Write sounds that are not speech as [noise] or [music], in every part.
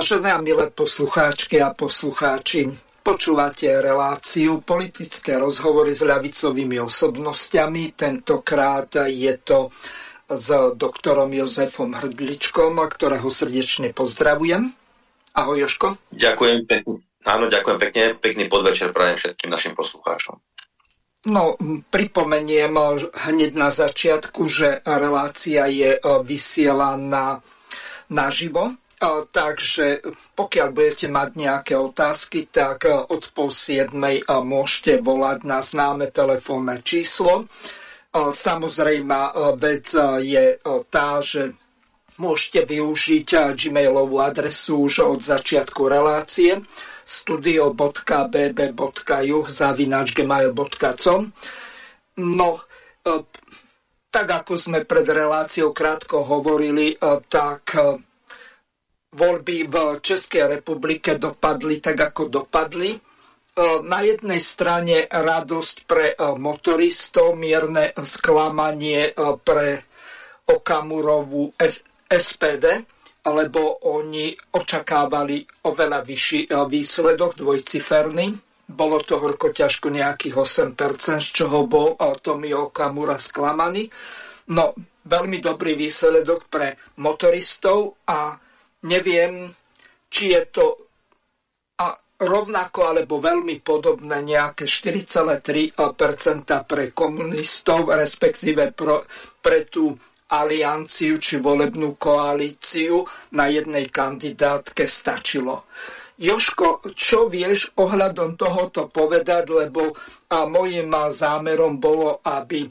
Vážené a milé poslucháčky a poslucháči, počúvate reláciu politické rozhovory s ľavicovými osobnostiami. Tentokrát je to s doktorom Jozefom Hrdličkom, ktorého srdečne pozdravujem. Ahoj Joško. Ďakujem pekne. Áno, ďakujem pekne. Pekný podvečer prajem všetkým našim poslucháčom. No, pripomeniem hneď na začiatku, že relácia je vysielaná naživo Takže pokiaľ budete mať nejaké otázky, tak od pol siedmej môžete volať na známe telefónne číslo. Samozrejme vec je tá, že môžete využiť gmailovú adresu už od začiatku relácie studio.bb.juh zavinačgmail.com No, tak ako sme pred reláciou krátko hovorili, tak voľby v Českej republike dopadli tak, ako dopadli. E, na jednej strane radosť pre e, motoristov, mierne sklamanie e, pre Okamurovú SPD, lebo oni očakávali oveľa vyšší výsledok, dvojciferný. Bolo to horko ťažko nejakých 8%, z čoho bol Tomio Okamura sklamaný. No, veľmi dobrý výsledok pre motoristov a Neviem, či je to a rovnako alebo veľmi podobné nejaké 4,3% pre komunistov, respektíve pro, pre tú alianciu či volebnú koalíciu na jednej kandidátke stačilo. Joško, čo vieš ohľadom tohoto povedať, lebo a môjim zámerom bolo, aby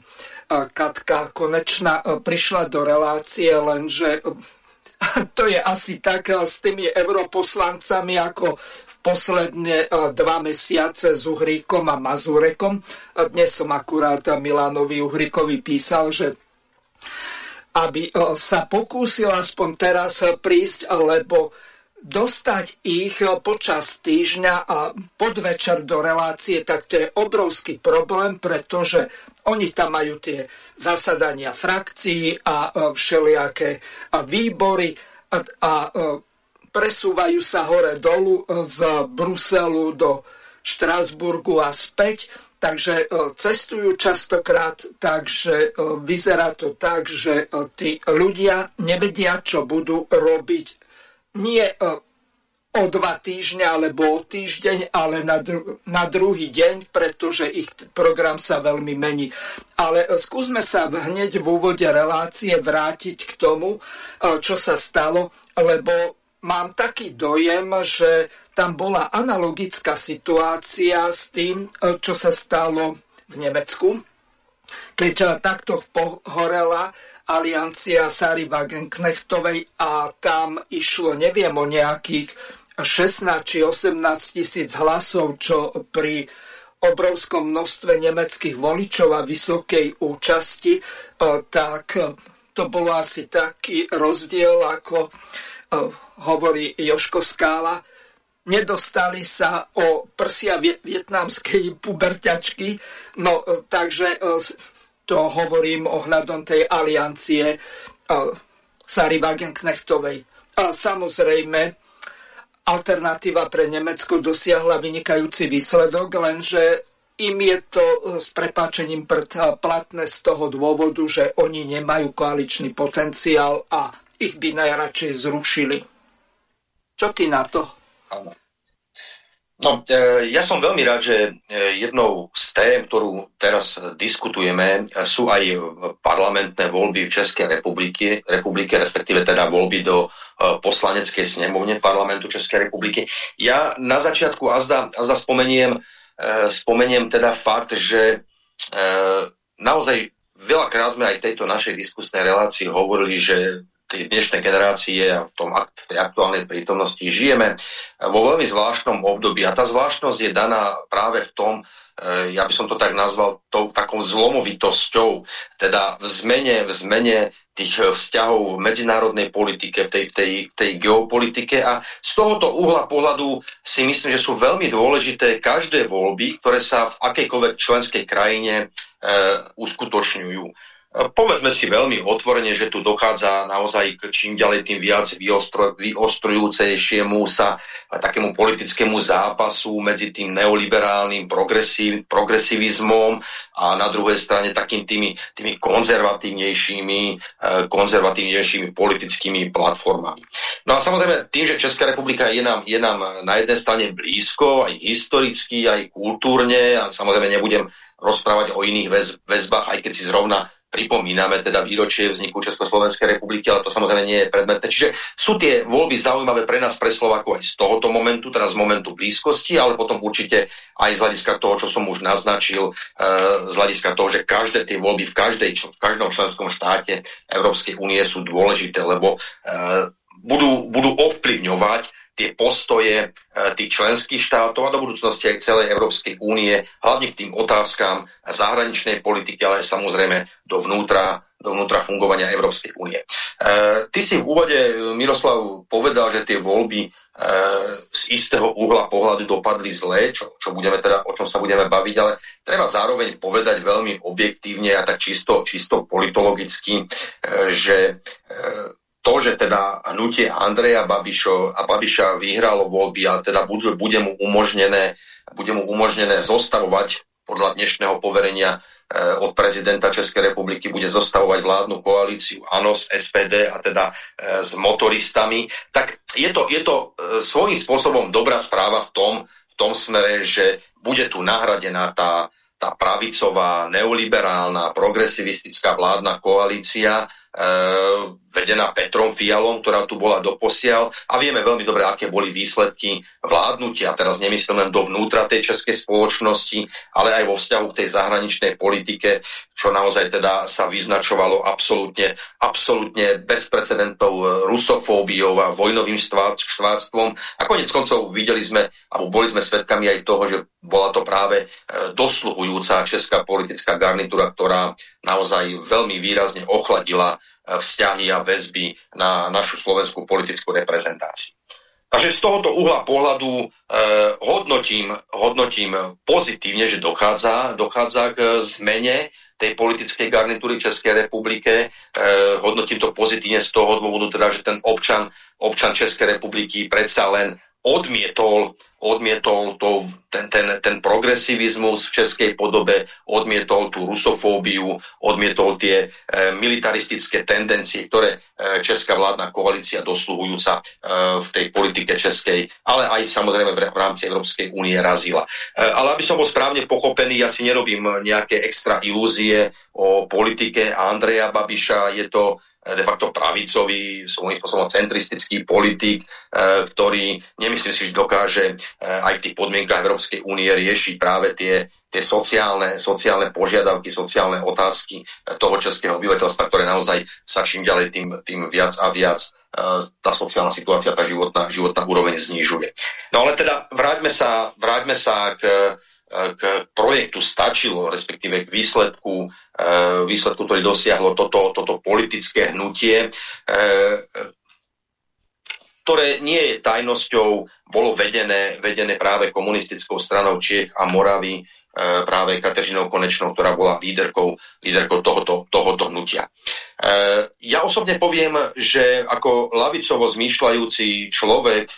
Katka konečná prišla do relácie, lenže [laughs] to je asi tak eh, s tými europoslancami ako v posledné eh, dva mesiace s Uhríkom a Mazurekom. Dnes som akurát Milánovi Uhríkovi písal, že aby eh, sa pokúsil aspoň teraz prísť, lebo dostať ich počas týždňa a podvečer do relácie, tak to je obrovský problém, pretože oni tam majú tie zasadania frakcií a všelijaké výbory a, a presúvajú sa hore dolu z Bruselu do Štrásburgu a späť, takže cestujú častokrát, takže vyzerá to tak, že tí ľudia nevedia, čo budú robiť nie e, o dva týždňa alebo o týždeň, ale na, dru- na druhý deň, pretože ich program sa veľmi mení. Ale e, skúsme sa hneď v úvode relácie vrátiť k tomu, e, čo sa stalo, lebo mám taký dojem, že tam bola analogická situácia s tým, čo sa stalo v Nemecku, keď takto pohorela aliancia Sary Wagenknechtovej a tam išlo, neviem, o nejakých 16 či 18 tisíc hlasov, čo pri obrovskom množstve nemeckých voličov a vysokej účasti, e, tak to bolo asi taký rozdiel, ako e, hovorí Joško Skála. Nedostali sa o prsia vietnamskej puberťačky, no e, takže to hovorím ohľadom tej aliancie Sary Wagenknechtovej. A samozrejme, alternatíva pre Nemecko dosiahla vynikajúci výsledok, lenže im je to s prepáčením platné z toho dôvodu, že oni nemajú koaličný potenciál a ich by najradšej zrušili. Čo ty na to? Áno. No, e, ja som veľmi rád, že e, jednou z tém, ktorú teraz diskutujeme, sú aj parlamentné voľby v Českej republike, republike respektíve teda voľby do e, poslaneckej snemovne parlamentu Českej republiky. Ja na začiatku azda, azda spomeniem, spomeniem teda fakt, že naozaj veľakrát sme aj v tejto našej diskusnej relácii hovorili, že tej dnešnej generácie a v, tom, v tej aktuálnej prítomnosti žijeme vo veľmi zvláštnom období. A tá zvláštnosť je daná práve v tom, e, ja by som to tak nazval, tou takou zlomovitosťou, teda v zmene, v zmene tých vzťahov v medzinárodnej politike, v tej, tej, tej geopolitike a z tohoto uhla pohľadu si myslím, že sú veľmi dôležité každé voľby, ktoré sa v akejkoľvek členskej krajine e, uskutočňujú. Povedzme si veľmi otvorene, že tu dochádza naozaj k čím ďalej tým viac vyostrujúcejšiemu sa takému politickému zápasu medzi tým neoliberálnym progresiv, progresivizmom a na druhej strane takým tými, tými konzervatívnejšími, eh, konzervatívnejšími politickými platformami. No a samozrejme tým, že Česká republika je nám, je nám na jednej strane blízko, aj historicky, aj kultúrne, a samozrejme nebudem rozprávať o iných väz, väzbách, aj keď si zrovna pripomíname teda výročie vzniku Československej republiky, ale to samozrejme nie je predmetné. Čiže sú tie voľby zaujímavé pre nás, pre Slovákov aj z tohoto momentu, teraz z momentu blízkosti, ale potom určite aj z hľadiska toho, čo som už naznačil, e, z hľadiska toho, že každé tie voľby v, každej, v každom členskom štáte Európskej únie sú dôležité, lebo e, budú, budú ovplyvňovať tie postoje e, tých členských štátov a do budúcnosti aj celej Európskej únie, hlavne k tým otázkam zahraničnej politiky, ale samozrejme do vnútra, do vnútra fungovania Európskej únie. E, ty si v úvode, Miroslav, povedal, že tie voľby e, z istého uhla pohľadu dopadli zle, čo, čo budeme teda, o čom sa budeme baviť, ale treba zároveň povedať veľmi objektívne a tak čisto, čisto politologicky, že to, že teda hnutie Andreja Babišo a Babiša vyhralo voľby a teda bude, bude, mu umožnené, bude mu umožnené zostavovať podľa dnešného poverenia e, od prezidenta Českej republiky bude zostavovať vládnu koalíciu ANO s SPD a teda e, s motoristami, tak je to, je to e, svojím spôsobom dobrá správa v tom, v tom smere, že bude tu nahradená tá, tá pravicová, neoliberálna, progresivistická vládna koalícia vedená Petrom Fialom, ktorá tu bola doposiaľ a vieme veľmi dobre, aké boli výsledky vládnutia. Teraz nemyslím len dovnútra tej českej spoločnosti, ale aj vo vzťahu k tej zahraničnej politike, čo naozaj teda sa vyznačovalo absolútne, absolútne bezprecedentnou rusofóbiou a vojnovým štváctvom. A konec koncov videli sme, alebo boli sme svedkami aj toho, že bola to práve e, dosluhujúca česká politická garnitúra, ktorá naozaj veľmi výrazne ochladila vzťahy a väzby na našu slovenskú politickú reprezentáciu. Takže z tohoto uhla pohľadu eh, hodnotím, hodnotím pozitívne, že dochádza, dochádza k zmene tej politickej garnitúry Českej republike. Eh, hodnotím to pozitívne z toho dôvodu, teda, že ten občan, občan Českej republiky predsa len odmietol, odmietol to, ten, ten, ten progresivizmus v českej podobe, odmietol tú rusofóbiu, odmietol tie e, militaristické tendencie, ktoré e, česká vládna koalícia dosluhujúca e, v tej politike českej, ale aj samozrejme v, v rámci Európskej únie razila. E, ale aby som bol správne pochopený, ja si nerobím nejaké extra ilúzie o politike Andreja Babiša, je to de facto pravicový, svojím spôsobom centristický politik, eh, ktorý nemyslím si, že dokáže eh, aj v tých podmienkach Európskej únie riešiť práve tie, tie sociálne, sociálne požiadavky, sociálne otázky toho českého obyvateľstva, ktoré naozaj sa čím ďalej tým, tým viac a viac tá sociálna situácia, tá životná, životná úroveň znižuje. No ale teda vráťme sa, vráťme sa k k projektu stačilo, respektíve k výsledku, e, výsledku ktorý dosiahlo toto, toto politické hnutie, e, ktoré nie je tajnosťou, bolo vedené, vedené práve komunistickou stranou Čiech a Moravy, E, práve Kateřinou Konečnou, ktorá bola líderkou, líderkou tohoto, tohoto hnutia. E, ja osobne poviem, že ako lavicovo zmýšľajúci človek, e,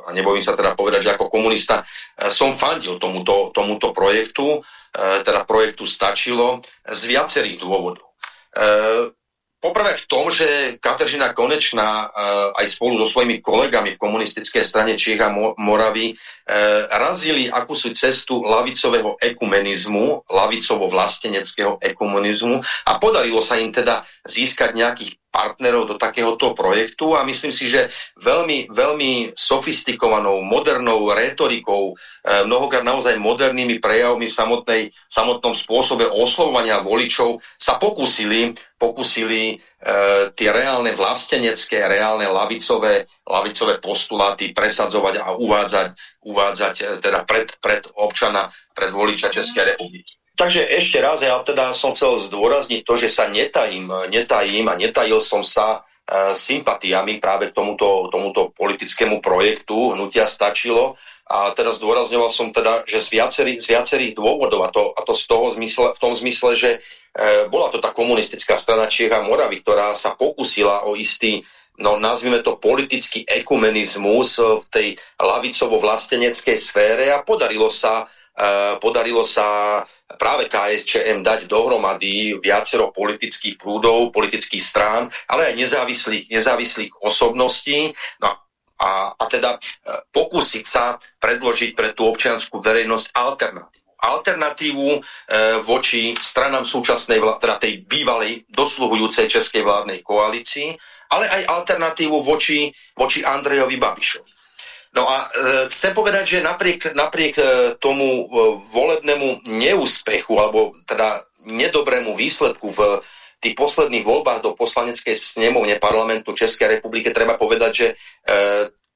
a nebojím sa teda povedať, že ako komunista, som fandil tomuto, tomuto projektu, teda projektu stačilo z viacerých dôvodov. Poprvé v tom, že Kateřina Konečná eh, aj spolu so svojimi kolegami v komunistickej strane Čiech a Moravy razili akúsi cestu lavicového ekumenizmu, lavicovo-vlasteneckého ekumenizmu a podarilo sa im teda získať nejakých partnerov do takéhoto projektu a myslím si, že veľmi, veľmi sofistikovanou, modernou retorikou, e, mnohokrát naozaj modernými prejavmi v samotnej, samotnom spôsobe oslovovania voličov sa pokúsili, pokúsili e, tie reálne vlastenecké, reálne lavicové, lavicové postuláty presadzovať a uvádzať, uvádzať e, teda pred, pred občana, pred voliča Českej republiky. Takže ešte raz, ja teda som chcel zdôrazniť to, že sa netajím, netajím a netajil som sa e, sympatiami práve tomuto, tomuto politickému projektu. Hnutia stačilo. A teraz zdôrazňoval som teda, že z viacerých, z viacerých dôvodov, a to, a to z toho zmysle, v tom zmysle, že e, bola to tá komunistická strana Čiech a Moravy, ktorá sa pokusila o istý no nazvime to politický ekumenizmus v tej lavicovo-vlasteneckej sfére a podarilo sa, e, podarilo sa práve KSČM dať dohromady viacero politických prúdov, politických strán, ale aj nezávislých, nezávislých osobností. No a, a teda e, pokúsiť sa predložiť pre tú občianskú verejnosť alternatívu. Alternatívu e, voči stranám súčasnej, teda tej bývalej dosluhujúcej českej vládnej koalícii, ale aj alternatívu voči, voči Andrejovi Babišovi. No a e, chcem povedať, že napriek, napriek e, tomu e, volebnému neúspechu, alebo teda nedobrému výsledku v tých posledných voľbách do poslaneckej snemovne parlamentu Českej republiky treba povedať, že e,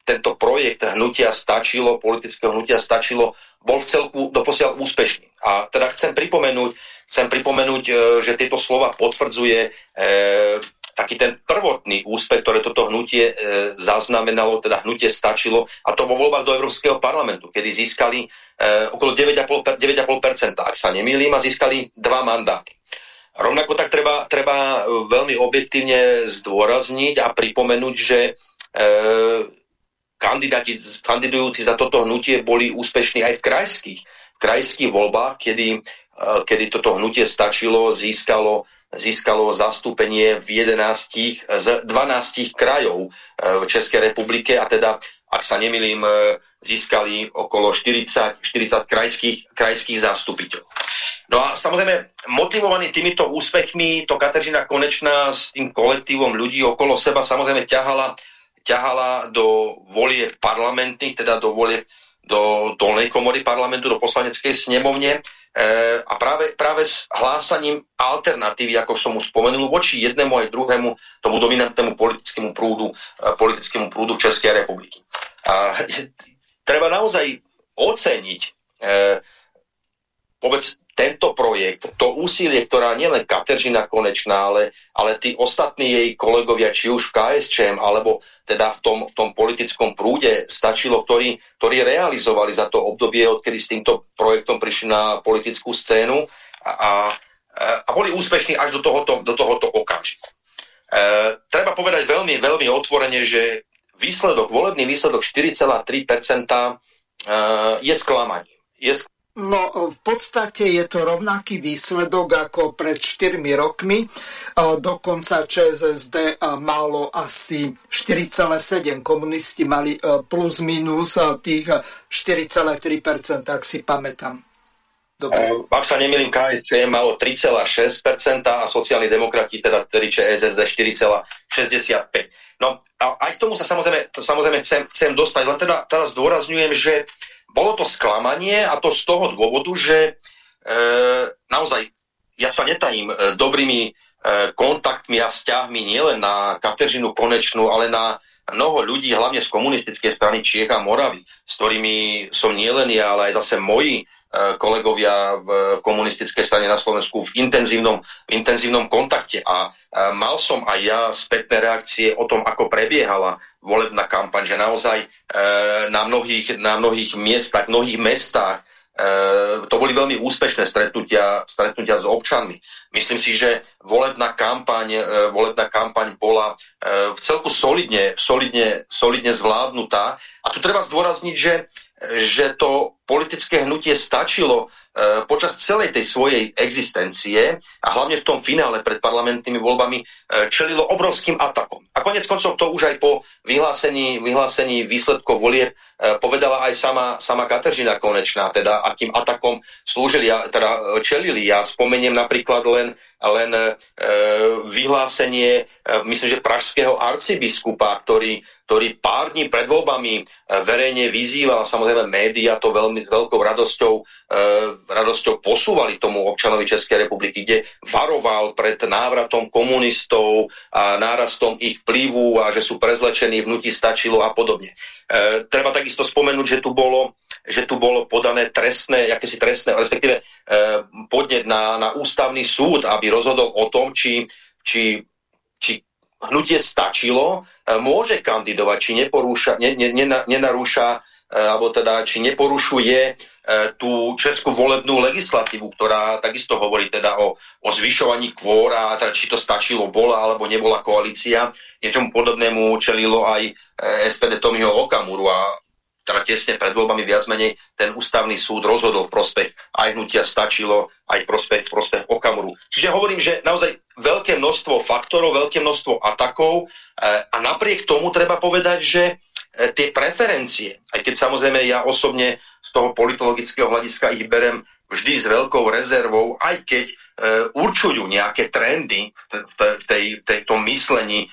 tento projekt hnutia stačilo, politického hnutia stačilo, bol v celku doposiaľ úspešný. A teda chcem pripomenúť, chcem pripomenúť, e, že tieto slova potvrdzuje e, taký ten prvotný úspech, ktoré toto hnutie e, zaznamenalo, teda hnutie stačilo, a to vo voľbách do Európskeho parlamentu, kedy získali e, okolo 9,5%, 9,5%, ak sa nemýlim, a získali dva mandáty. Rovnako tak treba, treba veľmi objektívne zdôrazniť a pripomenúť, že e, kandidáti, kandidujúci za toto hnutie boli úspešní aj v krajských, krajských voľbách, kedy, e, kedy toto hnutie stačilo, získalo, získalo zastúpenie v 11 z 12 krajov e, v Českej republike a teda, ak sa nemilím, získali okolo 40, 40 krajských, krajských zastupiteľov. No a samozrejme, motivovaný týmito úspechmi, to Kateřina Konečná s tým kolektívom ľudí okolo seba samozrejme ťahala, ťahala do volie parlamentných, teda do volie do dolnej komory parlamentu, do poslaneckej snemovne e, a práve, práve s hlásaním alternatívy, ako som mu spomenul, voči jednému aj druhému tomu dominantnému politickému prúdu, e, politickému prúdu Českej republiky. A, [laughs] treba naozaj oceniť e, povedz, tento projekt, to úsilie, ktorá nielen Kateřina Konečná, ale, ale tí ostatní jej kolegovia, či už v KSČM, alebo teda v tom, v tom politickom prúde stačilo, ktorí, ktorí realizovali za to obdobie, odkedy s týmto projektom prišli na politickú scénu a, a, a boli úspešní až do tohoto, do tohoto okamžiku. E, treba povedať veľmi, veľmi otvorene, že výsledok, volebný výsledok 4,3% e, je sklamaním. Je No v podstate je to rovnaký výsledok ako pred 4 rokmi. Dokonca ČSSD malo asi 4,7. Komunisti mali plus minus tých 4,3%, tak si pamätám. Dobre. Ak sa nemýlim, KSČ malo 3,6% a sociálni demokrati, teda tedy ČSSD 4,65%. No a aj k tomu sa samozrejme, samozrejme chcem, chcem dostať, len teda teraz zdôrazňujem, že bolo to sklamanie a to z toho dôvodu, že e, naozaj ja sa netajím e, dobrými e, kontaktmi a vzťahmi nielen na Kateřinu Konečnú, ale na mnoho ľudí, hlavne z komunistickej strany Čiech a Moravy, s ktorými som nielen ja, ale aj zase moji kolegovia v komunistickej strane na Slovensku v intenzívnom, v intenzívnom kontakte a e, mal som aj ja spätné reakcie o tom, ako prebiehala volebná kampaň, že naozaj e, na mnohých, na mnohých miestach, mnohých mestách to boli veľmi úspešné stretnutia, stretnutia s občanmi. Myslím si, že volebná kampaň, volebná kampaň bola v celku solidne, solidne, solidne zvládnutá. A tu treba zdôrazniť, že že to politické hnutie stačilo e, počas celej tej svojej existencie a hlavne v tom finále pred parlamentnými voľbami e, čelilo obrovským atakom. A konec koncov to už aj po vyhlásení, vyhlásení výsledkov volieb e, povedala aj sama, sama Kateřina Konečná, teda akým atakom slúžili, teda čelili. Ja spomeniem napríklad len, len e, vyhlásenie, e, myslím, že pražského arcibiskupa, ktorý ktorý pár dní pred voľbami e, verejne vyzýval, samozrejme médiá to veľmi s veľkou radosťou, e, radosťou posúvali tomu občanovi Českej republiky, kde varoval pred návratom komunistov a nárastom ich vplyvu a že sú prezlečení, vnutí stačilo a podobne. E, treba takisto spomenúť, že tu bolo že tu bolo podané trestné, akési trestné, respektíve e, podnet na, na ústavný súd, aby rozhodol o tom, či, či, či hnutie stačilo, e, môže kandidovať, či neporúša, ne, ne, nenarúša alebo teda či neporušuje tú českú volebnú legislatívu, ktorá takisto hovorí teda o, o zvyšovaní kvóra, teda či to stačilo, bola alebo nebola koalícia. Niečomu podobnému čelilo aj SPD Tomiho Okamuru a teda tesne pred voľbami viac menej ten ústavný súd rozhodol v prospech aj hnutia stačilo, aj v prospech, v prospech Okamuru. Čiže hovorím, že naozaj veľké množstvo faktorov, veľké množstvo atakov e, a napriek tomu treba povedať, že e, tie preferencie, aj keď samozrejme ja osobne z toho politologického hľadiska ich berem vždy s veľkou rezervou, aj keď e, určujú nejaké trendy v, tej, v tej, tejto myslení e,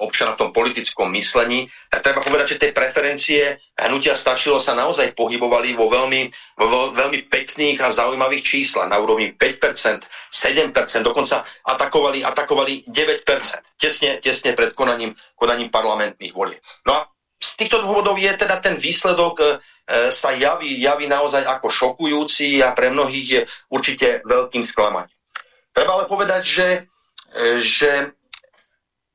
občana v tom politickom myslení. A treba povedať, že tie preferencie hnutia stačilo sa naozaj pohybovali vo veľmi, vo veľmi pekných a zaujímavých číslach na úrovni 5%, 7%, dokonca atakovali, atakovali 9%, tesne, tesne pred konaním, konaním parlamentných volieb. No a z týchto dôvodov je teda ten výsledok e, sa javí, javí naozaj ako šokujúci a pre mnohých je určite veľkým sklamaním. Treba ale povedať, že, e, že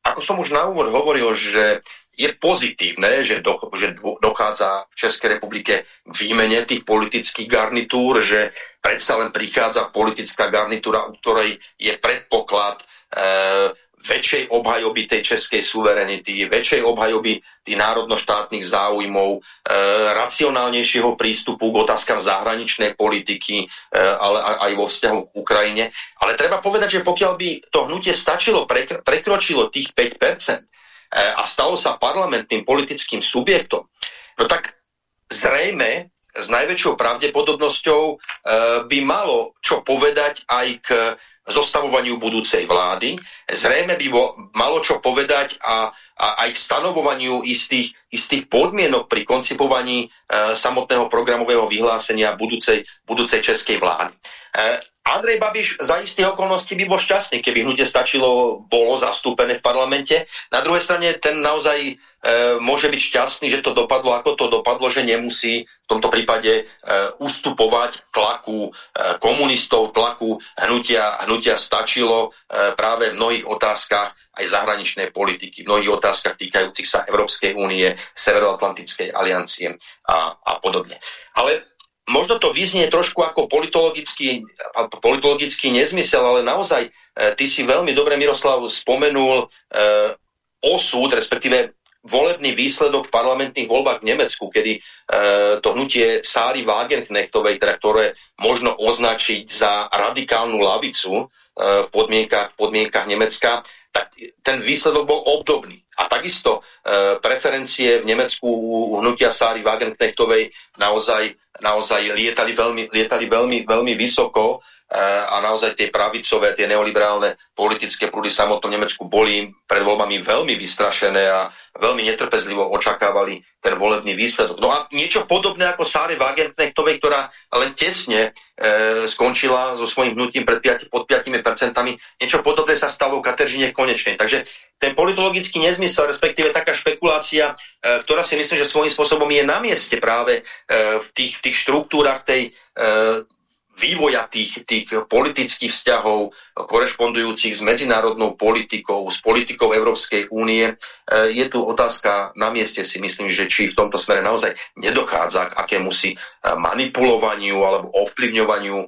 ako som už na úvod hovoril, že je pozitívne, že, do, že dochádza v Českej republike k výmene tých politických garnitúr, že predsa len prichádza politická garnitúra, u ktorej je predpoklad e, väčšej obhajoby tej českej suverenity, väčšej obhajoby tých národnoštátnych záujmov, e, racionálnejšieho prístupu k otázkam zahraničnej politiky, e, ale aj vo vzťahu k Ukrajine. Ale treba povedať, že pokiaľ by to hnutie stačilo, prekr prekročilo tých 5% e, a stalo sa parlamentným politickým subjektom, no tak zrejme s najväčšou pravdepodobnosťou e, by malo čo povedať aj k zostavovaniu budúcej vlády. Zrejme by bo, malo čo povedať a, a aj k stanovovaniu istých, istých podmienok pri koncipovaní e, samotného programového vyhlásenia budúcej, budúcej českej vlády. E, Andrej Babiš za istých okolností by bol šťastný, keby hnutie stačilo, bolo zastúpené v parlamente. Na druhej strane ten naozaj e, môže byť šťastný, že to dopadlo, ako to dopadlo, že nemusí v tomto prípade e, ustupovať tlaku e, komunistov, tlaku hnutia, hnutia stačilo e, práve v mnohých otázkach aj zahraničnej politiky, v mnohých otázkach týkajúcich sa Európskej únie, Severoatlantickej aliancie a, a podobne. Ale možno to vyznie trošku ako politologický, politologický nezmysel, ale naozaj e, ty si veľmi dobre, Miroslav, spomenul e, osud, respektíve volebný výsledok v parlamentných voľbách v Nemecku, kedy e, to hnutie Sári Wagenknechtovej, teda, ktoré možno označiť za radikálnu lavicu e, v, podmienkach, v podmienkach Nemecka, tak ten výsledok bol obdobný. A takisto e, preferencie v Nemecku hnutia Sári Wagenknechtovej naozaj, naozaj lietali, veľmi, lietali veľmi, veľmi vysoko a naozaj tie pravicové, tie neoliberálne politické prúdy v samotnom Nemecku boli pred voľbami veľmi vystrašené a veľmi netrpezlivo očakávali ten volebný výsledok. No a niečo podobné ako Sáre Wagenknechtovej, ktorá len tesne e, skončila so svojím hnutím pred 5, pod 5 percentami, niečo podobné sa stalo Kateržine Konečnej. Takže ten politologický nezmysel, respektíve taká špekulácia, e, ktorá si myslím, že svojím spôsobom je na mieste práve e, v, tých, v tých štruktúrach tej e, vývoja tých, tých politických vzťahov korešpondujúcich s medzinárodnou politikou, s politikou Európskej únie. E, je tu otázka na mieste si myslím, že či v tomto smere naozaj nedochádza k akémusi e, manipulovaniu alebo ovplyvňovaniu, e,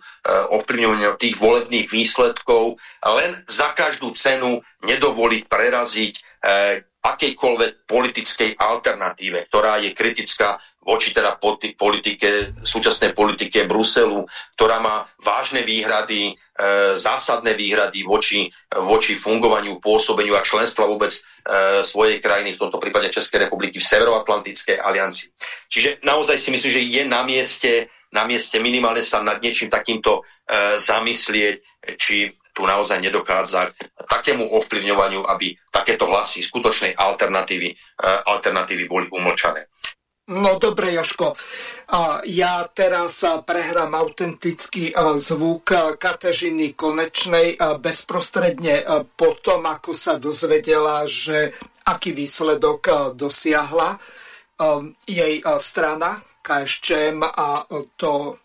ovplyvňovaniu tých volebných výsledkov, len za každú cenu nedovoliť preraziť akejkoľvek politickej alternatíve, ktorá je kritická voči teda politike, súčasnej politike Bruselu, ktorá má vážne výhrady, e, zásadné výhrady voči, voči fungovaniu, pôsobeniu a členstva vôbec e, svojej krajiny, v tomto prípade Českej republiky v Severoatlantickej aliancii. Čiže naozaj si myslím, že je na mieste, na mieste minimálne sa nad niečím takýmto e, zamyslieť, či tu naozaj nedochádza k takému ovplyvňovaniu, aby takéto hlasy skutočnej alternatívy, e, alternatívy boli umlčané. No dobre, Joško. Ja teraz prehrám autentický zvuk Katežiny Konečnej bezprostredne po tom, ako sa dozvedela, že aký výsledok dosiahla jej strana KSČM a to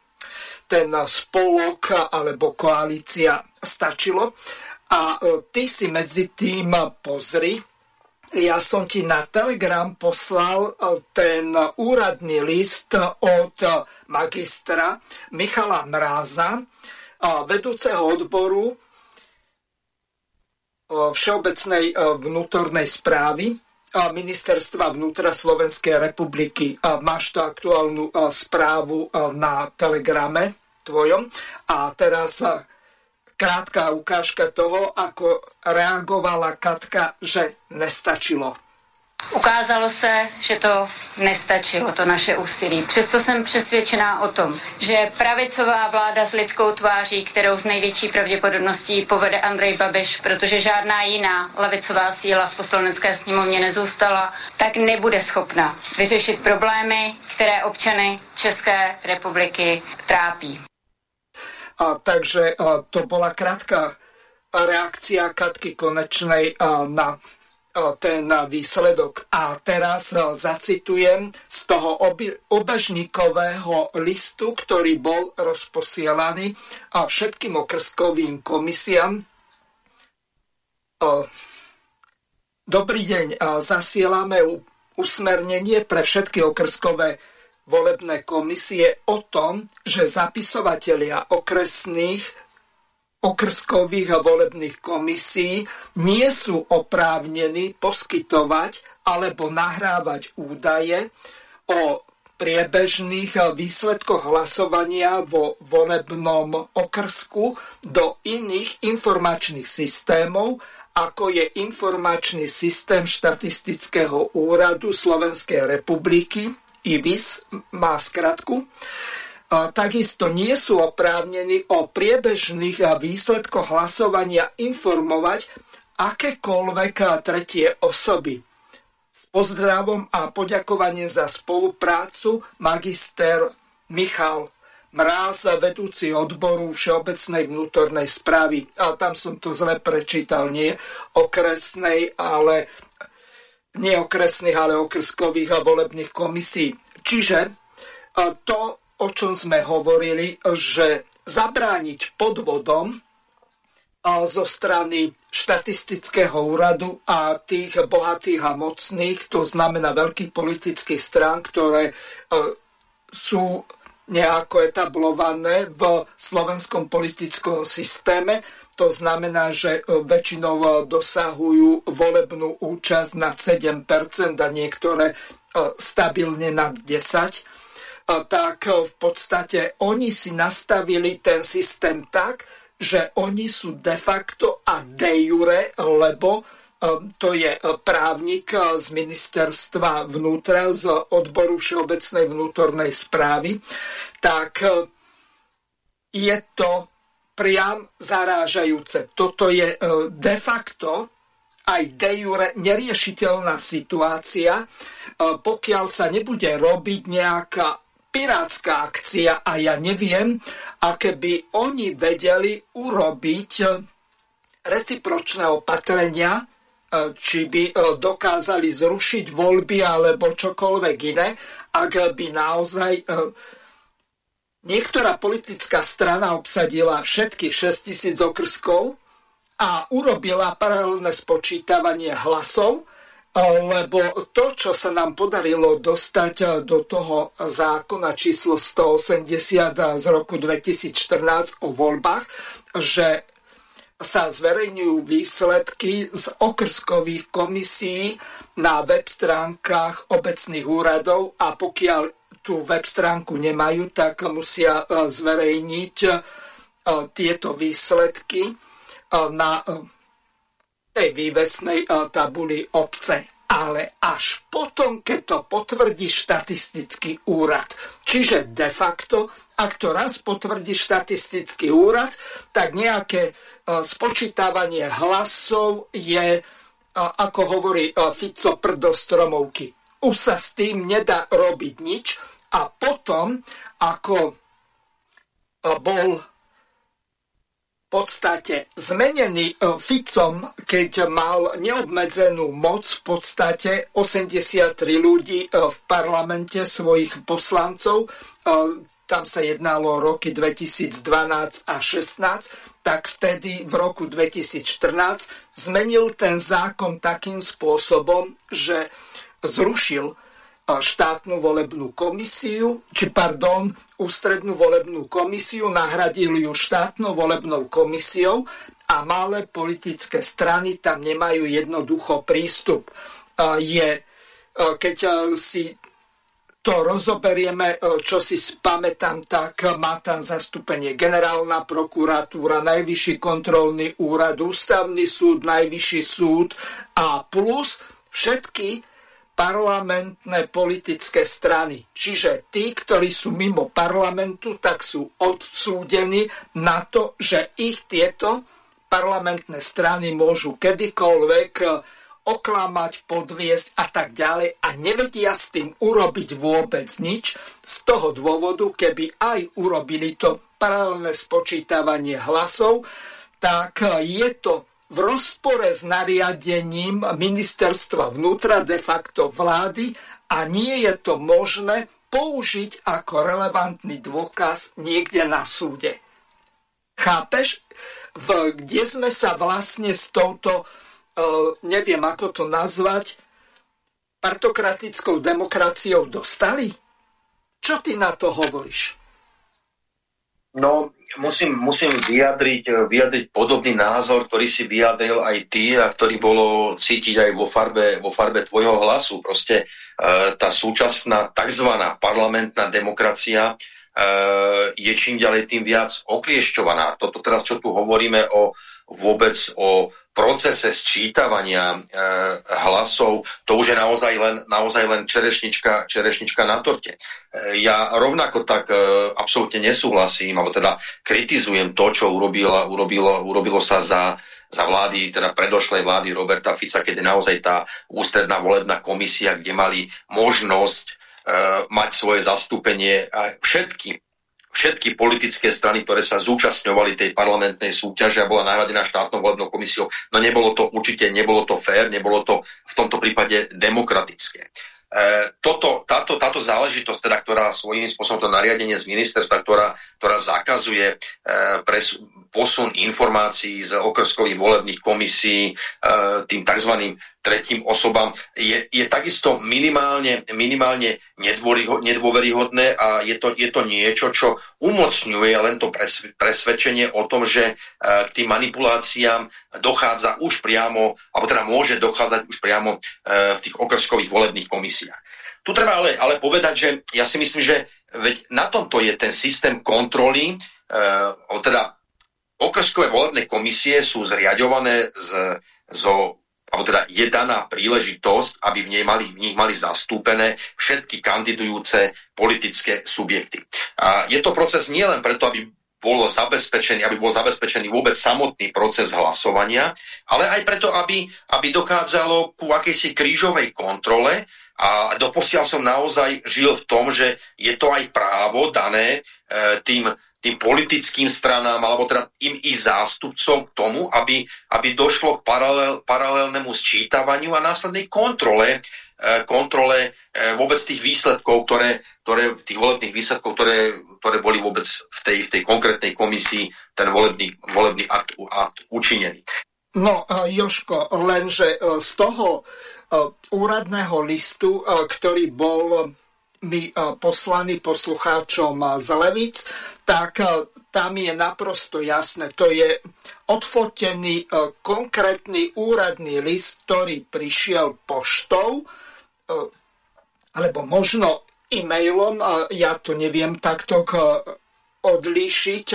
ten spolok alebo koalícia stačilo. A e, ty si medzi tým pozri, ja som ti na Telegram poslal ten úradný list od magistra Michala Mráza, vedúceho odboru Všeobecnej vnútornej správy ministerstva vnútra Slovenskej republiky. Máš to aktuálnu správu na telegrame tvojom. A teraz krátka ukážka toho, ako reagovala Katka, že nestačilo. Ukázalo se, že to nestačilo, to naše úsilí. Přesto jsem přesvědčená o tom, že pravicová vláda s lidskou tváří, kterou z největší pravděpodobností povede Andrej Babiš, protože žádná jiná levicová síla v poslanecké sněmovně nezůstala, tak nebude schopna vyřešit problémy, které občany České republiky trápí. A, takže a, to bola krátka reakcia Katky Konečnej a, na ten výsledok. A teraz zacitujem z toho obežníkového listu, ktorý bol rozposielaný a všetkým okrskovým komisiám. Dobrý deň, zasielame usmernenie pre všetky okrskové volebné komisie o tom, že zapisovatelia okresných okrskových volebných komisí nie sú oprávnení poskytovať alebo nahrávať údaje o priebežných výsledkoch hlasovania vo volebnom okrsku do iných informačných systémov, ako je informačný systém štatistického úradu Slovenskej republiky, IVIS má skratku, takisto nie sú oprávnení o priebežných výsledkoch hlasovania informovať akékoľvek tretie osoby. S pozdravom a poďakovaním za spoluprácu magister Michal Mráz, vedúci odboru Všeobecnej vnútornej správy. A tam som to zle prečítal, nie okresnej, ale nie okresných, ale okrskových a volebných komisí. Čiže to o čom sme hovorili, že zabrániť podvodom zo strany štatistického úradu a tých bohatých a mocných, to znamená veľkých politických strán, ktoré e, sú nejako etablované v slovenskom politickom systéme. To znamená, že e, väčšinou dosahujú volebnú účasť na 7% a niektoré e, stabilne nad 10% tak v podstate oni si nastavili ten systém tak, že oni sú de facto a de jure, lebo to je právnik z ministerstva vnútra, z odboru Všeobecnej vnútornej správy, tak je to priam zarážajúce. Toto je de facto aj de jure neriešiteľná situácia, pokiaľ sa nebude robiť nejaká pirátska akcia a ja neviem, aké by oni vedeli urobiť recipročné opatrenia, e, či by e, dokázali zrušiť voľby alebo čokoľvek iné, ak by naozaj e, niektorá politická strana obsadila všetkých 6000 okrskov a urobila paralelné spočítavanie hlasov, lebo to, čo sa nám podarilo dostať do toho zákona číslo 180 z roku 2014 o voľbách, že sa zverejňujú výsledky z okrskových komisí na web stránkach obecných úradov a pokiaľ tú web stránku nemajú, tak musia e, zverejniť e, tieto výsledky e, na tej vývesnej tabuli obce. Ale až potom, keď to potvrdí štatistický úrad. Čiže de facto, ak to raz potvrdí štatistický úrad, tak nejaké spočítavanie hlasov je, ako hovorí Fico, prdostromovky. Už sa s tým nedá robiť nič a potom, ako bol podstate zmenený e, Ficom, keď mal neobmedzenú moc, v podstate 83 ľudí e, v parlamente svojich poslancov, e, tam sa jednalo o roky 2012 a 16, tak vtedy v roku 2014 zmenil ten zákon takým spôsobom, že zrušil štátnu volebnú komisiu, či pardon, ústrednú volebnú komisiu, nahradil ju štátnou volebnou komisiou a malé politické strany tam nemajú jednoducho prístup. Je, keď si to rozoberieme, čo si spamätám, tak má tam zastúpenie generálna prokuratúra, najvyšší kontrolný úrad, ústavný súd, najvyšší súd a plus všetky parlamentné politické strany. Čiže tí, ktorí sú mimo parlamentu, tak sú odsúdení na to, že ich tieto parlamentné strany môžu kedykoľvek oklamať, podviesť a tak ďalej a nevedia s tým urobiť vôbec nič z toho dôvodu, keby aj urobili to paralelné spočítavanie hlasov, tak je to v rozpore s nariadením ministerstva vnútra de facto vlády a nie je to možné použiť ako relevantný dôkaz niekde na súde. Chápeš, v, kde sme sa vlastne s touto, uh, neviem ako to nazvať, partokratickou demokraciou dostali? Čo ty na to hovoríš? No, musím, musím vyjadriť, eh, vyjadriť podobný názor, ktorý si vyjadril aj ty a ktorý bolo cítiť aj vo farbe, vo farbe tvojho hlasu. Proste e, tá súčasná tzv. parlamentná demokracia e, je čím ďalej tým viac okliešťovaná. Toto teraz, čo tu hovoríme o vôbec o procese sčítavania e, hlasov, to už je naozaj len, naozaj len čerešnička, čerešnička na torte. E, ja rovnako tak e, absolútne nesúhlasím, alebo teda kritizujem to, čo urobilo, urobilo, urobilo sa za, za vlády, teda predošlej vlády Roberta Fica, keď naozaj tá ústredná volebná komisia, kde mali možnosť e, mať svoje zastúpenie a všetky všetky politické strany, ktoré sa zúčastňovali tej parlamentnej súťaže a bola nahradená štátnou volebnou komisiou, no nebolo to určite, nebolo to fér, nebolo to v tomto prípade demokratické. E, toto, táto, táto záležitosť, teda, ktorá svojím spôsobom to nariadenie z ministerstva, ktorá, ktorá zakazuje e, pres, posun informácií z okrskových volebných komisí e, tým tzv. tretím osobám, je, je takisto minimálne, minimálne nedôveryhodné a je to, je to niečo, čo umocňuje len to presvedčenie o tom, že k tým manipuláciám dochádza už priamo, alebo teda môže dochádzať už priamo v tých okrskových volebných komisiách. Tu treba ale, ale povedať, že ja si myslím, že veď na tomto je ten systém kontroly, e, teda okrskové volebné komisie sú zriadované z, zo alebo teda je daná príležitosť, aby v, nej mali, v nich mali zastúpené všetky kandidujúce politické subjekty. A je to proces nielen preto, aby bolo zabezpečený, aby bol zabezpečený vôbec samotný proces hlasovania, ale aj preto, aby, aby dochádzalo ku akejsi krížovej kontrole, a doposiaľ som naozaj žil v tom, že je to aj právo dané e, tým, tým politickým stranám, alebo teda im i zástupcom k tomu, aby, aby došlo k paralel, paralelnému sčítavaniu a následnej kontrole, e, kontrole e, vôbec tých výsledkov, ktoré, ktoré tých volebných výsledkov, ktoré, ktoré boli vôbec v tej, v tej konkrétnej komisii ten volebný, volebný akt, akt učinený. No, e, Joško, lenže z toho úradného listu, ktorý bol mi e, poslaný poslucháčom z Levic, tak tam je naprosto jasné. To je odfotený konkrétny úradný list, ktorý prišiel poštou, alebo možno e-mailom, ja to neviem takto odlíšiť,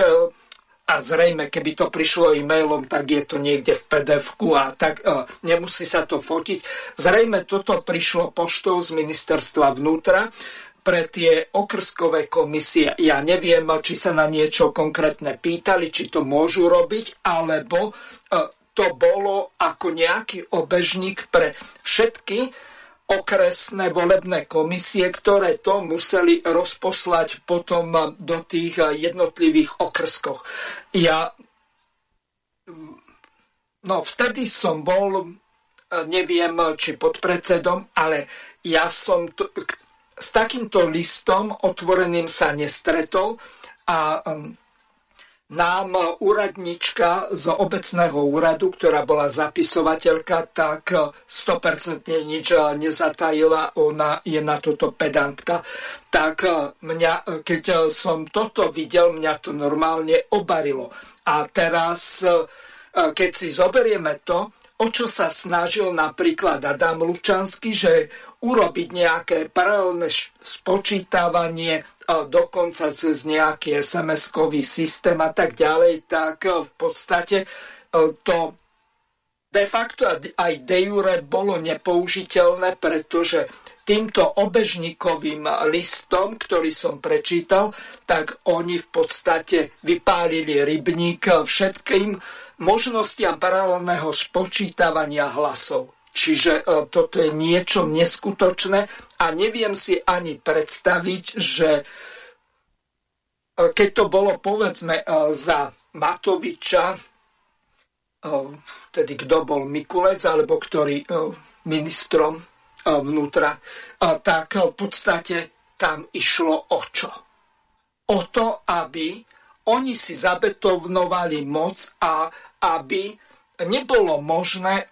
a zrejme, keby to prišlo e-mailom, tak je to niekde v pdf a tak e, nemusí sa to fotiť. Zrejme toto prišlo poštou z ministerstva vnútra pre tie okrskové komisie. Ja neviem, či sa na niečo konkrétne pýtali, či to môžu robiť, alebo e, to bolo ako nejaký obežník pre všetky okresné volebné komisie, ktoré to museli rozposlať potom do tých jednotlivých okrskoch. Ja no vtedy som bol neviem či pod predsedom, ale ja som to, s takýmto listom otvoreným sa nestretol a nám úradnička z obecného úradu, ktorá bola zapisovateľka, tak 100% nič nezatajila, ona je na toto pedantka. Tak mňa, keď som toto videl, mňa to normálne obarilo. A teraz, keď si zoberieme to, o čo sa snažil napríklad Adam Lučanský, že urobiť nejaké paralelné spočítavanie dokonca cez nejaký SMS-kový systém a tak ďalej, tak e, v podstate e, to de facto aj de jure bolo nepoužiteľné, pretože týmto obežníkovým listom, ktorý som prečítal, tak oni v podstate vypálili rybník všetkým možnostiam paralelného spočítavania hlasov. Čiže e, toto je niečo neskutočné a neviem si ani predstaviť, že e, keď to bolo povedzme e, za Matoviča, tedy kto bol Mikulec, alebo ktorý ministrom vnútra, tak v podstate tam išlo o čo? O to, aby oni si zabetovnovali moc a aby nebolo možné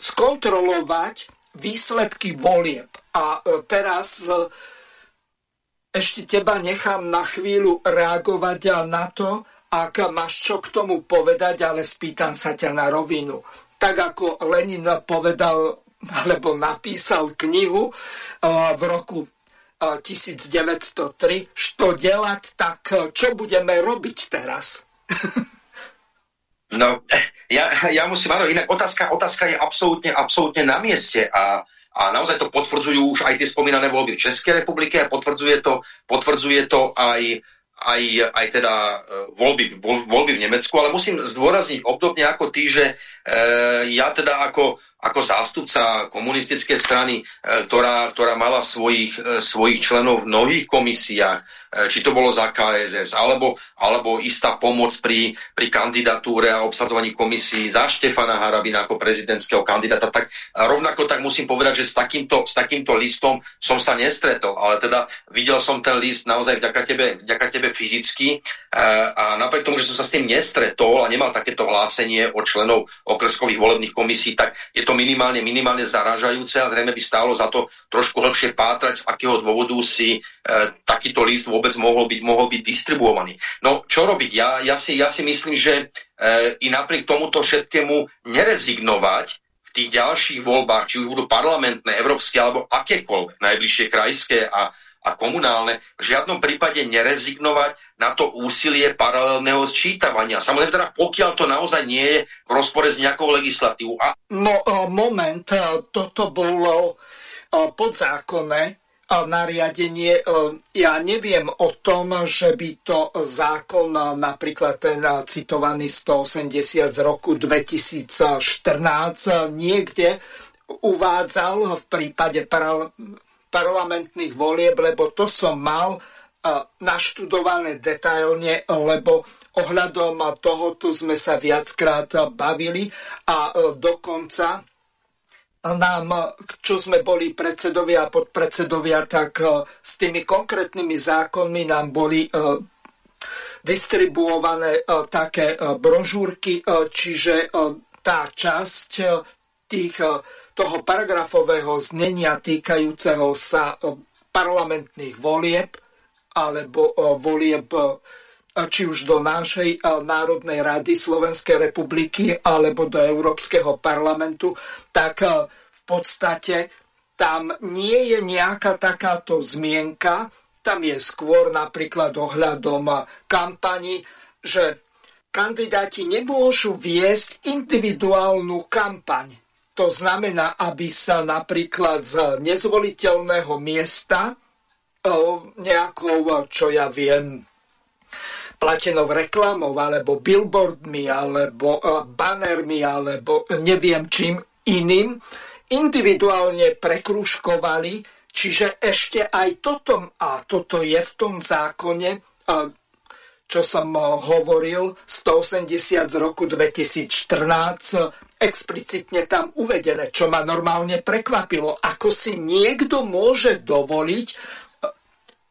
skontrolovať výsledky volieb. A e, teraz e, ešte teba nechám na chvíľu reagovať na to, ak máš čo k tomu povedať, ale spýtam sa ťa na rovinu. Tak ako Lenin povedal alebo napísal knihu e, v roku 1903, čo delať, tak čo budeme robiť teraz? [laughs] No, ja, ja musím, áno, inak otázka, otázka je absolútne, absolútne na mieste a, a naozaj to potvrdzujú už aj tie spomínané voľby v Českej republike a potvrdzuje to, potvrdzuje to aj, aj, aj teda e, voľby, voľby v Nemecku, ale musím zdôrazniť obdobne ako ty, že e, ja teda ako, ako zástupca komunistickej strany, e, ktorá, ktorá mala svojich, e, svojich členov v mnohých komisiách, E, či to bolo za KSS, alebo, alebo istá pomoc pri, pri kandidatúre a obsadzovaní komisí za Štefana Harabina ako prezidentského kandidáta, tak rovnako tak musím povedať, že s takýmto, s takýmto listom som sa nestretol, ale teda videl som ten list naozaj vďaka tebe, vďaka tebe fyzicky a napriek tomu, že som sa s tým nestretol a nemal takéto hlásenie od členov okreskových volebných komisí, tak je to minimálne, minimálne zaražajúce a zrejme by stálo za to trošku hĺbšie pátrať, z akého dôvodu si e, takýto list vôbec mohol byť, mohol byť distribuovaný. No čo robiť? Ja, ja, si, ja si myslím, že e, i napriek tomuto všetkému nerezignovať v tých ďalších voľbách, či už budú parlamentné, európske alebo akékoľvek, najbližšie krajské a, a komunálne, v žiadnom prípade nerezignovať na to úsilie paralelného sčítavania. Samozrejme teda, pokiaľ to naozaj nie je v rozpore s nejakou legislatívou. A... No, e, moment, e, toto bolo e, podzákonné nariadenie. Ja neviem o tom, že by to zákon, napríklad ten citovaný 180 z roku 2014, niekde uvádzal v prípade parlamentných volieb, lebo to som mal e, naštudované detailne, lebo ohľadom toho tu sme sa viackrát bavili a e, dokonca nám, čo sme boli predsedovia a podpredsedovia, tak e, s tými konkrétnymi zákonmi nám boli distribuované také brožúrky, čiže tá časť tých, toho paragrafového znenia týkajúceho sa parlamentných volieb alebo volieb či už do našej Národnej rady Slovenskej republiky alebo do Európskeho parlamentu, tak v podstate tam nie je nejaká takáto zmienka, tam je skôr napríklad ohľadom kampani, že kandidáti nemôžu viesť individuálnu kampaň. To znamená, aby sa napríklad z nezvoliteľného miesta nejakou, čo ja viem, platenou reklamou, alebo billboardmi, alebo bannermi, alebo neviem čím iným, individuálne prekruškovali, čiže ešte aj toto, a toto je v tom zákone, čo som hovoril, 180 z roku 2014 explicitne tam uvedené, čo ma normálne prekvapilo. Ako si niekto môže dovoliť e,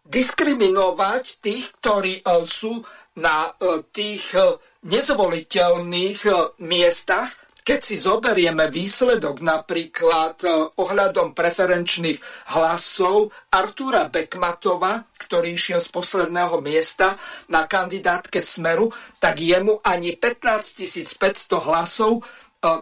diskriminovať tých, ktorí e, sú na e, tých nezvoliteľných miestach, keď si zoberieme výsledok napríklad ohľadom preferenčných hlasov Artúra Bekmatova, ktorý išiel z posledného miesta na kandidátke Smeru, tak jemu ani 15 500 hlasov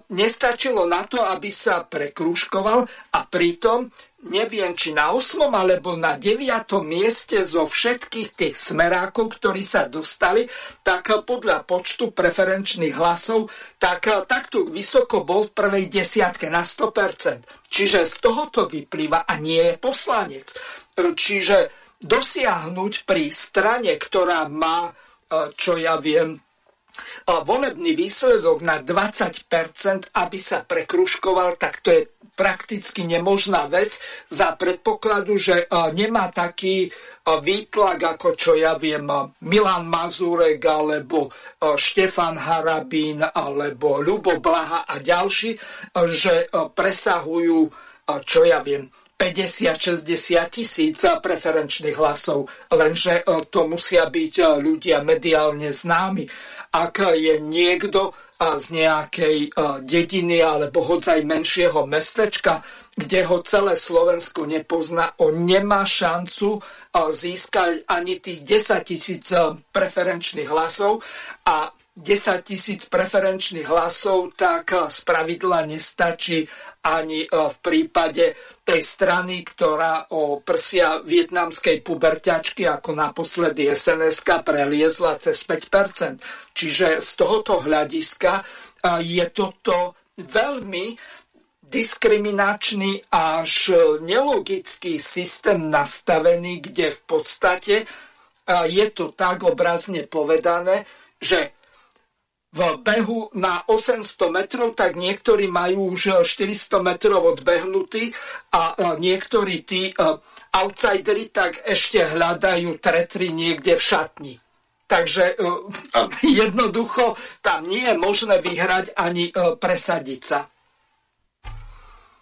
nestačilo na to, aby sa prekrúškoval a pritom neviem, či na 8. alebo na 9. mieste zo všetkých tých smerákov, ktorí sa dostali, tak podľa počtu preferenčných hlasov, tak takto vysoko bol v prvej desiatke na 100%. Čiže z tohoto vyplýva a nie je poslanec. Čiže dosiahnuť pri strane, ktorá má, čo ja viem, volebný výsledok na 20%, aby sa prekruškoval, tak to je prakticky nemožná vec za predpokladu, že nemá taký výtlak ako čo ja viem Milan Mazurek alebo Štefan Harabín alebo Ľubo Blaha a ďalší, že presahujú čo ja viem 50-60 tisíc preferenčných hlasov, lenže to musia byť ľudia mediálne známi. Ak je niekto z nejakej dediny alebo hodzaj menšieho mestečka, kde ho celé Slovensko nepozná, on nemá šancu získať ani tých 10 tisíc preferenčných hlasov. A 10 tisíc preferenčných hlasov, tak z pravidla nestačí ani e, v prípade tej strany, ktorá o prsia vietnamskej puberťačky ako naposledy sns preliezla cez 5%. Čiže z tohoto hľadiska e, je toto veľmi diskriminačný až nelogický systém nastavený, kde v podstate je to tak obrazne povedané, že v behu na 800 metrov, tak niektorí majú už 400 metrov odbehnutí a niektorí tí outsideri tak ešte hľadajú tretry niekde v šatni. Takže [laughs] jednoducho tam nie je možné vyhrať ani presadiť sa.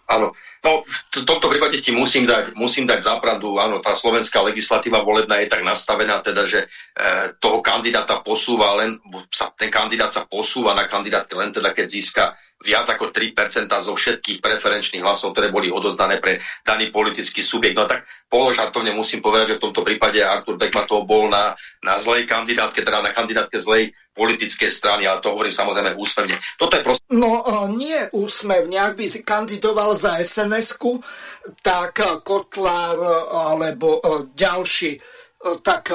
Áno, No, v tomto prípade ti musím dať, musím dať zapravdu, áno, tá slovenská legislatíva volebná je tak nastavená, teda, že e, toho kandidáta posúva len, sa, ten kandidát sa posúva na kandidátke len teda, keď získa viac ako 3% zo všetkých preferenčných hlasov, ktoré boli odozdané pre daný politický subjekt. No tak položartovne musím povedať, že v tomto prípade Artur Bekmatov bol na, na zlej kandidátke, teda na kandidátke zlej politickej strany, ale to hovorím samozrejme úsmevne. Toto je proste... No nie úsmevne, ak by si kandidoval za sns tak Kotlár alebo ďalší, tak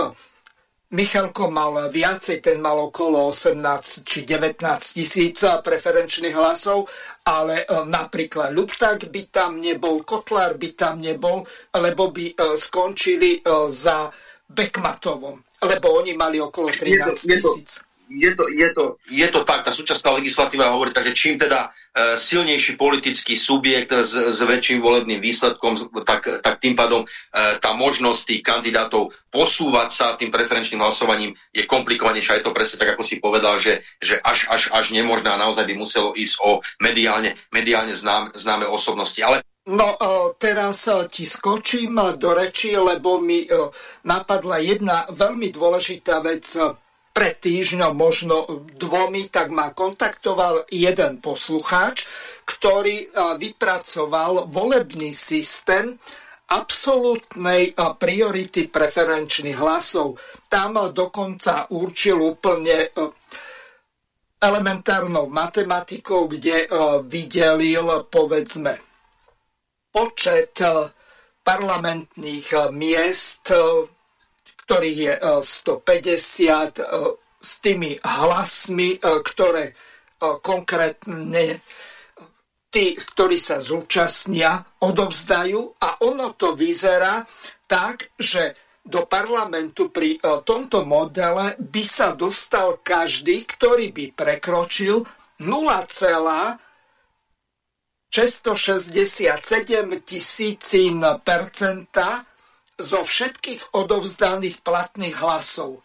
Michalko mal viacej, ten mal okolo 18 či 19 tisíc preferenčných hlasov, ale e, napríklad Luptak by tam nebol, Kotlár by tam nebol, lebo by e, skončili e, za Bekmatovom, lebo oni mali okolo 13 tisíc je to, je, to, je to tak, tá súčasná legislatíva hovorí, takže čím teda e, silnejší politický subjekt s, s väčším volebným výsledkom, tak, tak tým pádom e, tá možnosť tých kandidátov posúvať sa tým preferenčným hlasovaním je komplikovanejšia. Je to presne tak, ako si povedal, že, že až, až, až nemožná naozaj by muselo ísť o mediálne, mediálne znám, známe osobnosti. Ale No e, teraz e, ti skočím do reči, lebo mi e, napadla jedna veľmi dôležitá vec pred týždňom, možno dvomi, tak ma kontaktoval jeden poslucháč, ktorý vypracoval volebný systém absolútnej priority preferenčných hlasov. Tam dokonca určil úplne elementárnou matematikou, kde vydelil, povedzme, počet parlamentných miest ktorých je 150 e, e, s tými hlasmi, e, ktoré konkrétne tí, ktorí sa zúčastnia, odovzdajú. A ono to vyzerá tak, že do parlamentu pri tomto modele by sa dostal každý, ktorý by prekročil 0,667 tisícin percenta zo všetkých odovzdaných platných hlasov.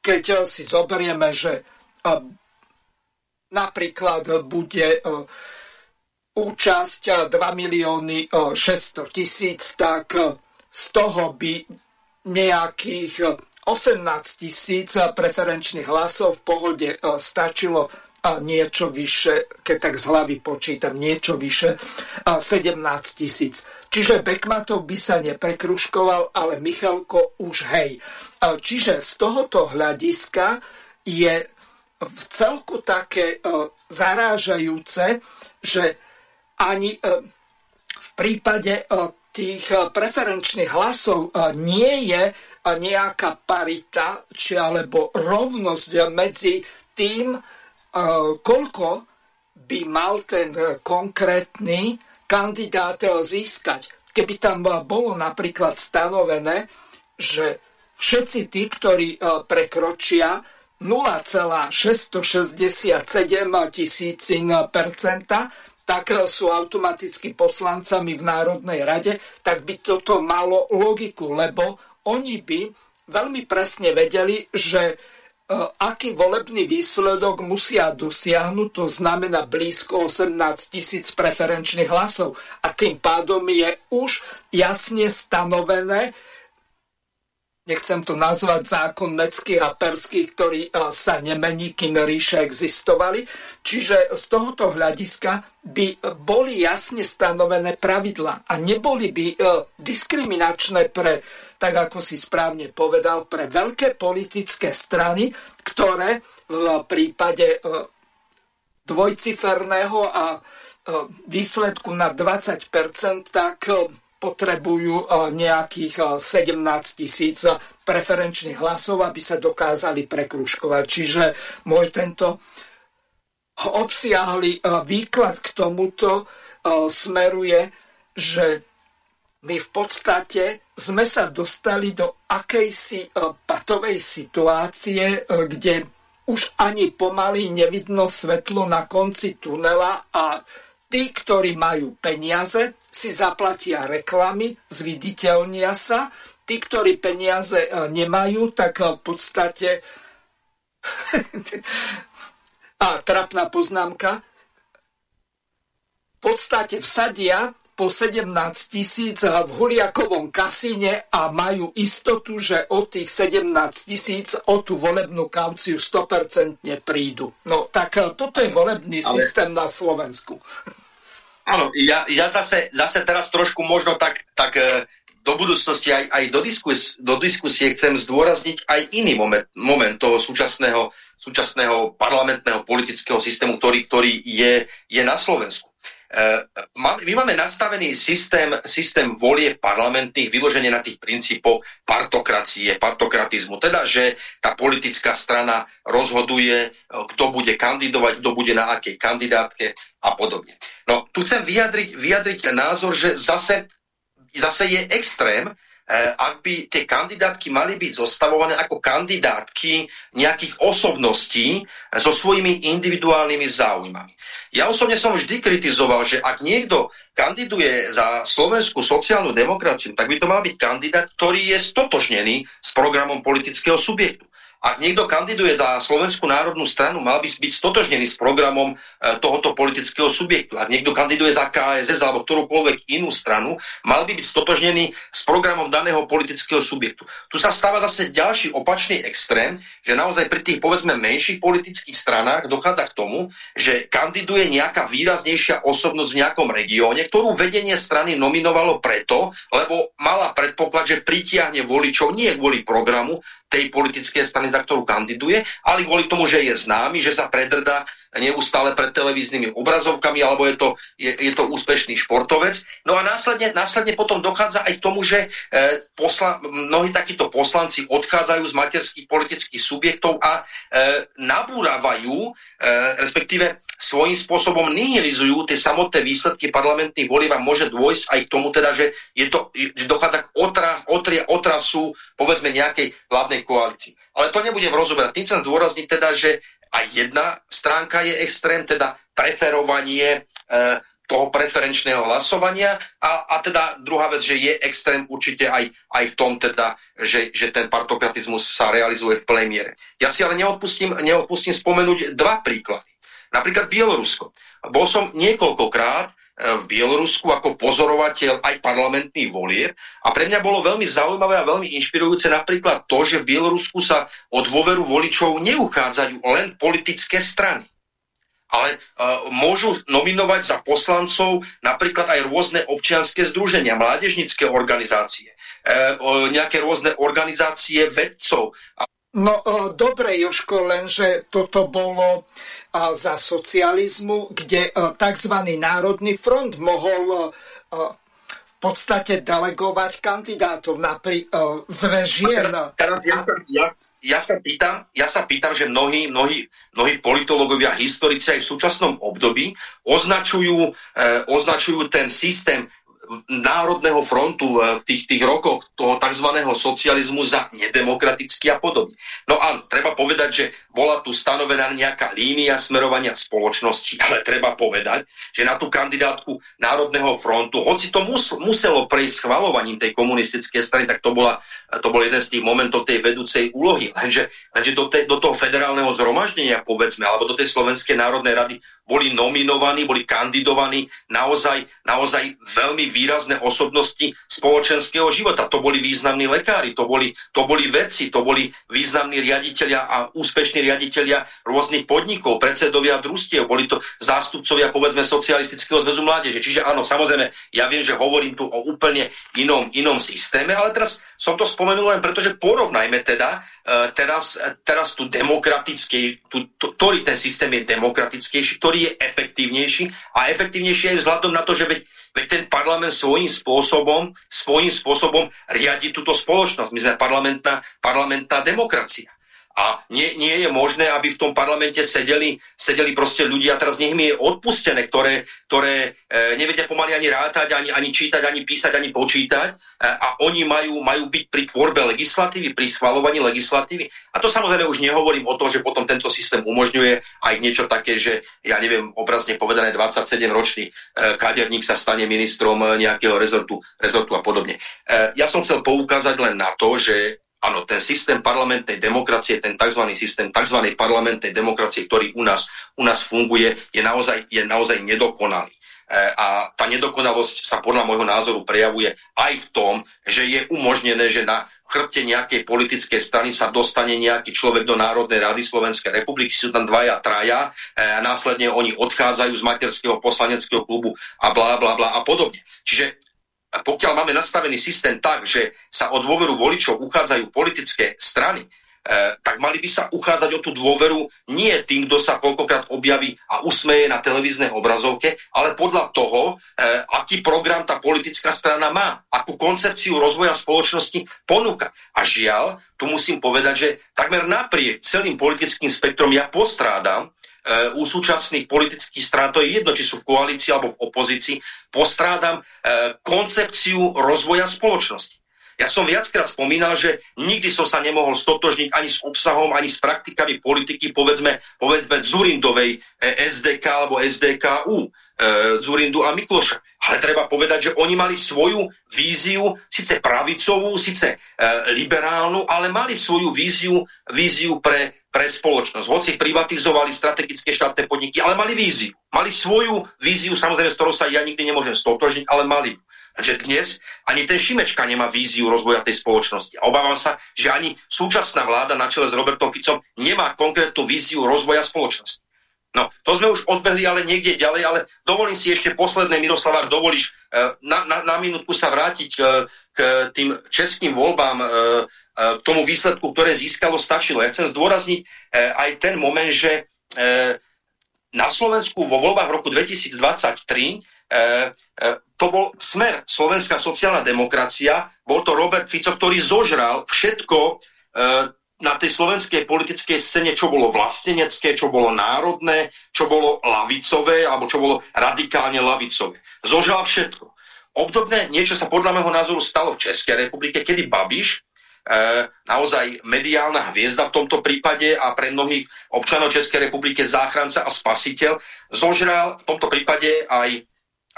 Keď si zoberieme, že napríklad bude účasť 2 milióny 600 tisíc, tak z toho by nejakých 18 tisíc preferenčných hlasov v pohode stačilo niečo vyše, keď tak z hlavy počítam, niečo vyše 17 tisíc. Čiže Bekmatov by sa neprekruškoval, ale Michalko už hej. Čiže z tohoto hľadiska je v celku také zarážajúce, že ani v prípade tých preferenčných hlasov nie je nejaká parita, či alebo rovnosť medzi tým, koľko by mal ten konkrétny kandidát získať. Keby tam bolo napríklad stanovené, že všetci tí, ktorí prekročia 0,667 tisícin percenta, tak sú automaticky poslancami v Národnej rade, tak by toto malo logiku, lebo oni by veľmi presne vedeli, že E, aký volebný výsledok musia dosiahnuť, to znamená blízko 18 tisíc preferenčných hlasov. A tým pádom je už jasne stanovené, nechcem to nazvať zákon neckých a perských, ktorý e, sa nemení, kým ríše existovali. Čiže z tohoto hľadiska by boli jasne stanovené pravidla a neboli by e, diskriminačné pre tak ako si správne povedal, pre veľké politické strany, ktoré v prípade e, dvojciferného a e, výsledku na 20%, tak e, potrebujú nejakých 17 tisíc preferenčných hlasov, aby sa dokázali prekruškovať. Čiže môj tento obsiahly výklad k tomuto smeruje, že my v podstate sme sa dostali do akejsi e, patovej situácie, e, kde už ani pomaly nevidno svetlo na konci tunela a tí, ktorí majú peniaze, si zaplatia reklamy, zviditeľnia sa. Tí, ktorí peniaze e, nemajú, tak v podstate... [laughs] a trapná poznámka. V podstate vsadia po 17 tisíc v Huliakovom kasíne a majú istotu, že o tých 17 tisíc o tú volebnú kauciu 100% prídu. No tak e, toto je volebný Ale... systém na Slovensku. Áno, ja, ja zase, zase teraz trošku možno tak, tak e, do budúcnosti aj, aj do, diskus, do diskusie chcem zdôrazniť aj iný moment, moment toho súčasného, súčasného parlamentného politického systému, ktorý, ktorý je, je na Slovensku. Eh, my máme nastavený systém, systém volie parlamentných vyloženie na tých princípoch partokracie, partokratizmu. Teda, že tá politická strana rozhoduje, eh, kto bude kandidovať, kto bude na akej kandidátke a podobne. No, tu chcem vyjadriť, vyjadriť názor, že zase, zase je extrém, ak by tie kandidátky mali byť zostavované ako kandidátky nejakých osobností so svojimi individuálnymi záujmami. Ja osobne som vždy kritizoval, že ak niekto kandiduje za slovenskú sociálnu demokraciu, tak by to mal byť kandidát, ktorý je stotožnený s programom politického subjektu. Ak niekto kandiduje za Slovenskú národnú stranu, mal by byť stotožnený s programom e, tohoto politického subjektu. Ak niekto kandiduje za KSS alebo ktorúkoľvek inú stranu, mal by byť stotožnený s programom daného politického subjektu. Tu sa stáva zase ďalší opačný extrém, že naozaj pri tých povedzme menších politických stranách dochádza k tomu, že kandiduje nejaká výraznejšia osobnosť v nejakom regióne, ktorú vedenie strany nominovalo preto, lebo mala predpoklad, že pritiahne voličov nie kvôli programu, tej politickej strany, za ktorú kandiduje, ale kvôli tomu, že je známy, že sa predrda neustále pred televíznymi obrazovkami, alebo je to, je, je to úspešný športovec. No a následne, následne potom dochádza aj k tomu, že e, posla, mnohí takíto poslanci odchádzajú z materských politických subjektov a e, nabúravajú, e, respektíve svojím spôsobom nihilizujú tie samotné výsledky parlamentných volieb a môže dôjsť aj k tomu teda, že, je to, že dochádza k otras, otria, otrasu povedzme nejakej vládnej koalícii. Ale to nebudem rozoberať. Tým chcem zdôrazniť teda, že aj jedna stránka je extrém, teda preferovanie e, toho preferenčného hlasovania a, a teda druhá vec, že je extrém určite aj, aj v tom teda, že, že ten partokratizmus sa realizuje v plnej miere. Ja si ale neodpustím, neodpustím spomenúť dva príklady. Napríklad Bielorusko. Bol som niekoľkokrát v Bielorusku ako pozorovateľ aj parlamentných volieb a pre mňa bolo veľmi zaujímavé a veľmi inšpirujúce napríklad to, že v Bielorusku sa o dôveru voličov neuchádzajú len politické strany ale uh, môžu nominovať za poslancov napríklad aj rôzne občianské združenia, mládežnické organizácie, uh, nejaké rôzne organizácie vedcov. No uh, dobre, Joško, lenže toto bolo za socializmu, kde uh, tzv. Národný front mohol uh, v podstate delegovať kandidátov uh, zve žien. Teraz, ja, ja, ja sa pýtam, ja sa pýtam, že mnohí, mnohí, mnohí politológovia, historici aj v súčasnom období označujú, e, označujú ten systém Národného frontu v tých, tých rokoch toho tzv. socializmu za nedemokratický a podobne. No áno, treba povedať, že bola tu stanovená nejaká línia smerovania spoločnosti, ale treba povedať, že na tú kandidátku Národného frontu, hoci to mus, muselo prejsť schvalovaním tej komunistickej strany, tak to, bola, to bol jeden z tých momentov tej vedúcej úlohy. Lenže, lenže do, te, do toho federálneho zhromaždenia, povedzme, alebo do tej Slovenskej národnej rady boli nominovaní, boli kandidovaní naozaj, naozaj veľmi výrazné osobnosti spoločenského života. To boli významní lekári, to boli, to boli vedci, to boli významní riaditeľia a úspešní riaditeľia rôznych podnikov, predsedovia družstiev, boli to zástupcovia povedzme Socialistického zväzu mládeže. Čiže áno, samozrejme, ja viem, že hovorím tu o úplne inom, inom systéme, ale teraz som to spomenul len preto, že porovnajme teda uh, teraz, teraz tu demokratický, tu, to, ktorý ten systém je demokratickejší, ktorý je efektívnejší a efektívnejší aj vzhľadom na to, že veď, veď ten parlament svojím spôsobom, svojím spôsobom riadi túto spoločnosť. My sme parlamentná, parlamentná demokracia. A nie, nie je možné, aby v tom parlamente sedeli, sedeli proste ľudia, teraz nech mi je odpustené, ktoré, ktoré e, nevedia pomaly ani rátať, ani, ani čítať, ani písať, ani počítať e, a oni majú, majú byť pri tvorbe legislatívy, pri schvalovaní legislatívy. A to samozrejme už nehovorím o tom, že potom tento systém umožňuje aj niečo také, že ja neviem, obrazne povedané 27-ročný e, kaderník sa stane ministrom nejakého rezortu, rezortu a podobne. E, ja som chcel poukázať len na to, že Áno, ten systém parlamentnej demokracie, ten tzv. systém tzv. parlamentnej demokracie, ktorý u nás, u nás funguje, je naozaj, je naozaj nedokonalý. E, a tá nedokonalosť sa podľa môjho názoru prejavuje aj v tom, že je umožnené, že na chrbte nejakej politickej strany sa dostane nejaký človek do Národnej rady Slovenskej republiky, sú tam dvaja, traja e, a následne oni odchádzajú z materského poslaneckého klubu a blá, blá, blá a podobne. Čiže a pokiaľ máme nastavený systém tak, že sa o dôveru voličov uchádzajú politické strany, E, tak mali by sa uchádzať o tú dôveru nie tým, kto sa koľkokrát objaví a usmeje na televíznej obrazovke, ale podľa toho, e, aký program tá politická strana má, akú koncepciu rozvoja spoločnosti ponúka. A žiaľ, tu musím povedať, že takmer napriek celým politickým spektrom ja postrádam u súčasných politických strán, to je jedno, či sú v koalícii alebo v opozícii, postrádam e, koncepciu rozvoja spoločnosti. Ja som viackrát spomínal, že nikdy som sa nemohol stotožniť ani s obsahom, ani s praktikami politiky, povedzme, povedzme Zurindovej e, SDK alebo SDKU. E, Zurindu a Mikloša. Ale treba povedať, že oni mali svoju víziu, síce pravicovú, síce e, liberálnu, ale mali svoju víziu, víziu pre, pre spoločnosť. Hoci privatizovali strategické štátne podniky, ale mali víziu. Mali svoju víziu, samozrejme, z ktorou sa ja nikdy nemôžem stotožniť, ale mali že dnes ani ten Šimečka nemá víziu rozvoja tej spoločnosti. A obávam sa, že ani súčasná vláda na čele s Robertom Ficom nemá konkrétnu víziu rozvoja spoločnosti. No, to sme už odbehli ale niekde ďalej, ale dovolím si ešte posledné, Miroslav, ak dovolíš, e, na, na, na minútku sa vrátiť k, k tým českým voľbám, e, e, k tomu výsledku, ktoré získalo, stačilo. Ja chcem zdôrazniť aj ten moment, že na Slovensku vo voľbách v roku 2023 to bol smer Slovenská sociálna demokracia, bol to Robert Fico, ktorý zožral všetko na tej slovenskej politickej scéne, čo bolo vlastenecké, čo bolo národné, čo bolo lavicové, alebo čo bolo radikálne lavicové. Zožal všetko. Obdobné niečo sa podľa môjho názoru stalo v Českej republike, kedy Babiš, e, naozaj mediálna hviezda v tomto prípade a pre mnohých občanov Českej republiky záchranca a spasiteľ, zožral v tomto prípade aj,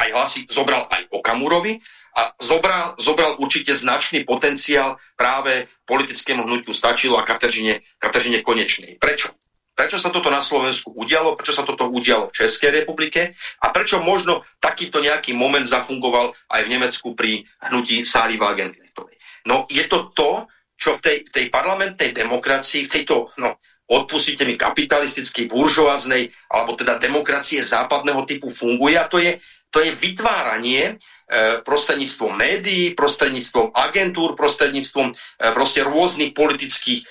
aj hlasy, zobral aj Okamurovi, a zobral, zobral určite značný potenciál práve politickému hnutiu stačilo a Kateřine, Kateřine Konečnej. Prečo? prečo sa toto na Slovensku udialo, prečo sa toto udialo v Českej republike a prečo možno takýto nejaký moment zafungoval aj v Nemecku pri hnutí Sári Wagenknechtovej. No je to to, čo v tej, v tej parlamentnej demokracii, v tejto, no, odpustite mi, kapitalistickej, buržoáznej, alebo teda demokracie západného typu funguje a to je, to je vytváranie E, prostredníctvom médií, prostredníctvom agentúr, prostredníctvom e, proste rôznych politických e,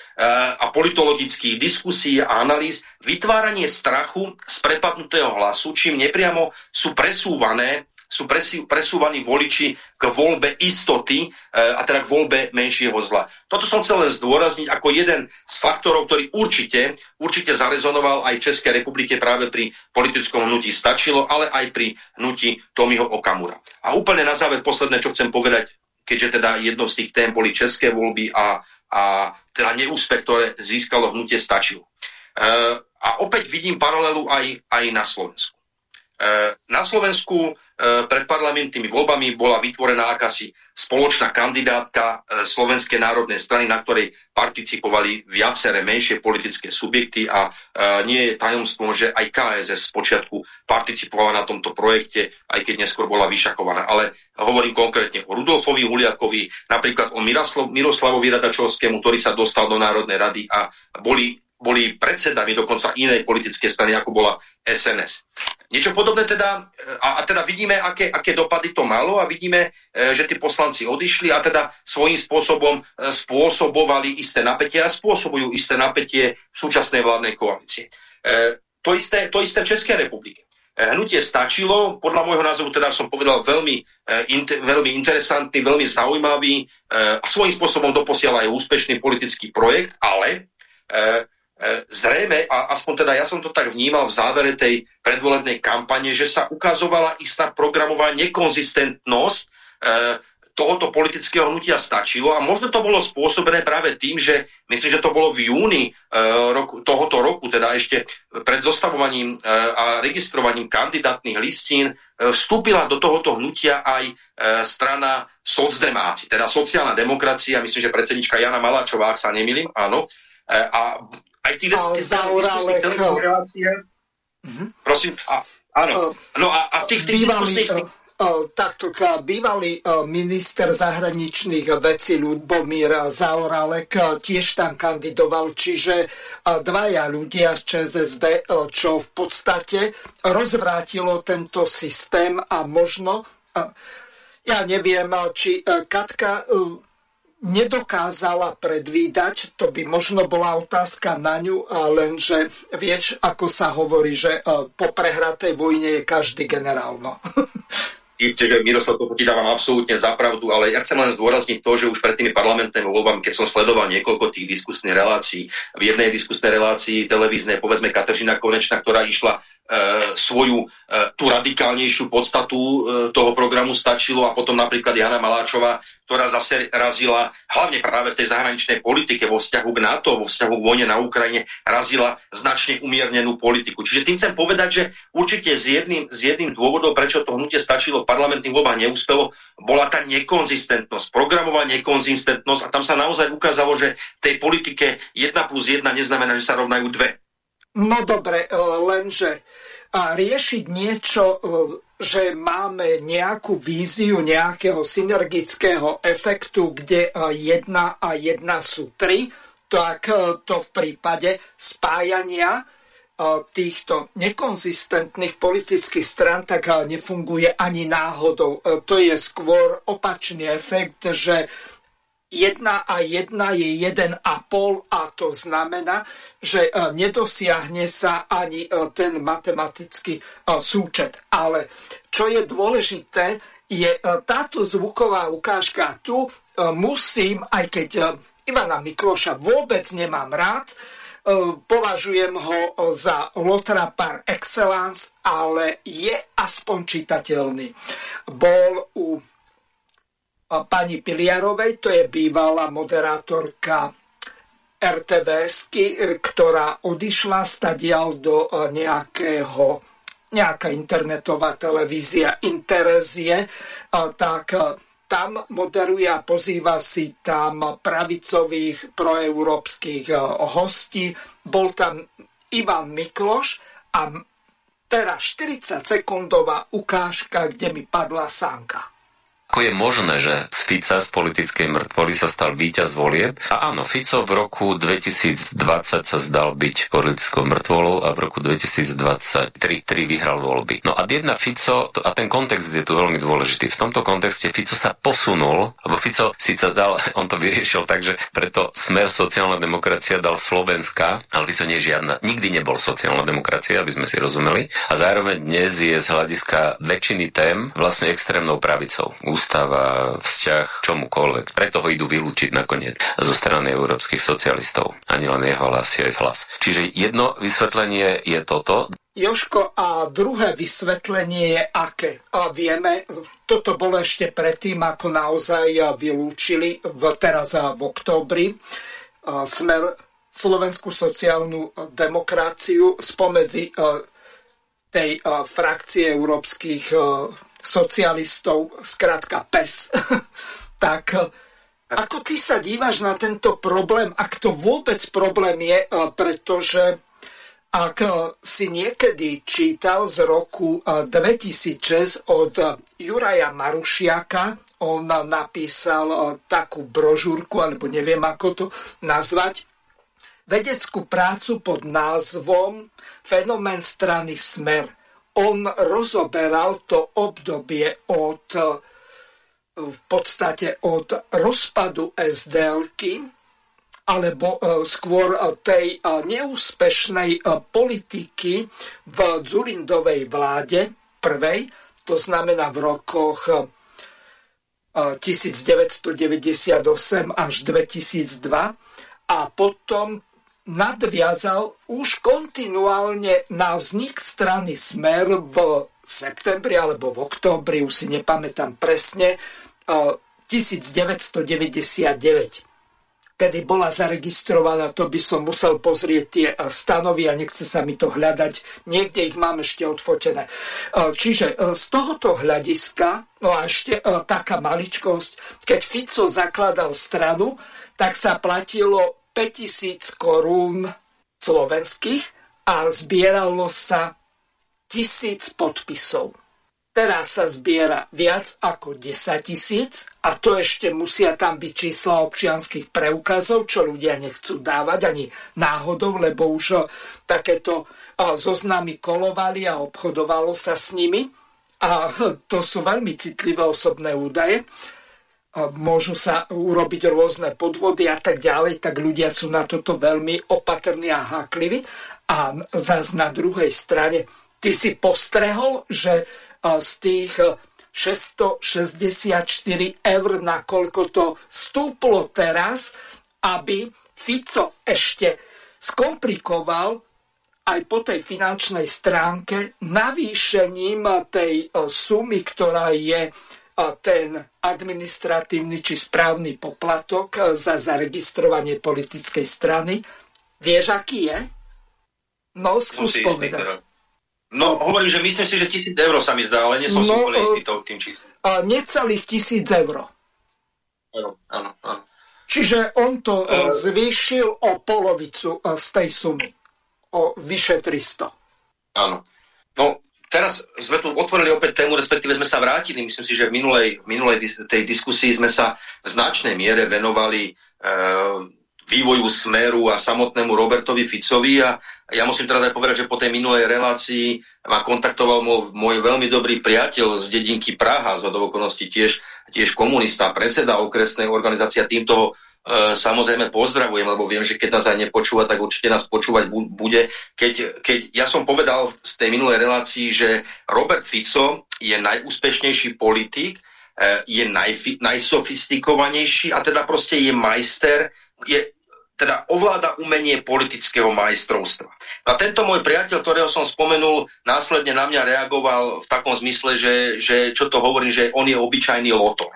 a politologických diskusí a analýz, vytváranie strachu z prepadnutého hlasu, čím nepriamo sú presúvané sú presúvaní voliči k voľbe istoty, a teda k voľbe menšieho zla. Toto som chcel len zdôrazniť ako jeden z faktorov, ktorý určite, určite zarezonoval aj v Českej republike práve pri politickom hnutí stačilo, ale aj pri hnutí Tomiho Okamura. A úplne na záver posledné, čo chcem povedať, keďže teda jednou z tých tém boli české voľby a, a teda neúspech, ktoré získalo hnutie stačilo. E, a opäť vidím paralelu aj, aj na Slovensku. E, na Slovensku e, pred parlamentnými voľbami bola vytvorená akási spoločná kandidátka e, Slovenskej národnej strany, na ktorej participovali viaceré menšie politické subjekty a nie je tajomstvom, že aj KSS počiatku participovala na tomto projekte, aj keď neskôr bola vyšakovaná. Ale hovorím konkrétne o Rudolfovi Huliakovi, napríklad o Miroslavovi Radačovskému, ktorý sa dostal do Národnej rady a boli boli predsedami dokonca inej politickej strany, ako bola SNS. Niečo podobné teda, a, a teda vidíme, aké, aké dopady to malo a vidíme, e, že tí poslanci odišli a teda svojím spôsobom e, spôsobovali isté napätie a spôsobujú isté napätie v súčasnej vládnej koalície. E, to isté, to isté v Českej republike. Hnutie stačilo, podľa môjho názoru teda som povedal veľmi, veľmi interesantný, veľmi zaujímavý a svojím spôsobom doposiaľ aj úspešný politický projekt, ale E, zrejme, a aspoň teda ja som to tak vnímal v závere tej predvolebnej kampane, že sa ukazovala istá programová nekonzistentnosť e, tohoto politického hnutia stačilo a možno to bolo spôsobené práve tým, že myslím, že to bolo v júni e, roku, tohoto roku, teda ešte pred zostavovaním e, a registrovaním kandidátnych listín e, vstúpila do tohoto hnutia aj e, strana socdemáci, teda sociálna demokracia, myslím, že predsednička Jana Maláčová, ak sa nemýlim, áno, e, a aj v tých, diskusných reláciách. Mm-hmm. Prosím, a, áno. No a, a v tých, tých diskusných... takto bývalý minister zahraničných vecí Ľudbomír Zaoralek tiež tam kandidoval, čiže dvaja ľudia z ČSSD, čo v podstate rozvrátilo tento systém a možno, ja neviem, či Katka nedokázala predvídať, to by možno bola otázka na ňu, lenže vieš, ako sa hovorí, že e, po prehratej vojne je každý generál. No. [laughs] Čiže Miroslav, to ti dávam absolútne za pravdu, ale ja chcem len zdôrazniť to, že už pred tými parlamentnými voľbami, keď som sledoval niekoľko tých diskusných relácií, v jednej diskusnej relácii televíznej, povedzme Kateřina Konečná, ktorá išla svoju e, tú radikálnejšiu podstatu e, toho programu stačilo a potom napríklad Jana Maláčová, ktorá zase razila hlavne práve v tej zahraničnej politike vo vzťahu k NATO, vo vzťahu k vojne na Ukrajine, razila značne umiernenú politiku. Čiže tým chcem povedať, že určite z jedným, z jedným dôvodov, prečo to hnutie stačilo v parlamentných voľbách neúspelo, bola tá nekonzistentnosť, programová nekonzistentnosť a tam sa naozaj ukázalo, že v tej politike 1 plus 1 neznamená, že sa rovnajú dve. No dobre, e, lenže a riešiť niečo, e, že máme nejakú víziu nejakého synergického efektu, kde e, jedna a jedna sú tri, tak to v prípade spájania týchto nekonzistentných politických stran tak nefunguje ani náhodou. To je skôr opačný efekt, že 1 a 1 je 1,5 a to znamená, že e, nedosiahne sa ani e, ten matematický e, súčet. Ale čo je dôležité, je táto zvuková ukážka. Tu musím, aj keď Ivana Mikloša vôbec nemám rád, považujem ho za lotra par excellence, ale je aspoň čitateľný. Bol u pani Piliarovej, to je bývalá moderátorka RTVS, ktorá odišla stadial do e, nejakého nejaká internetová televízia Interezie, e, tak e, tam moderuje a pozýva si tam pravicových proeurópskych hostí. Bol tam Ivan Mikloš a teraz 40 sekundová ukážka, kde mi padla sánka. Ako je možné, že z Fica z politickej mŕtvoly sa stal víťaz volieb? A áno, Fico v roku 2020 sa zdal byť politickou mŕtvolou a v roku 2023 vyhral voľby. No a jedna Fico, a ten kontext je tu veľmi dôležitý. V tomto kontexte Fico sa posunul, lebo Fico síce dal, [laughs] on to vyriešil tak, že preto smer sociálna demokracia dal Slovenska, ale Fico nie je žiadna, nikdy nebol sociálna demokracia, aby sme si rozumeli. A zároveň dnes je z hľadiska väčšiny tém vlastne extrémnou pravicou ústava, vzťah, čomukoľvek. Preto ho idú vylúčiť nakoniec zo strany európskych socialistov. Ani len jeho hlas, aj hlas. Čiže jedno vysvetlenie je toto. Joško, a druhé vysvetlenie je aké? A vieme, toto bolo ešte predtým, ako naozaj vylúčili v, teraz v októbri smer slovenskú sociálnu demokraciu spomedzi tej frakcie európskych socialistov, zkrátka PES, [laughs] tak eh, ako ty sa dívaš na tento problém, ak to vôbec problém je, eh, pretože ak eh, si niekedy čítal z roku 2006 od Juraja Marušiaka, on napísal takú brožúrku, alebo neviem ako to nazvať, vedeckú prácu pod názvom Fenomén strany Smer – on rozoberal to obdobie od v podstate od rozpadu SDLky alebo e, skôr tej e, neúspešnej politiky v Zulindovej vláde prvej, to znamená v rokoch 1998 až 2002 a potom nadviazal už kontinuálne na vznik strany Smer v septembri alebo v októbri, už si nepamätám presne, 1999 kedy bola zaregistrovaná, to by som musel pozrieť tie stanovy a nechce sa mi to hľadať. Niekde ich mám ešte odfotené. Čiže z tohoto hľadiska, no a ešte taká maličkosť, keď Fico zakladal stranu, tak sa platilo 5000 korún slovenských a zbieralo sa tisíc podpisov. Teraz sa zbiera viac ako 10 tisíc a to ešte musia tam byť čísla občianských preukazov, čo ľudia nechcú dávať ani náhodou, lebo už takéto zoznamy kolovali a obchodovalo sa s nimi. A to sú veľmi citlivé osobné údaje môžu sa urobiť rôzne podvody a tak ďalej, tak ľudia sú na toto veľmi opatrní a hákliví. A zase na druhej strane, ty si postrehol, že z tých 664 eur, nakoľko to stúplo teraz, aby Fico ešte skomplikoval aj po tej finančnej stránke navýšením tej sumy, ktorá je ten administratívny či správny poplatok za zaregistrovanie politickej strany. Vieš, aký je? No, skús povedať. Teda. No, hovorím, že myslím si, že tisíc eur sa mi zdá, ale nie som no, si úplne istý tým číslom. Necelých tisíc eur. Áno, áno, áno. Čiže on to uh, zvýšil o polovicu z tej sumy. O vyše 300. Áno. No, teraz sme tu otvorili opäť tému, respektíve sme sa vrátili. Myslím si, že v minulej, v minulej tej diskusii sme sa v značnej miere venovali e, vývoju Smeru a samotnému Robertovi Ficovi a ja musím teraz aj povedať, že po tej minulej relácii ma kontaktoval môj, môj veľmi dobrý priateľ z dedinky Praha, z okolností tiež, tiež komunista, predseda okresnej organizácie týmto E, samozrejme pozdravujem, lebo viem, že keď nás aj nepočúva, tak určite nás počúvať bude. Keď, keď ja som povedal z tej minulej relácii, že Robert Fico je najúspešnejší politik, e, je naj, najsofistikovanejší a teda proste je majster, je, teda ovláda umenie politického majstrovstva. A tento môj priateľ, ktorého som spomenul, následne na mňa reagoval v takom zmysle, že, že čo to hovorím, že on je obyčajný lotor.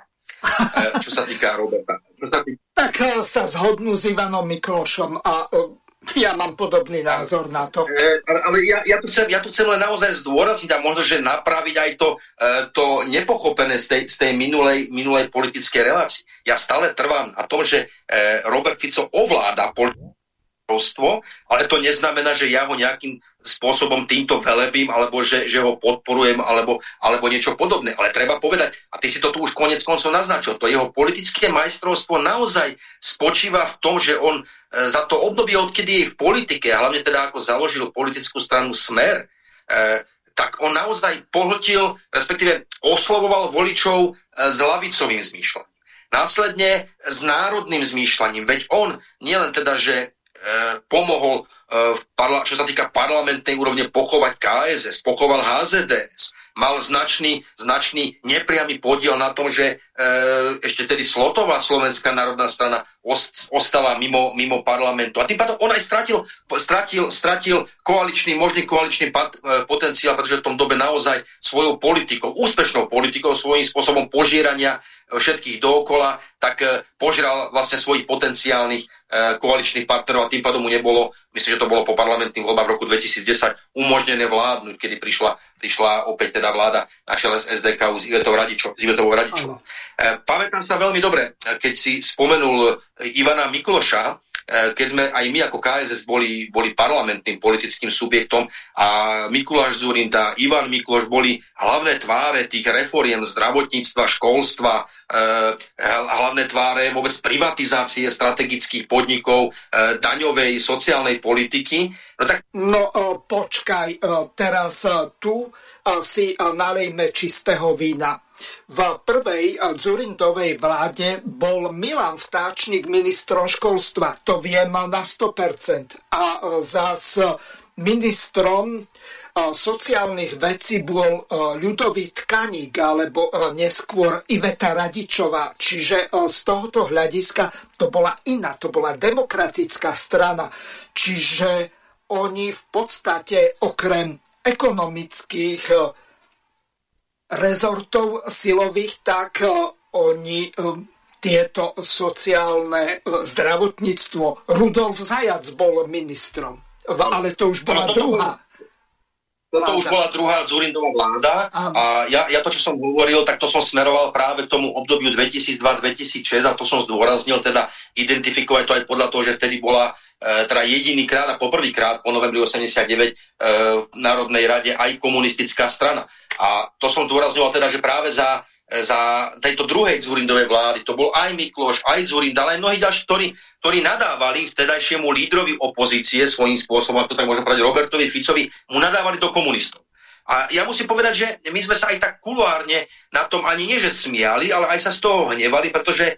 E, čo sa týka Roberta. Čo sa týka tak eh, sa zhodnú s Ivanom Miklošom a eh, ja mám podobný názor na to. E, ale ja, ja, tu chcem, ja tu chcem len naozaj zdôraziť a možno, že napraviť aj to, e, to nepochopené z tej, z tej minulej, minulej politickej relácii. Ja stále trvám na tom, že e, Robert Fico ovláda majstrovstvo, ale to neznamená, že ja ho nejakým spôsobom týmto velebím, alebo že, že ho podporujem, alebo, alebo niečo podobné. Ale treba povedať, a ty si to tu už konec koncov naznačil, to jeho politické majstrovstvo naozaj spočíva v tom, že on e, za to obdobie, odkedy je v politike, a hlavne teda ako založil politickú stranu Smer, e, tak on naozaj pohltil, respektíve oslovoval voličov e, s lavicovým zmýšľaním. Následne s národným zmýšľaním, veď on nielen teda, že E, pomohol, čo sa týka parlamentnej úrovne, pochovať KSS, pochoval HZDS, mal značný, značný nepriamy podiel na tom, že e, ešte tedy Slotová Slovenská národná strana ost, ostala mimo, mimo parlamentu. A tým pádom on aj stratil, stratil, stratil koaličný, možný koaličný pat, e, potenciál, pretože v tom dobe naozaj svojou politikou, úspešnou politikou, svojím spôsobom požierania všetkých dookola, tak e, požral vlastne svojich potenciálnych e, koaličných partnerov a tým pádom mu nebolo, myslím, že to bolo po parlamentných voľbách v roku 2010, umožnené vládnuť, kedy prišla, prišla opäť teda vláda na čele s SDK s Ivetou Radičou. S Radičou. E, pamätám sa veľmi dobre, keď si spomenul Ivana Mikloša, E, keď sme aj my ako KSS boli, boli parlamentným politickým subjektom a Mikuláš Zurinda, Ivan Mikloš boli hlavné tváre tých reforiem zdravotníctva, školstva, e, hlavné tváre vôbec privatizácie strategických podnikov, e, daňovej, sociálnej politiky. No, tak... no počkaj, teraz tu si nalejme čistého vína. V prvej Zurindovej vláde bol Milan Vtáčnik ministrom školstva, to viem na 100%. A zás ministrom sociálnych vecí bol ľudový tkaník alebo neskôr Iveta Radičová. Čiže z tohoto hľadiska to bola iná, to bola demokratická strana. Čiže oni v podstate okrem ekonomických rezortov silových, tak e, oni e, tieto sociálne e, zdravotníctvo. Rudolf Zajac bol ministrom, ale to už bola druhá. To už bola druhá Zurindová vláda. A ja, ja to, čo som hovoril, tak to som smeroval práve k tomu obdobiu 2002-2006 a to som zdôraznil, teda identifikovať to aj podľa toho, že vtedy bola teda jediný krát a poprvýkrát po novembri 89 e, v Národnej rade aj komunistická strana. A to som dôrazňoval teda, že práve za, za tejto druhej Zurindovej vlády, to bol aj Mikloš, aj Zurinda, ale aj mnohí ďalší, ktorí, ktorí nadávali vtedajšiemu lídrovi opozície svojím spôsobom, to tak môžem povedať Robertovi Ficovi, mu nadávali do komunistov. A ja musím povedať, že my sme sa aj tak kuluárne na tom ani nie, že smiali, ale aj sa z toho hnevali, pretože e,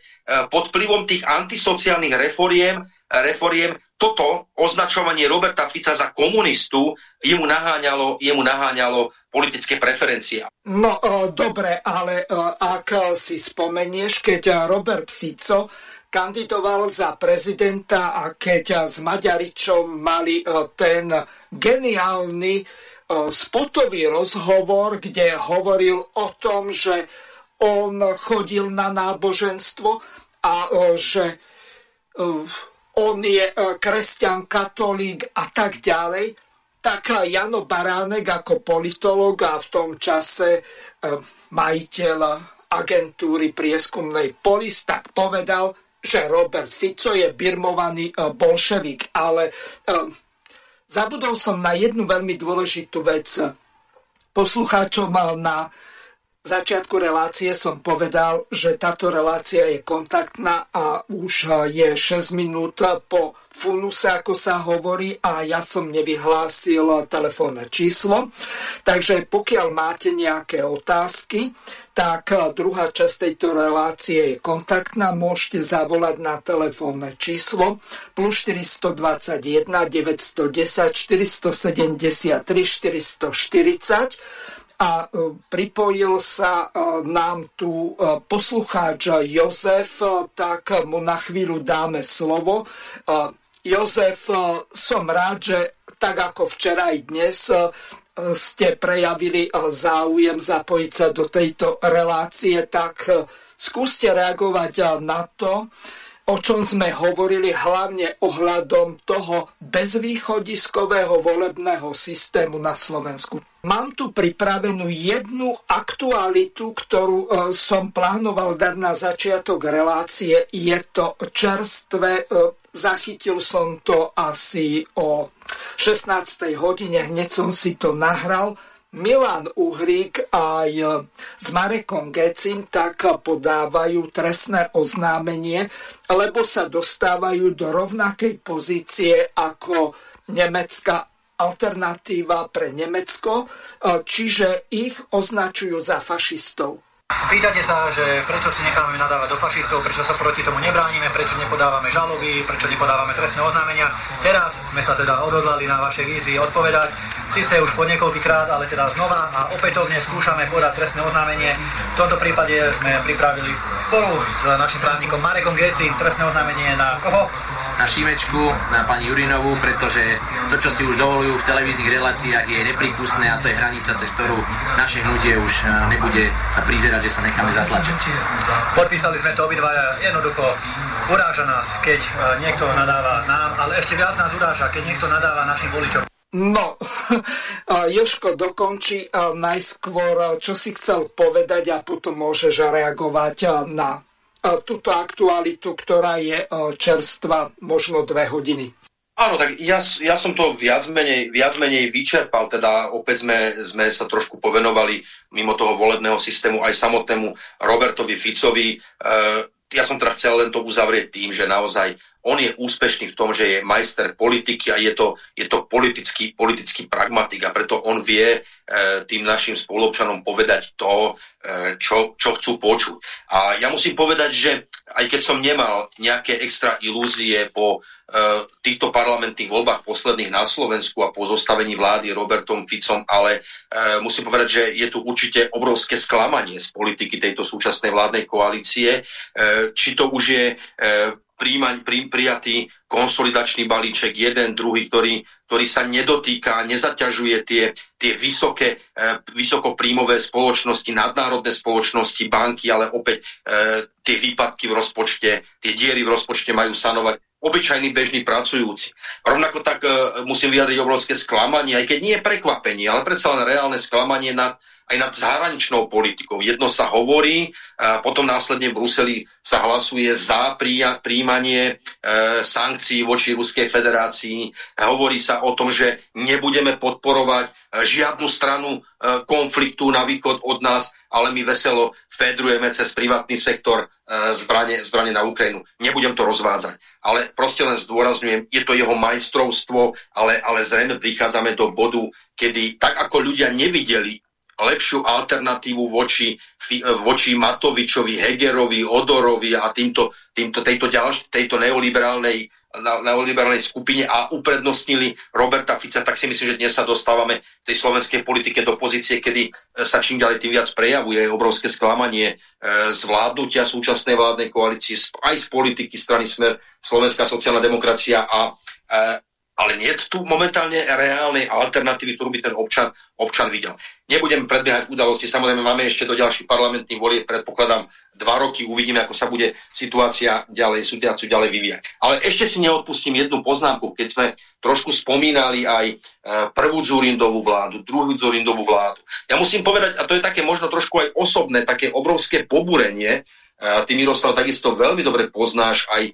pod vplyvom tých antisociálnych reforiem, reforiem toto označovanie Roberta Fica za komunistu jemu naháňalo, jemu naháňalo politické preferencie. No e, dobre, ale e, ak si spomenieš, keď Robert Fico kandidoval za prezidenta a keď s Maďaričom mali ten geniálny spotový rozhovor, kde hovoril o tom, že on chodil na náboženstvo a že on je kresťan, katolík a tak ďalej, tak Jano Baránek ako politolog a v tom čase majiteľ agentúry prieskumnej Polis tak povedal, že Robert Fico je birmovaný bolševik, ale Zabudol som na jednu veľmi dôležitú vec. Poslucháčom na začiatku relácie som povedal, že táto relácia je kontaktná a už je 6 minút po funuse, ako sa hovorí, a ja som nevyhlásil telefónne číslo. Takže pokiaľ máte nejaké otázky, tak druhá časť tejto relácie je kontaktná. Môžete zavolať na telefónne číslo plus 421 910 473 440 a e, pripojil sa e, nám tu e, poslucháč Jozef, tak mu na chvíľu dáme slovo. Jozef, som rád, že tak ako včera aj dnes ste prejavili záujem zapojiť sa do tejto relácie, tak skúste reagovať na to, o čom sme hovorili hlavne ohľadom toho bezvýchodiskového volebného systému na Slovensku. Mám tu pripravenú jednu aktualitu, ktorú e, som plánoval dať na začiatok relácie. Je to čerstvé, e, zachytil som to asi o 16. hodine, hneď som si to nahral Milan Uhrík aj e, s Marekom Gecim tak podávajú trestné oznámenie, lebo sa dostávajú do rovnakej pozície ako nemecká alternatíva pre Nemecko, e, čiže ich označujú za fašistov. Pýtate sa, že prečo si necháme nadávať do fašistov, prečo sa proti tomu nebránime, prečo nepodávame žaloby, prečo nepodávame trestné oznámenia. Teraz sme sa teda odhodlali na vaše výzvy odpovedať, síce už po niekoľkýkrát, ale teda znova a opätovne skúšame podať trestné oznámenie. V tomto prípade sme pripravili spolu s našim právnikom Marekom Geci trestné oznámenie na koho? Na Šimečku, na pani Jurinovú, pretože to, čo si už dovolujú v televíznych reláciách, je neprípustné a to je hranica, cez ktorú naše hnutie už e, nebude sa prizerať, že sa necháme zatlačiť. Podpísali sme to obidvaja, jednoducho uráža nás, keď e, niekto nadáva nám, ale ešte viac nás uráža, keď niekto nadáva našim voličom. No, [laughs] Joško dokončí najskôr, čo si chcel povedať a potom môžeš reagovať na túto aktualitu, ktorá je čerstva možno dve hodiny. Áno, tak ja, ja som to viac menej, viac menej vyčerpal, teda opäť sme, sme sa trošku povenovali mimo toho volebného systému aj samotnému Robertovi Ficovi. E, ja som teda chcel len to uzavrieť tým, že naozaj on je úspešný v tom, že je majster politiky a je to, je to politický, politický pragmatik a preto on vie e, tým našim spolupčanom povedať to, e, čo, čo chcú počuť. A ja musím povedať, že aj keď som nemal nejaké extra ilúzie po e, týchto parlamentných voľbách posledných na Slovensku a po zostavení vlády Robertom Ficom, ale e, musím povedať, že je tu určite obrovské sklamanie z politiky tejto súčasnej vládnej koalície. E, či to už je e, príjmaň, prí, prijatý konsolidačný balíček, jeden, druhý, ktorý, ktorý sa nedotýka, nezaťažuje tie, tie vysoké, e, vysokopríjmové spoločnosti, nadnárodné spoločnosti, banky, ale opäť e, tie výpadky v rozpočte, tie diery v rozpočte majú sanovať obyčajní bežní pracujúci. Rovnako tak e, musím vyjadriť obrovské sklamanie, aj keď nie je prekvapenie, ale predsa len reálne sklamanie nad aj nad zahraničnou politikou. Jedno sa hovorí, potom následne v Bruseli sa hlasuje za príjmanie e, sankcií voči Ruskej federácii. Hovorí sa o tom, že nebudeme podporovať e, žiadnu stranu e, konfliktu na východ od nás, ale my veselo fedrujeme cez privátny sektor zbranie, zbranie na Ukrajinu. Nebudem to rozvádzať, ale proste len zdôrazňujem, je to jeho majstrovstvo, ale, ale zrejme prichádzame do bodu, kedy tak ako ľudia nevideli lepšiu alternatívu voči, voči Matovičovi, Hegerovi, Odorovi a týmto, týmto, tejto, ďalš, tejto neoliberálnej, neoliberálnej skupine a uprednostnili Roberta Fica, tak si myslím, že dnes sa dostávame v tej slovenskej politike do pozície, kedy sa čím ďalej tým viac prejavuje obrovské sklamanie e, zvládnutia súčasnej vládnej koalície, aj z politiky strany Smer, Slovenská sociálna demokracia a e, ale nie je tu momentálne reálnej alternatívy, ktorú by ten občan, občan videl. Nebudem predbiehať udalosti, samozrejme máme ešte do ďalších parlamentných volieb, predpokladám dva roky, uvidíme, ako sa bude situácia ďalej, situáciu ďalej vyvíjať. Ale ešte si neodpustím jednu poznámku, keď sme trošku spomínali aj e, prvú Zurindovú vládu, druhú Zurindovú vládu. Ja musím povedať, a to je také možno trošku aj osobné, také obrovské poburenie, Ty, Miroslav, takisto veľmi dobre poznáš aj e,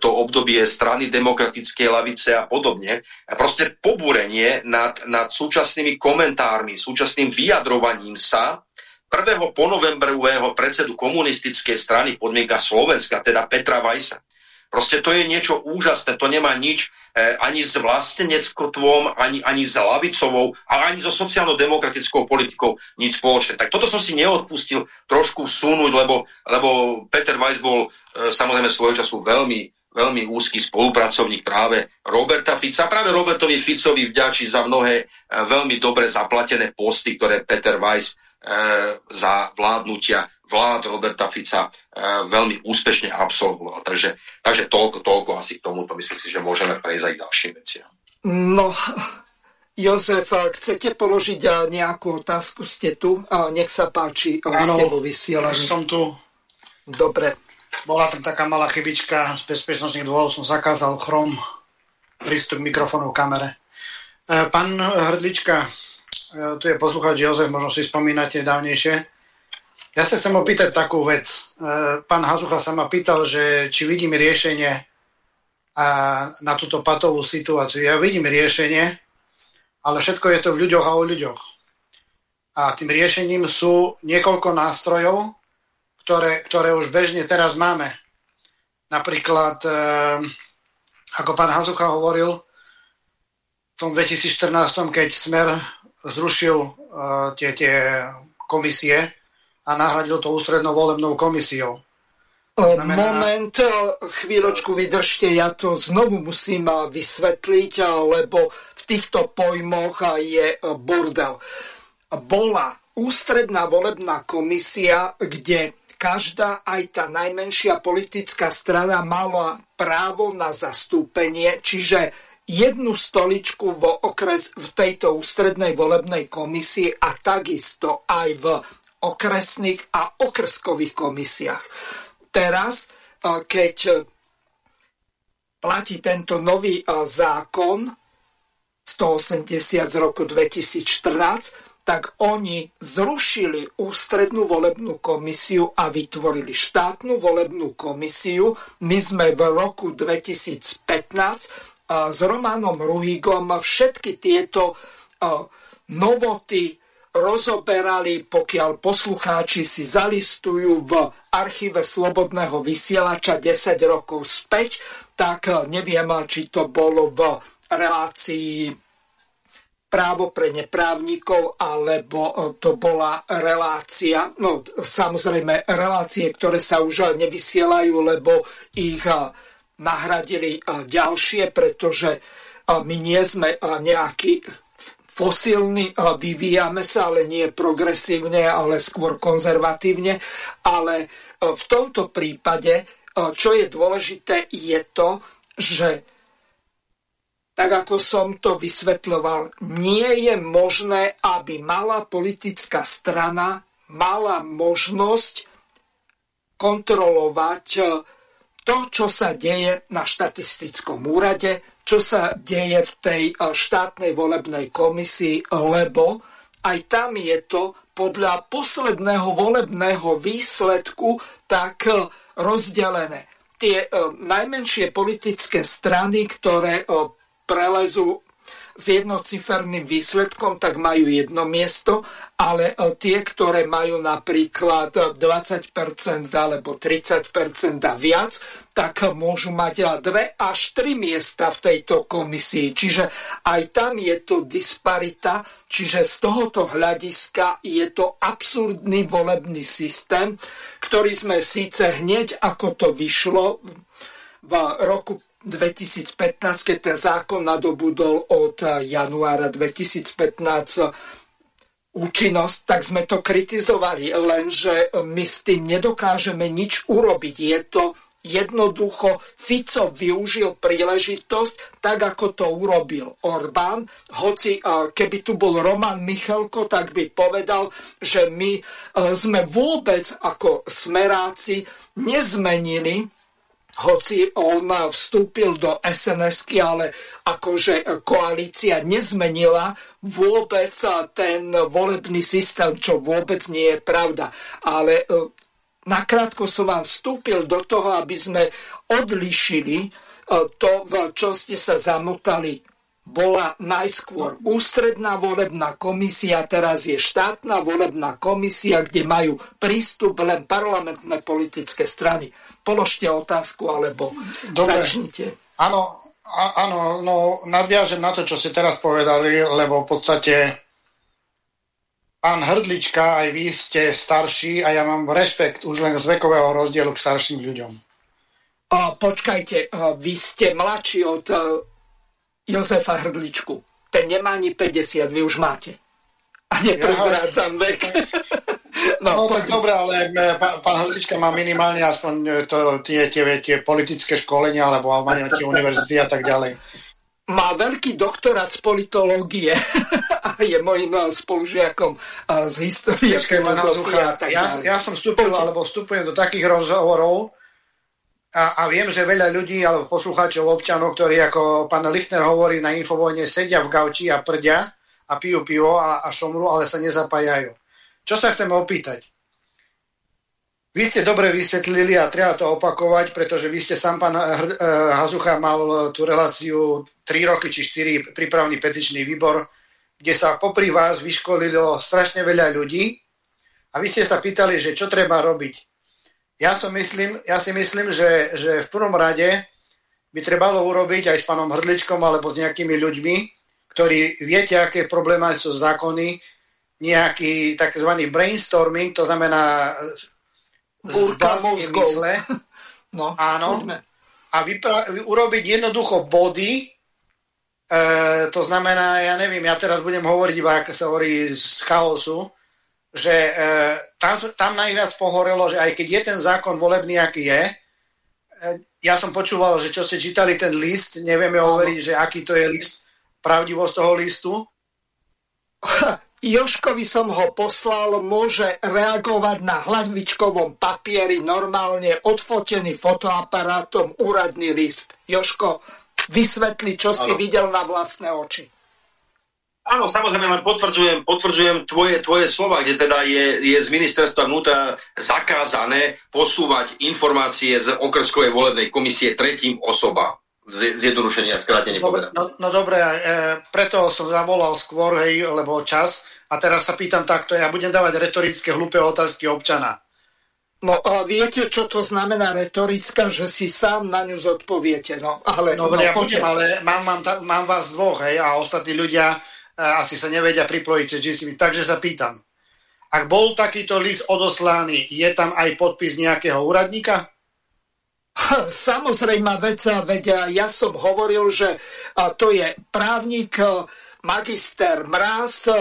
to obdobie strany demokratickej lavice a podobne. Proste pobúrenie nad, nad súčasnými komentármi, súčasným vyjadrovaním sa prvého ponovembrového predsedu komunistickej strany podmienka Slovenska, teda Petra Vajsa. Proste to je niečo úžasné, to nemá nič e, ani s vlasteneckotvom, ani, ani s lavicovou, a ani so sociálno-demokratickou politikou nič spoločné. Tak toto som si neodpustil trošku vsunúť, lebo, lebo Peter Weiss bol e, samozrejme svojho času veľmi veľmi úzky spolupracovník práve Roberta Fica. Práve Robertovi Ficovi vďačí za mnohé e, veľmi dobre zaplatené posty, ktoré Peter Weiss e, za vládnutia vlád Roberta Fica veľmi úspešne absolvoval. Takže, takže toľko, toľko asi k tomuto. Myslím si, že môžeme prejsť aj k ďalším veciam. No, Jozef, chcete položiť e, nejakú otázku? Ste tu? Nech sa páči, Áno, ste vo vysielaní. som tu. Dobre. bola tam taká malá chybička, z bezpečnostných dôvodov som zakázal chrom prístup k mikrofónu v kamere. E, pán Hrdlička, e, tu je poslucháč Jozef, možno si spomínate dávnejšie. Ja sa chcem opýtať takú vec. E, pán Hazucha sa ma pýtal, že či vidím riešenie na túto patovú situáciu. Ja vidím riešenie, ale všetko je to v ľuďoch a o ľuďoch. A tým riešením sú niekoľko nástrojov, ktoré, ktoré už bežne teraz máme. Napríklad, e, ako pán Hazucha hovoril, v tom 2014, keď Smer zrušil e, tie, tie komisie a nahradil to ústrednou volebnou komisiou. Znamená... Moment, chvíľočku vydržte, ja to znovu musím vysvetliť, lebo v týchto pojmoch je bordel. Bola ústredná volebná komisia, kde každá, aj tá najmenšia politická strana mala právo na zastúpenie, čiže jednu stoličku v, okres, v tejto ústrednej volebnej komisii a takisto aj v okresných a okrskových komisiách. Teraz, e, keď platí tento nový e, zákon 180 z roku 2014, tak oni zrušili ústrednú volebnú komisiu a vytvorili štátnu volebnú komisiu. My sme v roku 2015 s Romanom Ruhigom všetky tieto novoty rozoberali, pokiaľ poslucháči si zalistujú v archíve Slobodného vysielača 10 rokov späť, tak neviem, či to bolo v relácii právo pre neprávnikov, alebo e, to bola relácia, no samozrejme relácie, ktoré sa už nevysielajú, lebo ich nahradili ďalšie, pretože my nie sme nejaký fosílny, vyvíjame sa, ale nie progresívne, ale skôr konzervatívne. Ale v tomto prípade, čo je dôležité, je to, že tak ako som to vysvetľoval, nie je možné, aby malá politická strana mala možnosť kontrolovať eh, to, čo sa deje na štatistickom úrade, čo sa deje v tej eh, štátnej volebnej komisii, lebo aj tam je to podľa posledného volebného výsledku tak eh, rozdelené. Tie najmenšie politické strany, ktoré prelezu s jednociferným výsledkom, tak majú jedno miesto, ale e, tie, ktoré majú napríklad 20% alebo 30% a viac, tak môžu mať dve až tri miesta v tejto komisii. Čiže aj tam je to disparita, čiže z tohoto hľadiska je to absurdný volebný systém, ktorý sme síce hneď, ako to vyšlo v roku 2015, keď ten zákon nadobudol od januára 2015 účinnosť, tak sme to kritizovali, lenže my s tým nedokážeme nič urobiť. Je to jednoducho, Fico využil príležitosť tak, ako to urobil Orbán. Hoci keby tu bol Roman Michalko, tak by povedal, že my sme vôbec ako smeráci nezmenili hoci on vstúpil do sns ale akože koalícia nezmenila vôbec ten volebný systém, čo vôbec nie je pravda. Ale e, nakrátko som vám vstúpil do toho, aby sme odlišili e, to, v čo ste sa zamotali bola najskôr ústredná volebná komisia, teraz je štátna volebná komisia, kde majú prístup len parlamentné politické strany. Položte otázku, alebo Dobre. začnite. Áno, áno, no nadviažem na to, čo ste teraz povedali, lebo v podstate pán Hrdlička, aj vy ste starší a ja mám rešpekt už len z vekového rozdielu k starším ľuďom. A, počkajte, vy ste mladší od Jozefa Hrdličku. Ten nemá ani 50, vy už máte. A neprezrádzam ja, vek. [laughs] no, no tak dobre, ale e, pán, pán Hrdlička má minimálne aspoň e, to, tie, tie, tie politické školenia, alebo má tie [laughs] univerzity a tak ďalej. Má veľký doktorát z politológie [laughs] a je môjim e, spolužiakom z histórie. ja, ja som vstúpil, alebo vstupujem do takých rozhovorov, a, a viem, že veľa ľudí alebo poslucháčov, občanov, ktorí ako pán Lichtner hovorí na Infovojne, sedia v gauči a prdia a pijú pivo a, a šomru, ale sa nezapájajú. Čo sa chcem opýtať? Vy ste dobre vysvetlili a treba to opakovať, pretože vy ste sám, pán Hazucha, mal tú reláciu 3 roky či 4 prípravný petičný výbor, kde sa popri vás vyškolilo strašne veľa ľudí a vy ste sa pýtali, že čo treba robiť. Ja, som myslím, ja si myslím, že, že v prvom rade by trebalo urobiť aj s pánom Hrdličkom alebo s nejakými ľuďmi, ktorí viete, aké problémy sú zákony, nejaký tzv. brainstorming, to znamená Búrka mysle. [laughs] No, Áno. poďme. A vypra- urobiť jednoducho body, e, to znamená, ja neviem, ja teraz budem hovoriť iba, ako sa hovorí z chaosu, že e, tam, tam najviac pohorelo, že aj keď je ten zákon volebný, aký je, e, ja som počúval, že čo ste čítali ten list, nevieme overiť, že aký to je list, pravdivosť toho listu. [laughs] Joškovi som ho poslal, môže reagovať na hladvičkovom papieri normálne odfotený fotoaparátom úradný list. Joško, vysvetli, čo si Áno. videl na vlastné oči. Áno, samozrejme, len potvrdzujem, potvrdzujem tvoje, tvoje slova, kde teda je, je z ministerstva vnútra zakázané posúvať informácie z okrskovej volebnej komisie tretím osobám. Z, zjednodušenie a skrátenie No, povedané. no, no dobre, e, preto som zavolal skôr, hej, lebo čas. A teraz sa pýtam takto, ja budem dávať retorické hlúpe otázky občana. No a viete, čo to znamená retorická, že si sám na ňu zodpoviete. No, ale, No, no ja budem, ale mám, mám, mám vás dvoch, hej, a ostatní ľudia e, asi sa nevedia pripojiť, že si, takže sa pýtam. Ak bol takýto list odoslaný, je tam aj podpis nejakého úradníka? [laughs] Samozrejme vec, veď ja som hovoril, že to je právnik, magister Mráz,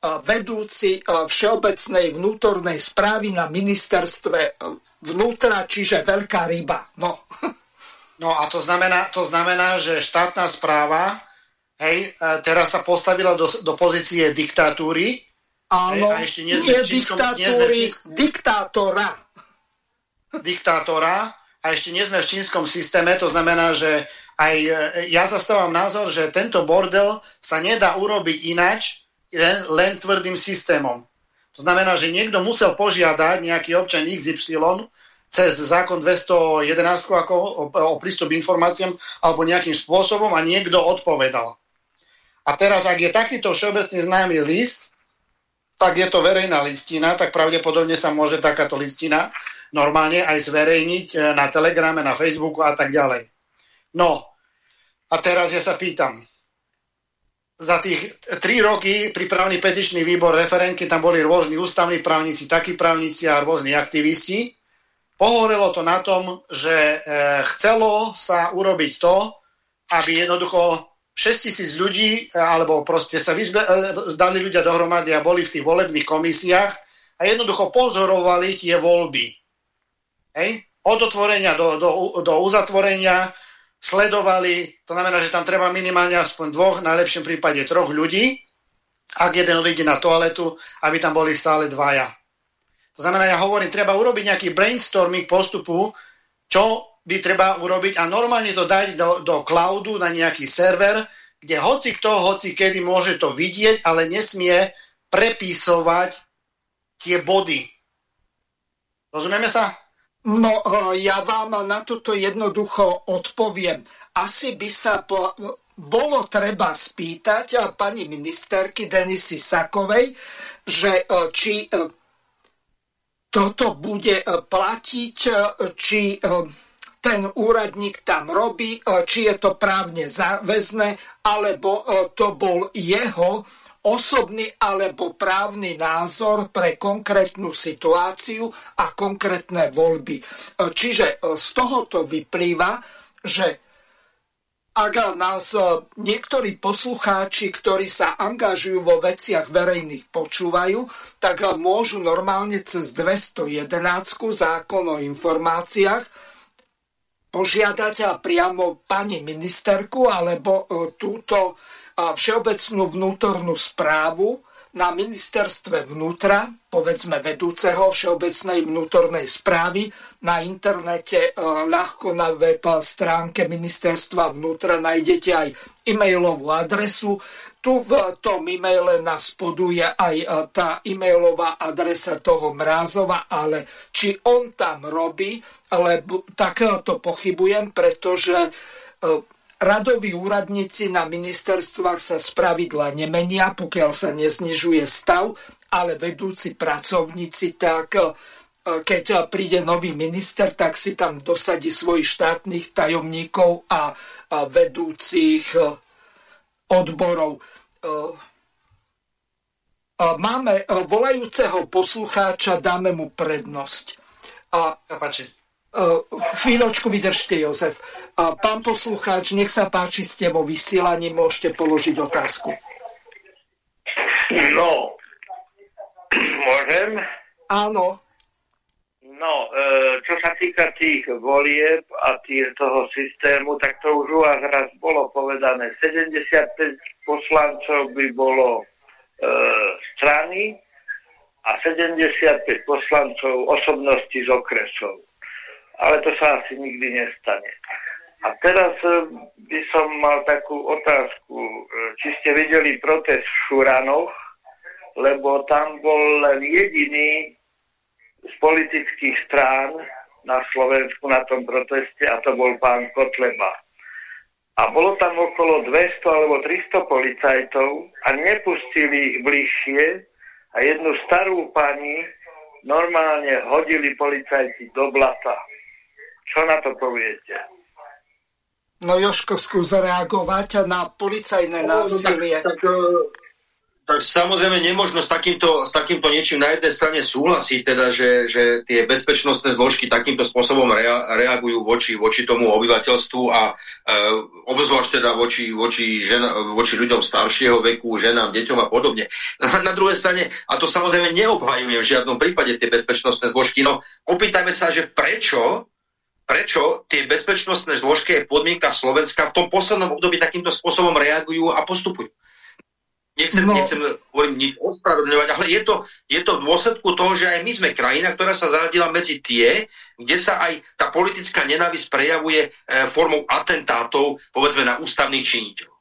vedúci Všeobecnej vnútornej správy na ministerstve a, vnútra, čiže veľká ryba. No. No a to znamená, to znamená že štátna správa hej, e, teraz sa postavila do, do pozície diktatúry, Áno, a ešte nie nie diktatúry, diktátora. diktátora a ešte nie sme v čínskom systéme, to znamená, že aj e, ja zastávam názor, že tento bordel sa nedá urobiť inač, len, len tvrdým systémom. To znamená, že niekto musel požiadať nejaký občan XY cez zákon 211 ako o, o prístup k informáciám alebo nejakým spôsobom a niekto odpovedal. A teraz, ak je takýto všeobecne známy list, tak je to verejná listina, tak pravdepodobne sa môže takáto listina normálne aj zverejniť e, na Telegrame, na Facebooku a tak ďalej. No, a teraz ja sa pýtam, za tých tri roky prípravný petičný výbor referentky, tam boli rôzni ústavní právnici, takí právnici a rôzni aktivisti. Pohorelo to na tom, že e, chcelo sa urobiť to, aby jednoducho 6 tisíc ľudí, e, alebo proste sa vyzbe, dali ľudia dohromady a boli v tých volebných komisiách a jednoducho pozorovali tie voľby. Hej? Od otvorenia do, do, do uzatvorenia sledovali, to znamená, že tam treba minimálne aspoň dvoch, v najlepšom prípade troch ľudí, ak jeden ide na toaletu, aby tam boli stále dvaja. To znamená, ja hovorím, treba urobiť nejaký brainstorming postupu, čo by treba urobiť a normálne to dať do, do cloudu na nejaký server, kde hoci kto, hoci kedy môže to vidieť, ale nesmie prepisovať tie body. Rozumieme sa? No, e, ja vám na toto jednoducho odpoviem. Asi by sa po, bolo treba spýtať pani ministerky Denisy Sakovej, že e, či e, toto bude platiť, či ten úradník tam robí, či je to právne záväzné, alebo to bol jeho osobný alebo právny názor pre konkrétnu situáciu a konkrétne voľby. E, Čiže e, z tohoto vyplýva, že ak nás e, niektorí poslucháči, ktorí sa angažujú vo veciach verejných, počúvajú, tak môžu normálne cez 211 zákon o informáciách požiadať a priamo pani ministerku alebo túto a, všeobecnú vnútornú správu na ministerstve vnútra, povedzme vedúceho všeobecnej vnútornej správy, na internete e, ľahko na web stránke ministerstva vnútra nájdete aj e-mailovú adresu. Tu v tom e-maile nás poduje aj e, tá e-mailová adresa toho Mrázova, ale či on tam robí, lebo takéto pochybujem, pretože e, Radoví úradníci na ministerstvách sa spravidla nemenia, pokiaľ sa neznižuje stav, ale vedúci pracovníci tak e, keď príde nový minister, tak si tam dosadí svojich štátnych tajomníkov a vedúcich e, odborov. E, máme volajúceho poslucháča, dáme mu prednosť. A, Uh, chvíľočku vydržte, Jozef. Pán poslucháč, nech sa páči, ste vo vysielaní, môžete položiť otázku. No, môžem? Áno. No, e, čo sa týka tých volieb a tých, toho systému, tak to už u vás raz bolo povedané. 75 poslancov by bolo e, strany a 75 poslancov osobnosti z okresov ale to sa asi nikdy nestane. A teraz e, by som mal takú otázku. E, či ste videli protest v Šuranoch, lebo tam bol len jediný z politických strán na Slovensku na tom proteste a to bol pán Kotleba. A bolo tam okolo 200 alebo 300 policajtov a nepustili ich bližšie a jednu starú pani normálne hodili policajti do blata. Čo na to poviete? No Joško, skús reagovať na policajné no, násilie. Tak, tak, eh, tak samozrejme nemožno s takýmto, s takýmto niečím na jednej strane súhlasiť, teda, že, že tie bezpečnostné zložky takýmto spôsobom rea, reagujú voči, voči tomu obyvateľstvu a e, obzvlášť teda voči, voči, žena, voči ľuďom staršieho veku, ženám, deťom a podobne. [laughs] Na druhej strane, a to samozrejme neobhajujem v žiadnom prípade tie bezpečnostné zložky, no opýtajme sa, že prečo prečo tie bezpečnostné zložky je podmienka Slovenska v tom poslednom období takýmto spôsobom reagujú a postupujú. Nechcem, no. nechcem nič ospravedlňovať, ale je to, je to v dôsledku toho, že aj my sme krajina, ktorá sa zaradila medzi tie, kde sa aj tá politická nenávisť prejavuje e, formou atentátov, povedzme, na ústavných činiteľov.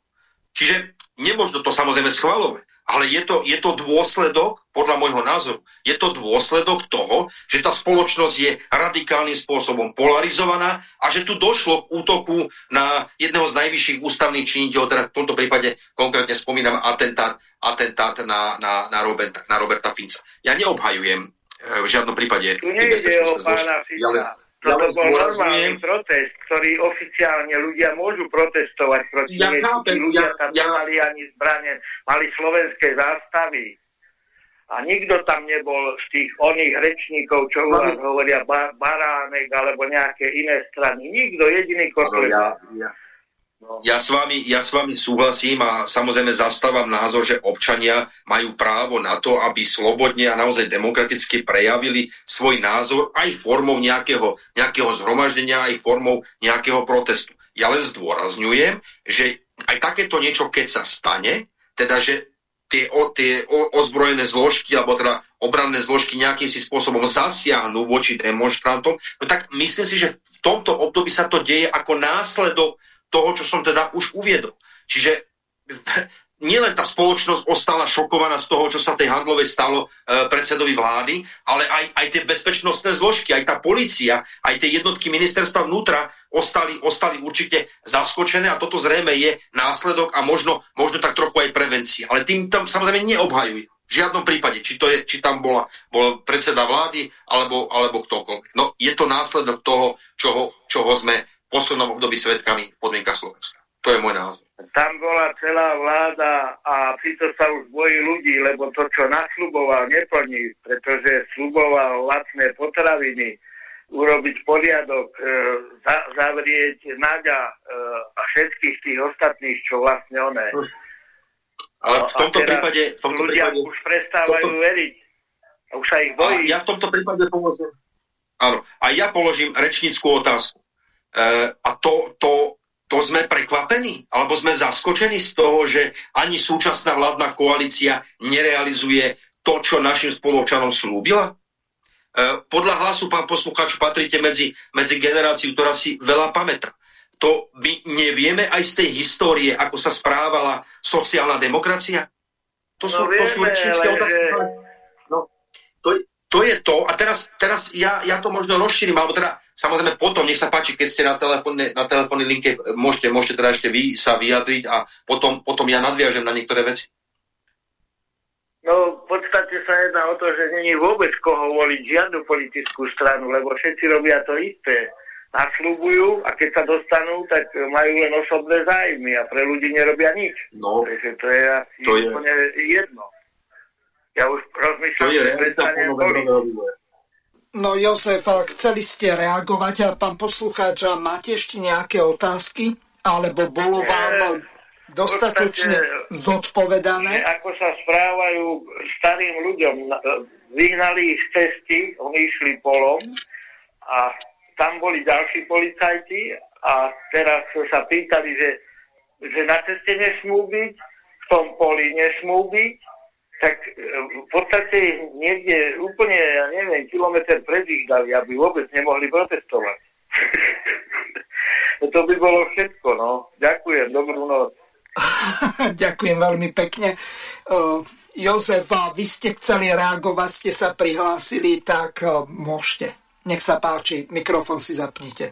Čiže nemôžno to samozrejme schvalovať ale je to, je to dôsledok, podľa môjho názoru, je to dôsledok toho, že tá spoločnosť je radikálnym spôsobom polarizovaná a že tu došlo k útoku na jedného z najvyšších ústavných činiteľov, teda v tomto prípade konkrétne spomínam atentát, atentát na, na, na, Roberta, na Roberta Finca. Ja neobhajujem eh, v žiadnom prípade... Tu nejde o pána Finca. Toto bol normálny protest, ktorý oficiálne ľudia môžu protestovať proti ja chápem, ľudia ja, tam ja, nemali ani zbranie, mali slovenské zástavy. A nikto tam nebol z tých oných rečníkov, čo u vás hovoria bar, Baránek alebo nejaké iné strany. Nikto, jediný Kotleba. Ja, ja. No. Ja, s vami, ja s vami súhlasím a samozrejme zastávam názor, že občania majú právo na to, aby slobodne a naozaj demokraticky prejavili svoj názor aj formou nejakého, nejakého zhromaždenia, aj formou nejakého protestu. Ja len zdôrazňujem, že aj takéto niečo, keď sa stane, teda že tie, o, tie o, ozbrojené zložky alebo teda obranné zložky nejakým si spôsobom zasiahnu voči demonstrantom, no tak myslím si, že v tomto období sa to deje ako následok toho, čo som teda už uviedol. Čiže [laughs] nielen tá spoločnosť ostala šokovaná z toho, čo sa tej handlovej stalo e, predsedovi vlády, ale aj, aj tie bezpečnostné zložky, aj tá policia, aj tie jednotky ministerstva vnútra ostali, ostali určite zaskočené a toto zrejme je následok a možno, možno tak trochu aj prevencia. Ale tým tam samozrejme neobhajujú. V žiadnom prípade, či, to je, či tam bola, bol predseda vlády alebo, alebo ktokoľvek. No je to následok toho, čoho, čoho sme poslednom období svetkami v podmienkach Slovenska. To je môj názor. Tam bola celá vláda a Fico sa už bojí ľudí, lebo to, čo nasľuboval, neplní, pretože sluboval lacné potraviny, urobiť poriadok, e, za, zavrieť Naďa e, a všetkých tých ostatných, čo vlastne oné. Ale v tomto prípade... V tomto ľudia prípade, už prestávajú tomto, veriť. Už sa ich bojí. Ja v tomto prípade položím... Áno, a ja položím rečníckú otázku. E, a to, to to sme prekvapení? Alebo sme zaskočení z toho, že ani súčasná vládna koalícia nerealizuje to, čo našim spoločanom slúbila? E, podľa hlasu, pán poslucháč, patríte medzi, medzi generáciu, ktorá si veľa pamätá. To my nevieme aj z tej histórie, ako sa správala sociálna demokracia? To sú, no, vieme, to sú rečnícke otázky. To, je to. A teraz, teraz ja, ja to možno rozšírim, alebo teda samozrejme potom, nech sa páči, keď ste na telefónnej na telefónnej linke, môžete, môžete teda ešte vy sa vyjadriť a potom, potom ja nadviažem na niektoré veci. No, v podstate sa jedná o to, že není vôbec koho voliť žiadnu politickú stranu, lebo všetci robia to isté. Nasľubujú a keď sa dostanú, tak majú len osobné zájmy a pre ľudí nerobia nič. No, Takže to je to je... jedno. Ja už rozmýšľam, že prestanem No Jozef, chceli ste reagovať, pán poslucháč, máte ešte nejaké otázky? Alebo bolo vám dostatočne zodpovedané? Ako sa správajú starým ľuďom, vyhnali ich z cesty, oni išli polom a tam boli ďalší policajti a teraz sa pýtali, že, že na ceste nesmú byť, v tom poli nesmú byť tak e, v podstate niekde úplne, ja neviem, kilometr pred ich dali, aby vôbec nemohli protestovať. [laughs] to by bolo všetko, no. Ďakujem, dobrú noc. [laughs] Ďakujem veľmi pekne. Uh, Jozef, vy ste chceli reagovať, ste sa prihlásili, tak uh, môžete. Nech sa páči, mikrofón si zapnite.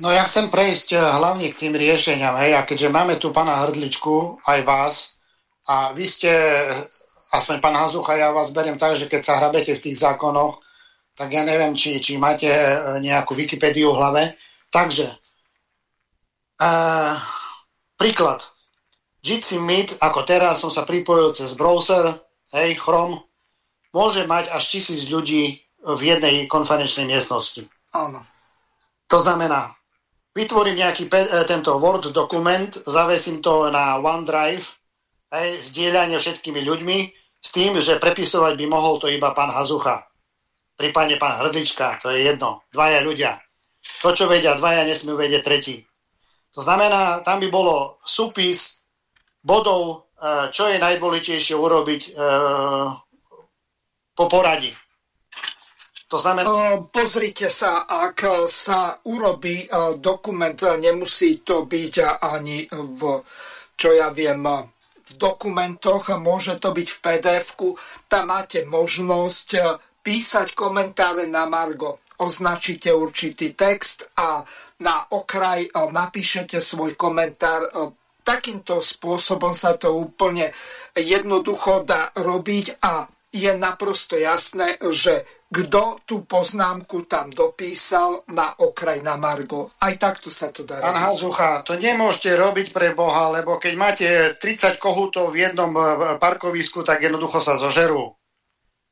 No ja chcem prejsť hlavne k tým riešeniam, hej, a keďže máme tu pána Hrdličku, aj vás, a vy ste, aspoň pán Hazucha, ja vás beriem tak, že keď sa hrabete v tých zákonoch, tak ja neviem, či, či máte e, nejakú Wikipédiu v hlave. Takže, uh, príklad. Jitsi Meet, ako teraz som sa pripojil cez browser, hej, Chrome, môže mať až tisíc ľudí v jednej konferenčnej miestnosti. Áno. To znamená, vytvorím nejaký pe- e, tento Word dokument, zavesím to na OneDrive, hej, zdieľanie všetkými ľuďmi s tým, že prepisovať by mohol to iba pán Hazucha. Prípadne pán Hrdlička, to je jedno. Dvaja ľudia. To, čo vedia dvaja, nesmú vedieť tretí. To znamená, tam by bolo súpis bodov, e, čo je najdôležitejšie urobiť e, po poradí. To znamená... Pozrite sa, ak sa urobí e, dokument, nemusí to byť ani v, čo ja viem, v dokumentoch, môže to byť v PDF-ku, tam máte možnosť e, písať komentáre na Margo. Označíte určitý text a na okraj e, napíšete svoj komentár. E, takýmto spôsobom sa to úplne jednoducho dá robiť a je naprosto jasné, že kto tú poznámku tam dopísal na okraj na Margo. Aj takto sa to dá Pán Hazucha, to nemôžete robiť pre Boha, lebo keď máte 30 kohútov v jednom e, parkovisku, tak jednoducho sa zožerú.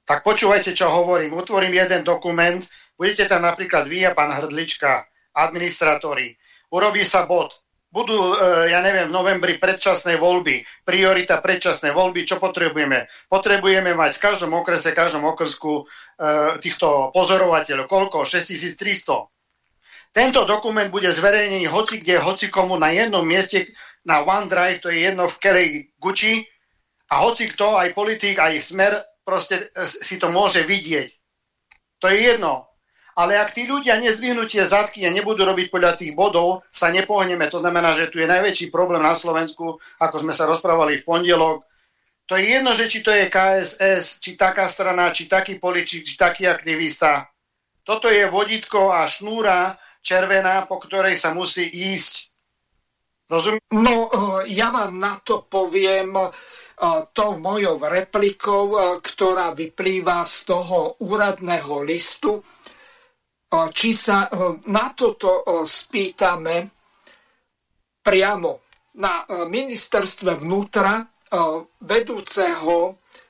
Tak počúvajte, čo hovorím. Utvorím jeden dokument, budete tam napríklad vy a pán Hrdlička, administratóri. Urobí sa bod budú, e, ja neviem, v novembri predčasné voľby, priorita predčasné voľby, čo potrebujeme? Potrebujeme mať v každom okrese, v každom okrsku e, týchto pozorovateľov. Koľko? 6300. Tento dokument bude zverejnený hoci kde, hoci komu na jednom mieste na OneDrive, to je jedno v kerej Gucci a hoci kto, aj politik, aj smer, proste e, si to môže vidieť. To je jedno. Ale ak tí ľudia nezvihnú tie zadky a nebudú robiť podľa tých bodov, sa nepohneme. To znamená, že tu je najväčší problém na Slovensku, ako sme sa rozprávali v pondelok. To je jedno, že či to je KSS, či taká strana, či taký poličík, či taký aktivista. Toto je vodítko a šnúra červená, po ktorej sa musí ísť. Rozumiem? No, e, ja vám na to poviem e, to mojou replikou, e, ktorá vyplýva z toho úradného listu, či sa na toto spýtame priamo na ministerstve vnútra vedúceho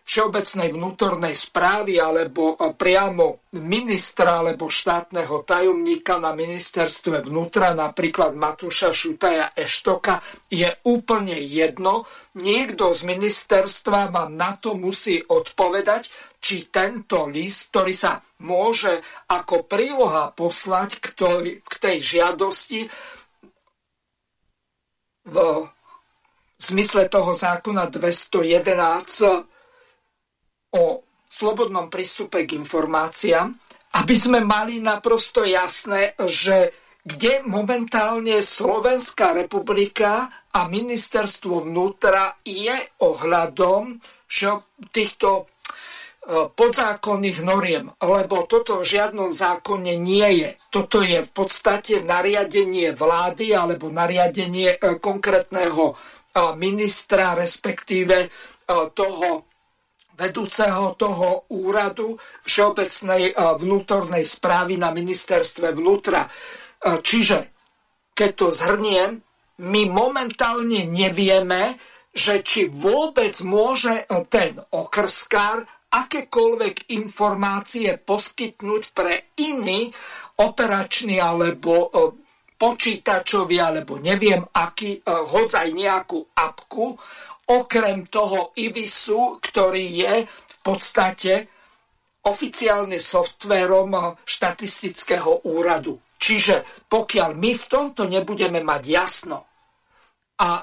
všeobecnej vnútornej správy alebo priamo ministra alebo štátneho tajomníka na ministerstve vnútra, napríklad Matúša Šutaja Eštoka, je úplne jedno. Niekto z ministerstva vám na to musí odpovedať, či tento list, ktorý sa môže ako príloha poslať k tej žiadosti, v zmysle toho zákona 211 o slobodnom prístupe k informáciám, aby sme mali naprosto jasné, že kde momentálne Slovenská republika a ministerstvo vnútra je ohľadom týchto e, podzákonných noriem, lebo toto v žiadnom zákone nie je. Toto je v podstate nariadenie vlády alebo nariadenie e, konkrétneho e, ministra, respektíve toho vedúceho toho úradu Všeobecnej vnútornej správy na ministerstve vnútra. Čiže, keď to zhrniem, my momentálne nevieme, že či vôbec môže ten okrskár akékoľvek informácie poskytnúť pre iný operačný alebo počítačový, alebo neviem aký, hodzaj nejakú apku, okrem toho IBISu, ktorý je v podstate oficiálne softvérom štatistického úradu. Čiže pokiaľ my v tomto nebudeme mať jasno a e,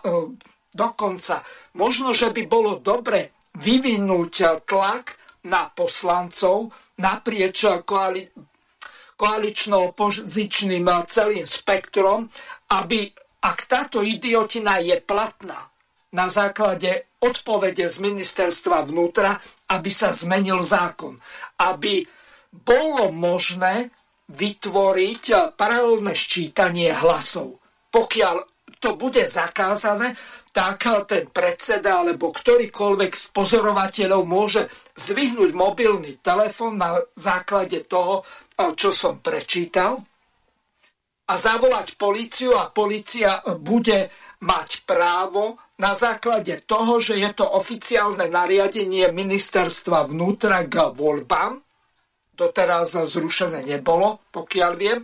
dokonca možno, že by bolo dobre vyvinúť tlak na poslancov naprieč koali- koalično-opozičným celým spektrom, aby ak táto idiotina je platná na základe odpovede z ministerstva vnútra, aby sa zmenil zákon. Aby bolo možné vytvoriť paralelné ščítanie hlasov. Pokiaľ to bude zakázané, tak ten predseda alebo ktorýkoľvek z pozorovateľov môže zdvihnúť mobilný telefon na základe toho, čo som prečítal a zavolať policiu a policia bude mať právo na základe toho, že je to oficiálne nariadenie ministerstva vnútra k voľbám, doteraz zrušené nebolo, pokiaľ viem,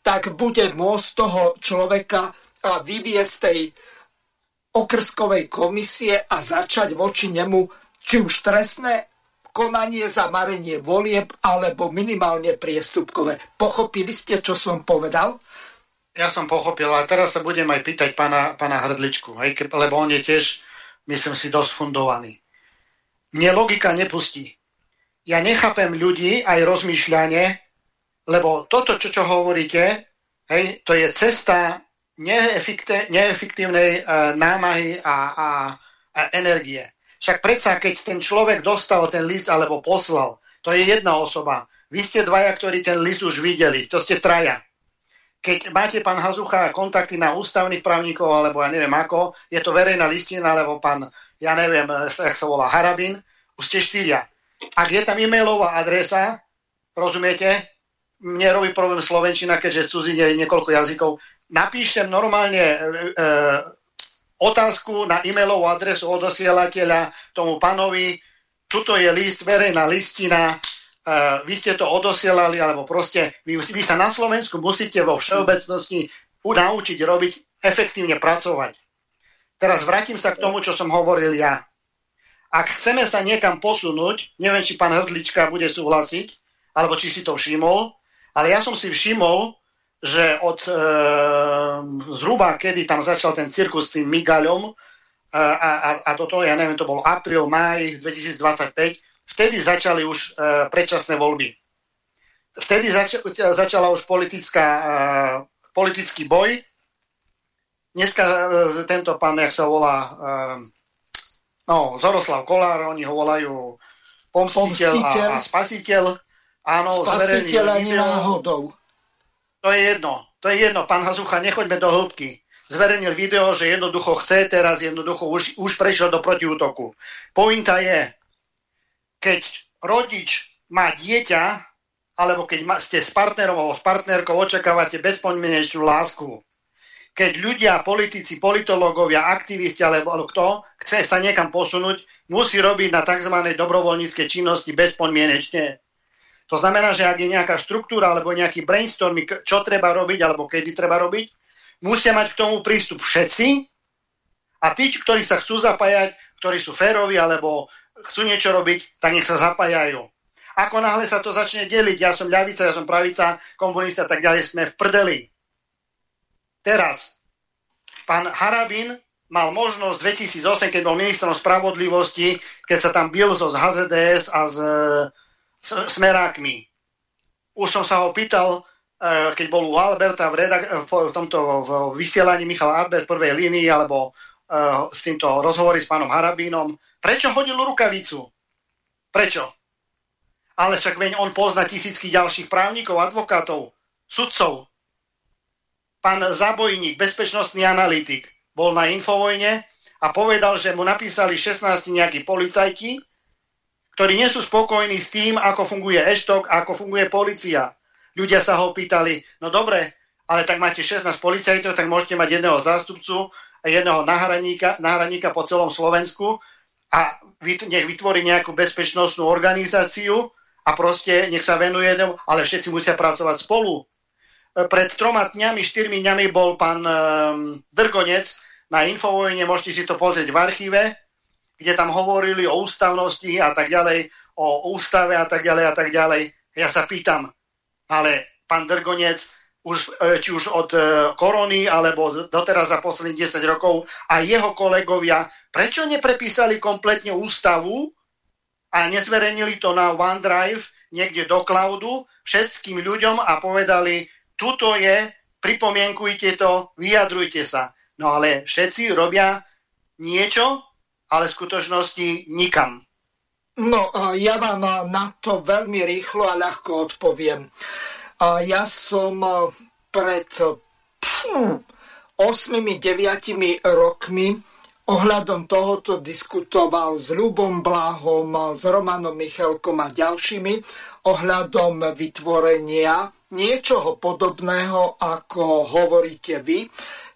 tak bude môcť toho človeka vyviesť tej okrskovej komisie a začať voči nemu či už trestné konanie za marenie volieb alebo minimálne priestupkové. Pochopili ste, čo som povedal? Ja som pochopil, a teraz sa budem aj pýtať pána, pána Hrdličku, hej, lebo on je tiež, myslím si, dosť fundovaný. Mne logika nepustí ja nechápem ľudí, aj rozmýšľanie, lebo toto, čo, čo hovoríte, hej, to je cesta neefektívnej uh, námahy a, a, a energie. Však predsa, keď ten človek dostal ten list alebo poslal, to je jedna osoba. Vy ste dvaja, ktorí ten list už videli, to ste traja. Keď máte pán Hazucha kontakty na ústavných právnikov, alebo ja neviem ako, je to verejná listina, alebo pán, ja neviem, jak sa volá, Harabin, už ste štyria. Ak je tam e-mailová adresa, rozumiete, mne robí problém Slovenčina, keďže cudzine je niekoľko jazykov, napíšem normálne e, otázku na e-mailovú adresu od osielateľa tomu panovi, tuto je list, verejná listina, e, vy ste to odosielali, alebo proste vy, vy sa na Slovensku musíte vo všeobecnosti naučiť robiť, efektívne pracovať. Teraz vrátim sa k tomu, čo som hovoril ja. Ak chceme sa niekam posunúť, neviem, či pán Hrdlička bude súhlasiť, alebo či si to všimol, ale ja som si všimol, že od e, zhruba, kedy tam začal ten cirkus s tým Migaľom, e, a, a, a toto, ja neviem, to bol apríl, máj 2025, vtedy začali už e, predčasné voľby. Vtedy zač- začala už politická, e, politický boj. Dneska e, tento pán, jak sa volá, No, Zoroslav Kolár, oni ho volajú pomstiteľ, pomstiteľ. A, a spasiteľ. Áno, spasiteľ ani náhodou. To je jedno. To je jedno, pán Hazucha, nechoďme do hĺbky. Zverejnil video, že jednoducho chce teraz, jednoducho už, už prešiel do protiútoku. Pointa je, keď rodič má dieťa, alebo keď ste s partnerom alebo s partnerkou očakávate bezpodmienečnú lásku, keď ľudia, politici, politológovia, aktivisti alebo kto chce sa niekam posunúť, musí robiť na tzv. dobrovoľníckej činnosti bezpodmienečne. To znamená, že ak je nejaká štruktúra alebo nejaký brainstorming, čo treba robiť alebo kedy treba robiť, musia mať k tomu prístup všetci a tí, ktorí sa chcú zapájať, ktorí sú férovi alebo chcú niečo robiť, tak nech sa zapájajú. Ako náhle sa to začne deliť, ja som ľavica, ja som pravica, komunista, tak ďalej, sme v prdeli. Teraz, pán Harabin mal možnosť 2008, keď bol ministrom spravodlivosti, keď sa tam bil so z HZDS a s, s smerákmi. Už som sa ho pýtal, e, keď bol u Alberta v, redak- v tomto v vysielaní Michal Albert prvej línii alebo s týmto rozhovory s pánom Harabínom, prečo hodil rukavicu? Prečo? Ale však veň on pozná tisícky ďalších právnikov, advokátov, sudcov. Pán Zabojník, bezpečnostný analytik, bol na Infovojne a povedal, že mu napísali 16 nejakí policajti, ktorí nie sú spokojní s tým, ako funguje eštok, ako funguje policia. Ľudia sa ho pýtali, no dobre, ale tak máte 16 policajtov, tak môžete mať jedného zástupcu jedného nahraníka po celom Slovensku a nech vytvorí nejakú bezpečnostnú organizáciu a proste nech sa venuje, ale všetci musia pracovať spolu. Pred troma dňami, štyrmi dňami bol pán um, Drgonec na Infovojne, môžete si to pozrieť v archíve, kde tam hovorili o ústavnosti a tak ďalej, o ústave a tak ďalej a tak ďalej. Ja sa pýtam, ale pán Drgonec, už, e, či už od e, korony, alebo doteraz za posledných 10 rokov, a jeho kolegovia, prečo neprepísali kompletne ústavu a nezverejnili to na OneDrive, niekde do cloudu, všetkým ľuďom a povedali, tuto je, pripomienkujte to, vyjadrujte sa. No ale všetci robia niečo, ale v skutočnosti nikam. No, ja vám na to veľmi rýchlo a ľahko odpoviem. Ja som pred 8-9 rokmi ohľadom tohoto diskutoval s Ľubom Bláhom, s Romanom Michalkom a ďalšími ohľadom vytvorenia niečoho podobného, ako hovoríte vy.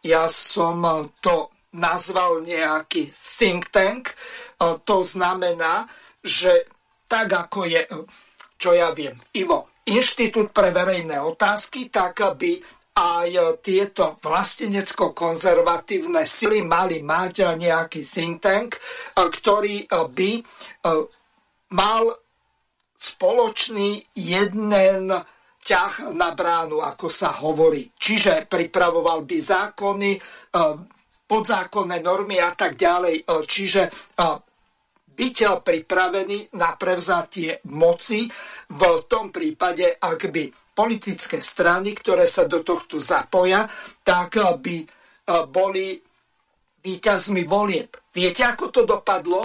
Ja som to nazval nejaký think tank. To znamená, že tak ako je, čo ja viem, Ivo, Inštitút pre verejné otázky, tak aby aj tieto vlastenecko-konzervatívne sily mali mať nejaký think tank, ktorý by mal spoločný jeden ťah na bránu, ako sa hovorí. Čiže pripravoval by zákony, e, podzákonné normy a tak ďalej. E, čiže e, byť pripravený na prevzatie moci v tom prípade, ak by politické strany, ktoré sa do tohto zapoja, tak by boli víťazmi volieb. Viete, ako to dopadlo?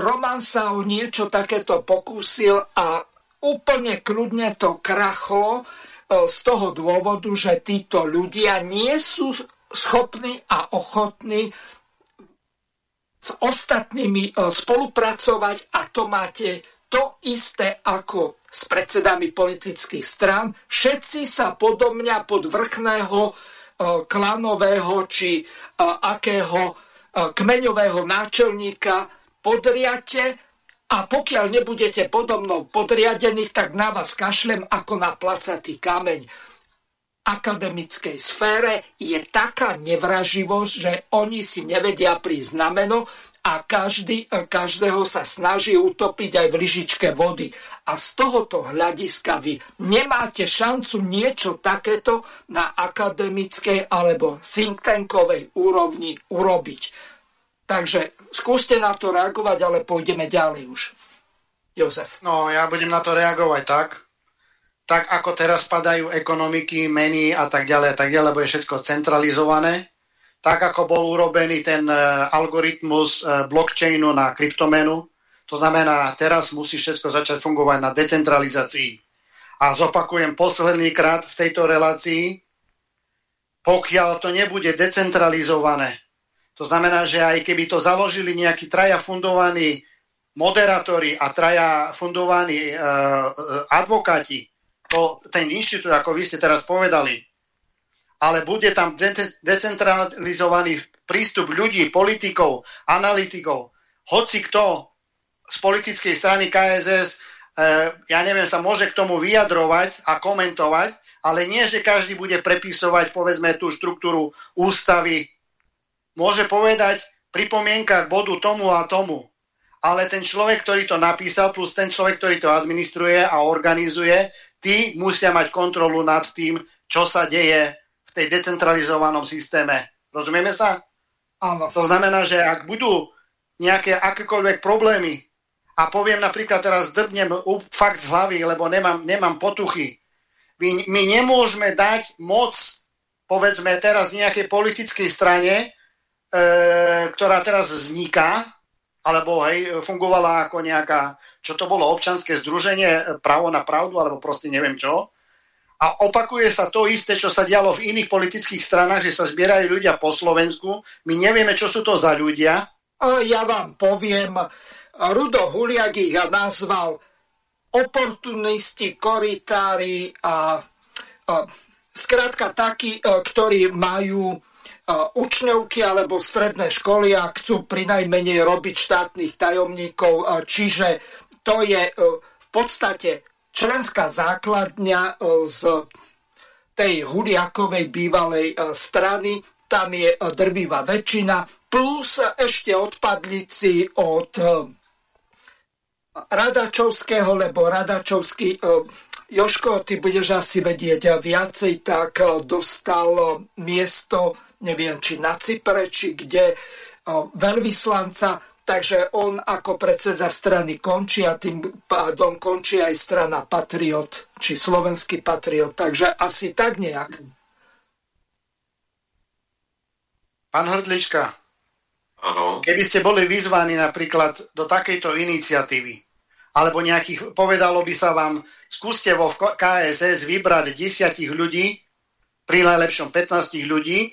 Roman sa o niečo takéto pokúsil a úplne kľudne to krachlo e, z toho dôvodu, že títo ľudia nie sú schopní a ochotní s ostatnými e, spolupracovať a to máte to isté ako s predsedami politických strán. Všetci sa podo mňa pod vrchného e, klanového či akého kmeňového náčelníka podriate a pokiaľ nebudete podobnou podriadených, tak na vás kašlem ako na placatý kameň. Akademickej sfére je taká nevraživosť, že oni si nevedia prísť na meno a každý, každého sa snaží utopiť aj v lyžičke vody. A z tohoto hľadiska vy nemáte šancu niečo takéto na akademickej alebo think tankovej úrovni urobiť. Takže skúste na to reagovať, ale pôjdeme ďalej už. Jozef. No, ja budem na to reagovať tak, tak ako teraz padajú ekonomiky, meny a tak ďalej a tak ďalej, lebo je všetko centralizované, tak ako bol urobený ten uh, algoritmus uh, blockchainu na kryptomenu, to znamená, teraz musí všetko začať fungovať na decentralizácii. A zopakujem posledný krát v tejto relácii, pokiaľ to nebude decentralizované, to znamená, že aj keby to založili nejakí traja fundovaní moderátori a traja fundovaní uh, advokáti, to, ten inštitút, ako vy ste teraz povedali, ale bude tam de- decentralizovaný prístup ľudí, politikov, analytikov, hoci kto z politickej strany KSS, uh, ja neviem, sa môže k tomu vyjadrovať a komentovať, ale nie, že každý bude prepisovať, povedzme, tú štruktúru ústavy môže povedať pripomienka k bodu tomu a tomu. Ale ten človek, ktorý to napísal, plus ten človek, ktorý to administruje a organizuje, tí musia mať kontrolu nad tým, čo sa deje v tej decentralizovanom systéme. Rozumieme sa? Áno. To znamená, že ak budú nejaké akékoľvek problémy a poviem napríklad teraz drbnem fakt z hlavy, lebo nemám, nemám potuchy. My, my nemôžeme dať moc, povedzme teraz nejakej politickej strane, e, ktorá teraz vzniká, alebo hej, fungovala ako nejaká, čo to bolo, občanské združenie, e, právo na pravdu, alebo proste neviem čo. A opakuje sa to isté, čo sa dialo v iných politických stranách, že sa zbierajú ľudia po Slovensku. My nevieme, čo sú to za ľudia. Ja vám poviem, Rudo Huliak ich nazval oportunisti, koritári a, a skrátka takí, e, ktorí majú učňovky alebo stredné školy a chcú pri najmenej robiť štátnych tajomníkov. Čiže to je e, v podstate členská základňa e, z tej Huliakovej bývalej e, strany. Tam je drvivá väčšina. Plus ešte odpadlici od Radačovského, lebo Radačovský Joško, ty budeš asi vedieť viacej, tak dostal miesto neviem, či na Cypre, či kde, veľvyslanca, takže on ako predseda strany končí a tým pádom končí aj strana Patriot, či slovenský Patriot, takže asi tak nejak. Pán Hrdlička, ano. keby ste boli vyzvaní napríklad do takejto iniciatívy, alebo nejakých, povedalo by sa vám, skúste vo KSS vybrať desiatich ľudí, pri najlepšom 15 ľudí,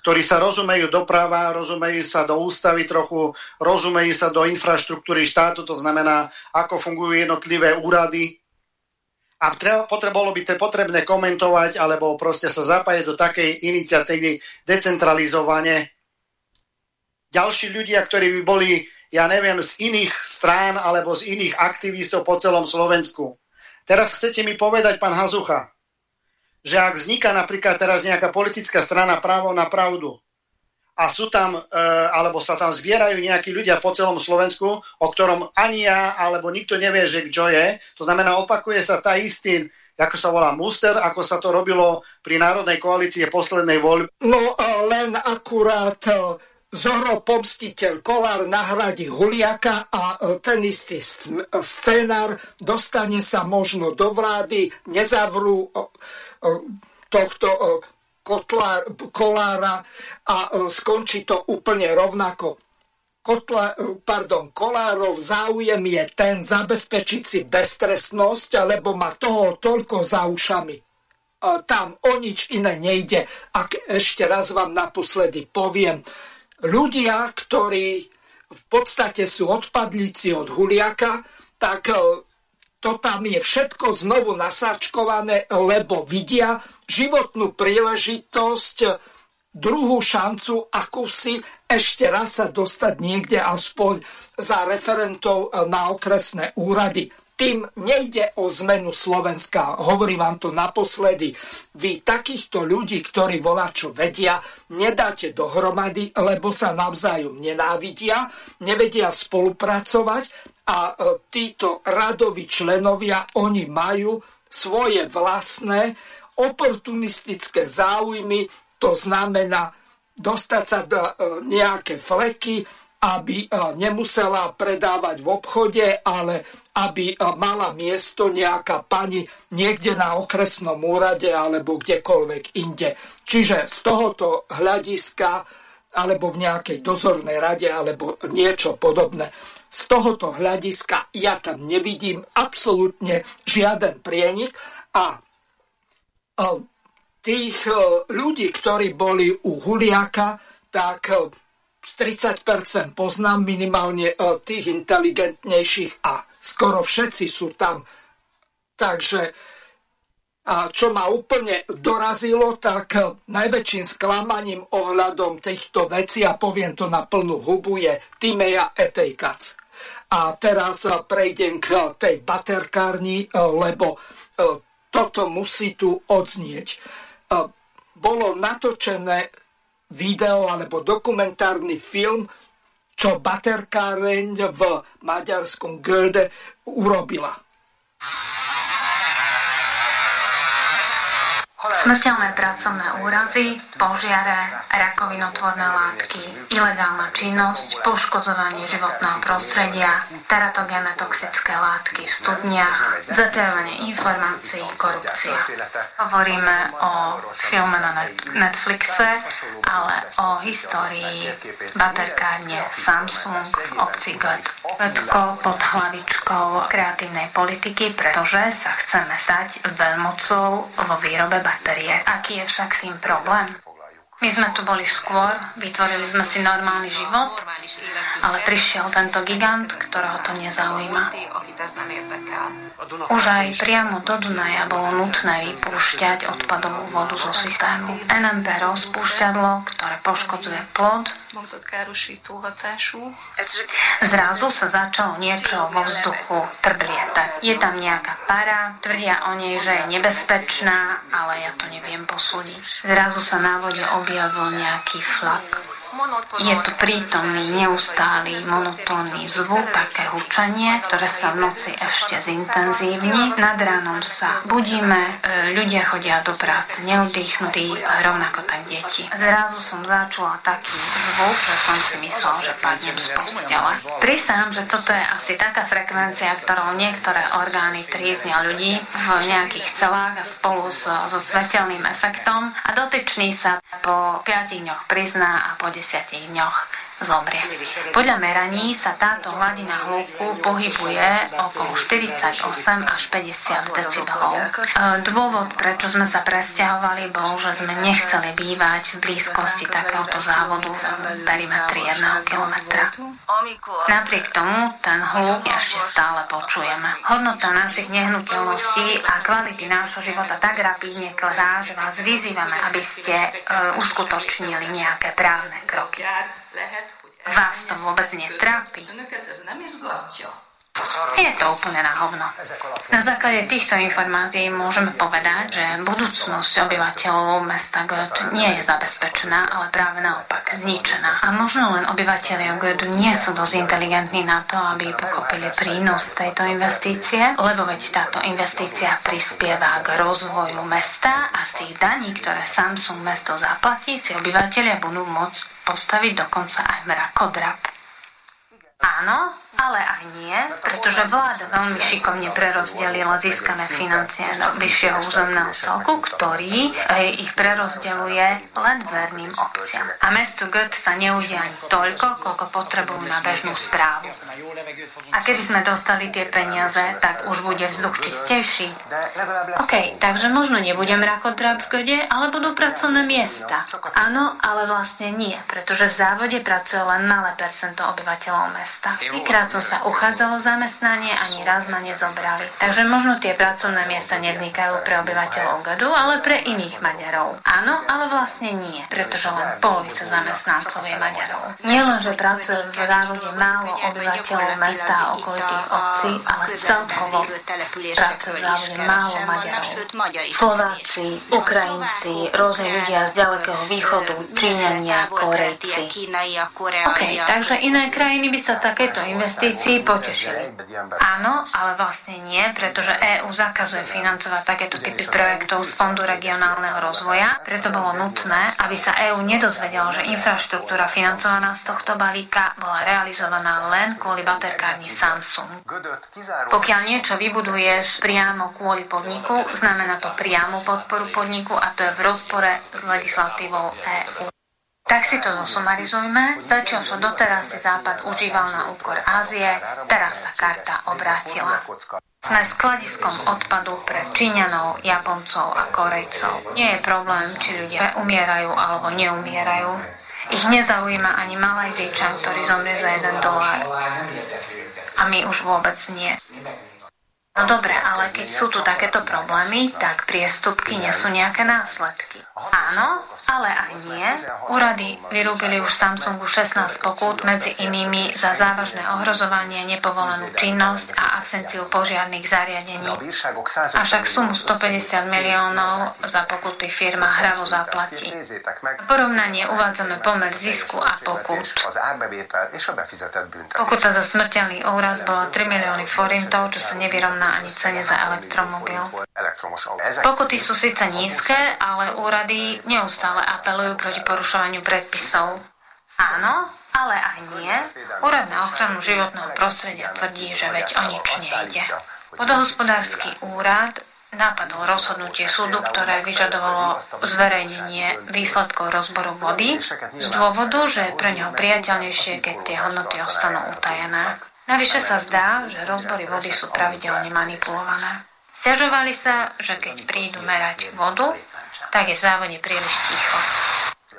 ktorí sa rozumejú do práva, rozumejú sa do ústavy trochu, rozumejú sa do infraštruktúry štátu, to znamená, ako fungujú jednotlivé úrady. A treba, by to potrebné komentovať alebo proste sa zapájať do takej iniciatívy decentralizovane. Ďalší ľudia, ktorí by boli, ja neviem, z iných strán alebo z iných aktivistov po celom Slovensku. Teraz chcete mi povedať, pán Hazucha, že ak vzniká napríklad teraz nejaká politická strana právo na pravdu a sú tam, e, alebo sa tam zbierajú nejakí ľudia po celom Slovensku, o ktorom ani ja, alebo nikto nevie, že kto je, to znamená, opakuje sa tá istý, ako sa volá muster, ako sa to robilo pri Národnej koalície poslednej voľby. No len akurát e, Zoro Pomstiteľ Kolár nahradí Huliaka a e, ten istý scénár dostane sa možno do vlády, nezavrú tohto kotlár, kolára a skončí to úplne rovnako. Kotla, pardon, kolárov záujem je ten zabezpečiť si beztrestnosť, alebo má toho toľko za ušami. Tam o nič iné nejde. Ak ešte raz vám naposledy poviem, ľudia, ktorí v podstate sú odpadlíci od Huliaka, tak to tam je všetko znovu nasáčkované, lebo vidia životnú príležitosť, druhú šancu, si ešte raz sa dostať niekde aspoň za referentov na okresné úrady. Tým nejde o zmenu Slovenska. Hovorím vám to naposledy. Vy takýchto ľudí, ktorí volá čo vedia, nedáte dohromady, lebo sa navzájom nenávidia, nevedia spolupracovať a e, títo radoví členovia, oni majú svoje vlastné oportunistické záujmy, to znamená dostať sa do e, nejaké fleky, aby e, nemusela predávať v obchode, ale aby mala miesto nejaká pani niekde na okresnom úrade alebo kdekoľvek inde. Čiže z tohoto hľadiska alebo v nejakej dozornej rade alebo niečo podobné. Z tohoto hľadiska ja tam nevidím absolútne žiaden prienik a tých e, ľudí, ktorí boli u Huliaka, tak e, z 30% poznám minimálne e, tých inteligentnejších a skoro všetci sú tam. Takže a čo ma úplne dorazilo, tak najväčším sklamaním ohľadom týchto vecí, a poviem to na plnú hubu, je Timeja Etejkac. A teraz eh, prejdem k eh, tej baterkárni, eh, lebo toto musí tu odznieť. Bolo natočené video alebo dokumentárny film, čo baterkáreň v maďarskom Gölde urobila. Smrteľné pracovné úrazy, požiare, rakovinotvorné látky, ilegálna činnosť, poškodzovanie životného prostredia, teratogénne toxické látky v studniach, zatajovanie informácií, korupcia. Hovoríme o filme na Netflixe, ale o histórii baterkárne Samsung v obci God. Všetko pod hlavičkou kreatívnej politiky, pretože sa chceme stať veľmocou vo výrobe batérie. Aký je však s tým problém? My sme tu boli skôr, vytvorili sme si normálny život, ale prišiel tento gigant, ktorého to nezaujíma. Už aj priamo do Dunaja bolo nutné vypúšťať odpadovú vodu zo systému. NMP rozpúšťadlo, ktoré poškodzuje plod, Zrazu sa začalo niečo vo vzduchu trblietať. Je tam nejaká para, tvrdia o nej, že je nebezpečná, ale ja to neviem posúdiť. Zrazu sa na vode objavil nejaký flak. Je tu prítomný neustály monotónny zvuk, také hučanie, ktoré sa v noci ešte zintenzívni. Nad ránom sa budíme, e, ľudia chodia do práce neudýchnutí, rovnako tak deti. Zrazu som začula taký zvuk, že som si myslela, že padnem z postele. Prisám, že toto je asi taká frekvencia, ktorou niektoré orgány tríznia ľudí v nejakých celách a spolu so, so svetelným efektom a dotyčný sa po 5 dňoch prizná a po 10 dňoch zomrie. Podľa meraní sa táto hladina hluku pohybuje okolo 48 až 50 decibelov. E, dôvod, prečo sme sa presťahovali, bol, že sme nechceli bývať v blízkosti takéhoto závodu v perimetri 1 kilometra. Napriek tomu ten hluk ešte stále počujeme. Hodnota našich nehnuteľností a kvality nášho života tak rapidne klesá, že vás vyzývame, aby ste uh, uskutočnili nejaké právne kroky. Vás to vôbec netrápi? Je to úplne na hovno. Na základe týchto informácií môžeme povedať, že budúcnosť obyvateľov mesta Göt nie je zabezpečená, ale práve naopak zničená. A možno len obyvateľia Götu nie sú dosť inteligentní na to, aby pochopili prínos tejto investície, lebo veď táto investícia prispieva k rozvoju mesta a z tých daní, ktoré Samsung mesto zaplatí, si obyvateľia budú môcť postaviť dokonca aj mrakodrap. Áno, ale aj nie, pretože vláda veľmi šikovne prerozdelila získané financie do vyššieho územného celku, ktorý ich prerozdeluje len verným obciam. A mesto Göt sa neudia ani toľko, koľko potrebujú na bežnú správu. A keby sme dostali tie peniaze, tak už bude vzduch čistejší. OK, takže možno nebudem rakodrap v Göde, ale budú pracovné miesta. Áno, ale vlastne nie, pretože v závode pracuje len malé percento obyvateľov mesta. Vykrát som sa uchádzalo zamestnanie, ani raz ma nezobrali. Takže možno tie pracovné miesta nevznikajú pre obyvateľov Gadu, ale pre iných Maďarov. Áno, ale vlastne nie, pretože len polovica zamestnancov je Maďarov. Nie len, že pracuje v závode málo obyvateľov mesta a okolitých obcí, ale celkovo pracuje v závode málo Maďarov. Slováci, Ukrajinci, rôzni ľudia z ďalekého východu, Číňania, Korejci. OK, takže iné krajiny by sa takéto investície investícií potešili. Áno, ale vlastne nie, pretože EÚ zakazuje financovať takéto typy projektov z Fondu regionálneho rozvoja, preto bolo nutné, aby sa EÚ nedozvedelo, že infraštruktúra financovaná z tohto balíka bola realizovaná len kvôli baterkárni Samsung. Pokiaľ niečo vybuduješ priamo kvôli podniku, znamená to priamu podporu podniku a to je v rozpore s legislatívou EÚ. Tak si to zosumarizujme. Začal čo doteraz si Západ užíval na úkor Ázie, teraz sa karta obrátila. Sme skladiskom odpadu pre Číňanov, Japoncov a Korejcov. Nie je problém, či ľudia umierajú alebo neumierajú. Ich nezaujíma ani Malajzíčan, ktorý zomrie za 1 dolár. A my už vôbec nie. No dobre, ale keď sú tu takéto problémy, tak priestupky nesú nejaké následky. Áno, ale aj nie. Úrady vyrúbili už Samsungu 16 pokút, medzi inými za závažné ohrozovanie, nepovolenú činnosť a absenciu požiadnych zariadení. Avšak sumu 150 miliónov za pokuty firma hravo zaplatí. porovnanie uvádzame pomer zisku a pokut. Pokuta za smrteľný úraz bola 3 milióny forintov, čo sa nevyrovná ani cene za elektromobil. Pokuty sú síce nízke, ale úrady neustále apelujú proti porušovaniu predpisov. Áno, ale aj nie. Úrad na ochranu životného prostredia tvrdí, že veď o nič nejde. Vodohospodársky úrad napadol rozhodnutie súdu, ktoré vyžadovalo zverejnenie výsledkov rozboru vody z dôvodu, že je pre neho priateľnejšie, keď tie hodnoty ostanú utajené. Navyše sa zdá, že rozbory vody sú pravidelne manipulované. Sťažovali sa, že keď prídu merať vodu, tak je v závode príliš ticho.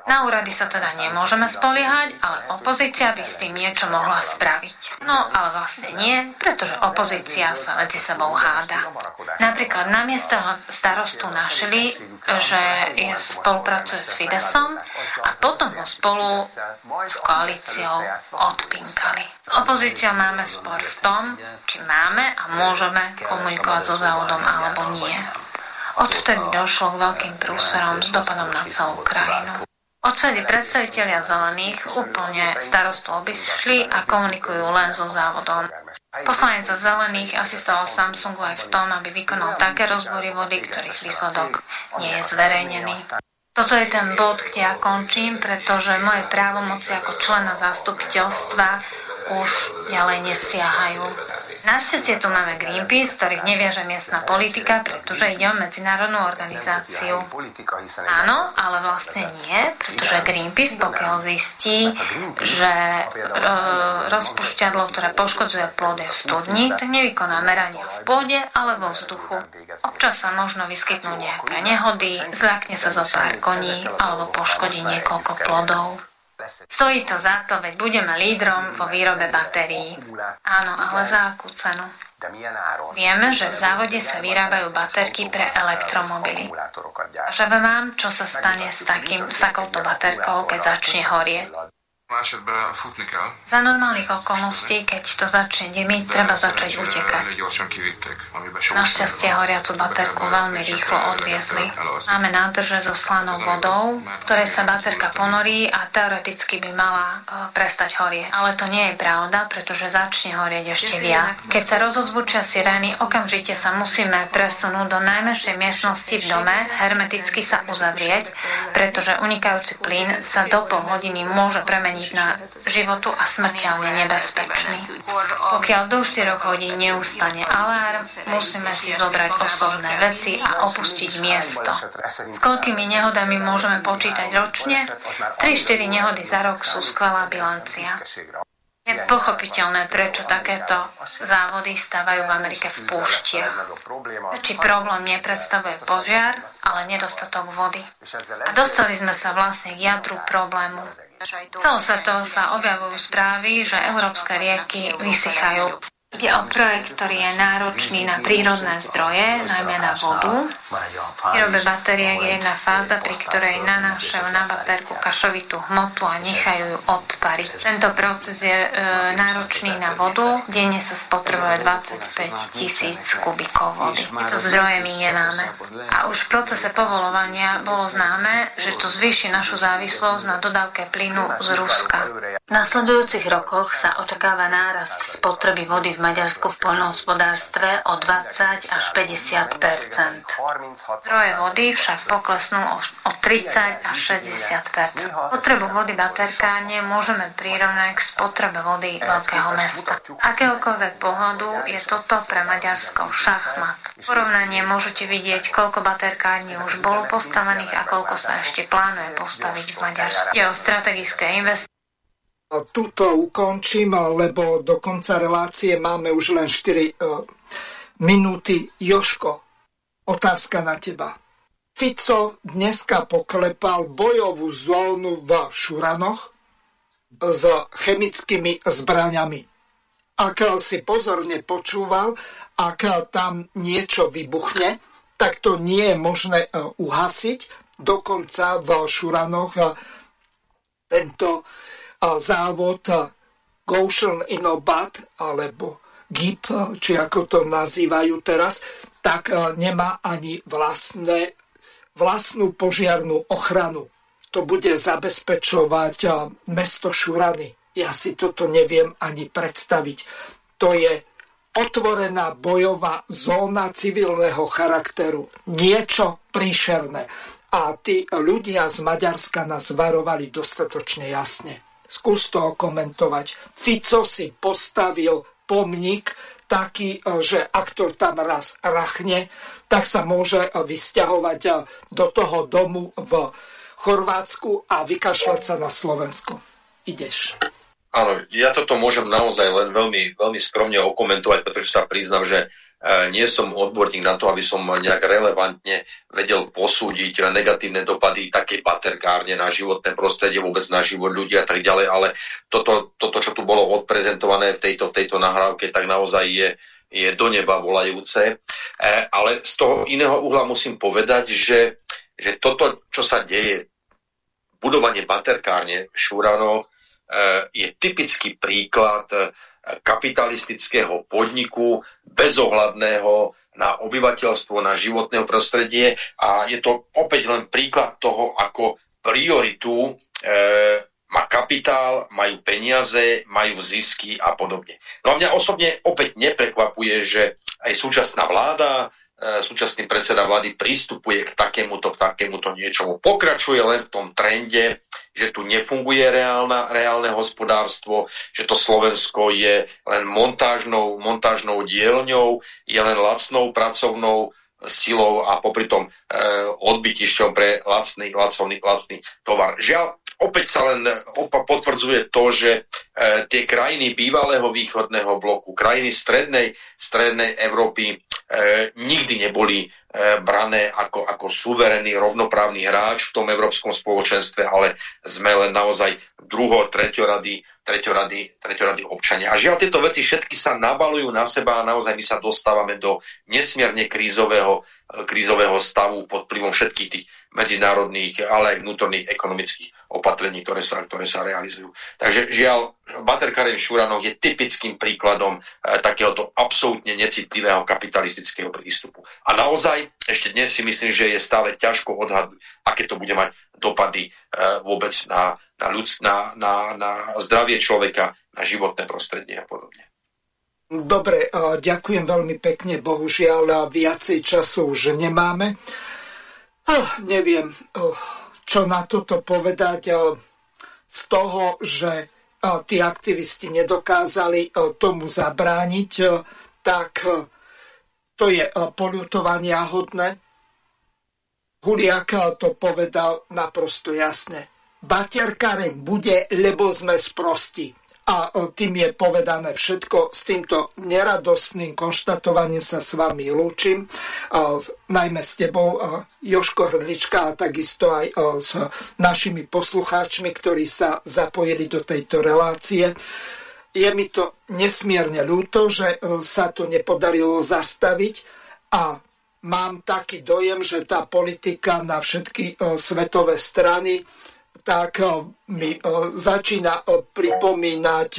Na úrady sa teda nemôžeme spoliehať, ale opozícia by s tým niečo mohla spraviť. No ale vlastne nie, pretože opozícia sa medzi sebou háda. Napríklad na miesto starostu našli, že je spolupracuje s Fidesom a potom ho spolu s koalíciou odpinkali. S opozíciou máme spor v tom, či máme a môžeme komunikovať so závodom alebo nie. Odvtedy došlo k veľkým prúserom s dopadom na celú krajinu. Odvtedy predstavitelia zelených úplne starostu obišli a komunikujú len so závodom. Poslanec za zelených asistoval Samsungu aj v tom, aby vykonal také rozbory vody, ktorých výsledok nie je zverejnený. Toto je ten bod, kde ja končím, pretože moje právomoci ako člena zastupiteľstva už ďalej nesiahajú. Našťastie tu máme Greenpeace, ktorých neviaže miestna politika, pretože ide o medzinárodnú organizáciu. Áno, ale vlastne nie, pretože Greenpeace, pokiaľ zistí, že rozpušťadlo, ktoré poškodzuje plody v studni, tak nevykoná merania v pôde ale vo vzduchu. Občas sa možno vyskytnú nejaké nehody, zľakne sa zo pár koní alebo poškodí niekoľko plodov. Stojí to za to, veď budeme lídrom vo výrobe batérií. Áno, ale za akú cenu? Vieme, že v závode sa vyrábajú baterky pre elektromobily. A že vám, čo sa stane s, takým, s takouto baterkou, keď začne horieť. Za normálnych okolností, keď to začne dymiť, treba začať utekať. Našťastie horiacu baterku veľmi rýchlo odviezli. Máme nádrže so slanou vodou, ktoré sa baterka ponorí a teoreticky by mala e, prestať horieť. Ale to nie je pravda, pretože začne horieť ešte viac. Keď sa rozozvučia sirény, okamžite sa musíme presunúť do najmenšej miestnosti v dome, hermeticky sa uzavrieť, pretože unikajúci plyn sa do pol hodiny môže premeniť zmeniť na životu a smrteľne nebezpečný. Pokiaľ do 4 hodín neustane alarm, musíme si zobrať osobné veci a opustiť miesto. S koľkými nehodami môžeme počítať ročne? 3-4 nehody za rok sú skvelá bilancia. Je pochopiteľné, prečo takéto závody stavajú v Amerike v púštiach. Či problém nepredstavuje požiar, ale nedostatok vody. A dostali sme sa vlastne k jadru problému. Celosvetovo sa objavujú správy, že európske rieky vysychajú. Ide o projekt, ktorý je náročný na prírodné zdroje, najmä na vodu. Výrobe batériek je jedna fáza, pri ktorej nanášajú na baterku kašovitú hmotu a nechajú ju odpariť. Tento proces je e, náročný na vodu. Denne sa spotrebuje 25 tisíc kubikov vody. Tieto zdroje my nemáme. A už v procese povolovania bolo známe, že to zvýši našu závislosť na dodávke plynu z Ruska. V nasledujúcich rokoch sa očakáva nárast spotreby vody v Maďarsku v poľnohospodárstve o 20 až 50% Zdroje vody však poklesnú o 30 až 60% Potrebu vody baterkáne môžeme prirovnať k spotrebe vody veľkého mesta. Akéhokoľvek pohľadu je toto pre Maďarsko šachmat. Porovnanie môžete vidieť, koľko baterkární už bolo postavených a koľko sa ešte plánuje postaviť v Maďarsku. Je o strategické investície Tuto ukončím, lebo do konca relácie máme už len 4 e, minúty. Joško, otázka na teba. Fico dneska poklepal bojovú zónu v Šuranoch s chemickými zbraňami. Ak si pozorne počúval, ak tam niečo vybuchne, tak to nie je možné e, uhasiť. Dokonca v Šuranoch e, tento závod Goshen Inobat alebo GIP, či ako to nazývajú teraz, tak nemá ani vlastné, vlastnú požiarnú ochranu. To bude zabezpečovať mesto Šurany. Ja si toto neviem ani predstaviť. To je otvorená bojová zóna civilného charakteru. Niečo príšerné. A tí ľudia z Maďarska nás varovali dostatočne jasne. Skús to komentovať. Fico si postavil pomník taký, že ak to tam raz rachne, tak sa môže vysťahovať do toho domu v Chorvátsku a vykašľať sa na Slovensku. Ideš. Áno, ja toto môžem naozaj len veľmi, veľmi skromne okomentovať, pretože sa priznám, že e, nie som odborník na to, aby som nejak relevantne vedel posúdiť negatívne dopady takej paterkárne na životné prostredie, vôbec na život ľudí a tak ďalej, ale toto, toto čo tu bolo odprezentované v tejto, v tejto nahrávke, tak naozaj je, je do neba volajúce. E, ale z toho iného uhla musím povedať, že, že toto, čo sa deje, budovanie paterkárne v Šuranoch, Eh, je typický príklad kapitalistického podniku bezohľadného na obyvateľstvo, na životné prostredie a je to opäť len príklad toho, ako prioritu e, má kapitál, majú peniaze, majú zisky a podobne. No a mňa osobne opäť neprekvapuje, že aj súčasná vláda, súčasný predseda vlády pristupuje k takémuto, k takémuto niečomu. Pokračuje len v tom trende že tu nefunguje reálna, reálne hospodárstvo, že to Slovensko je len montážnou, montážnou dielňou, je len lacnou pracovnou silou a popri tom e, odbytišťom pre lacný, lacný, lacný tovar. Žiaľ, opäť sa len potvrdzuje to, že e, tie krajiny bývalého východného bloku, krajiny strednej, strednej Európy e, nikdy neboli e, brané ako, ako suverénny, rovnoprávny hráč v tom európskom spoločenstve, ale sme len naozaj druho, treťorady, treťorady, treťorady občania. A žiaľ, tieto veci všetky sa nabalujú na seba a naozaj my sa dostávame do nesmierne krízového, e, krízového stavu pod vplyvom všetkých tých medzinárodných, ale aj vnútorných ekonomických opatrení, ktoré sa, ktoré sa realizujú. Takže žiaľ, Bater Karim Šuranov je typickým príkladom e, takéhoto absolútne necitlivého kapitalistického prístupu. A naozaj, ešte dnes si myslím, že je stále ťažko odhadnúť, aké to bude mať dopady e, vôbec na, na, ľudsk, na, na, na zdravie človeka, na životné prostredie a podobne. Dobre, e, ďakujem veľmi pekne. Bohužiaľ, viacej času už nemáme. Oh, neviem, oh, čo na toto povedať oh, z toho, že oh, tí aktivisti nedokázali oh, tomu zabrániť, oh, tak oh, to je oh, polutovania hodné. Huliak to povedal naprosto jasne. Baterkáreň bude, lebo sme sprosti a tým je povedané všetko. S týmto neradostným konštatovaním sa s vami lúčim, najmä s tebou, Joško Hrdlička, a takisto aj s našimi poslucháčmi, ktorí sa zapojili do tejto relácie. Je mi to nesmierne ľúto, že sa to nepodarilo zastaviť a mám taký dojem, že tá politika na všetky svetové strany tak eh, mi eh, začína eh, pripomínať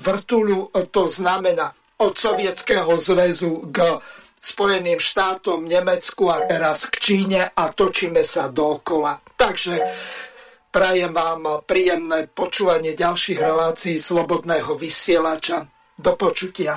vrtulu, to znamená od Sovietskeho zväzu k Spojeným štátom, Nemecku a teraz k Číne a točíme sa dookola. Takže prajem vám príjemné počúvanie ďalších relácií Slobodného vysielača. Do počutia.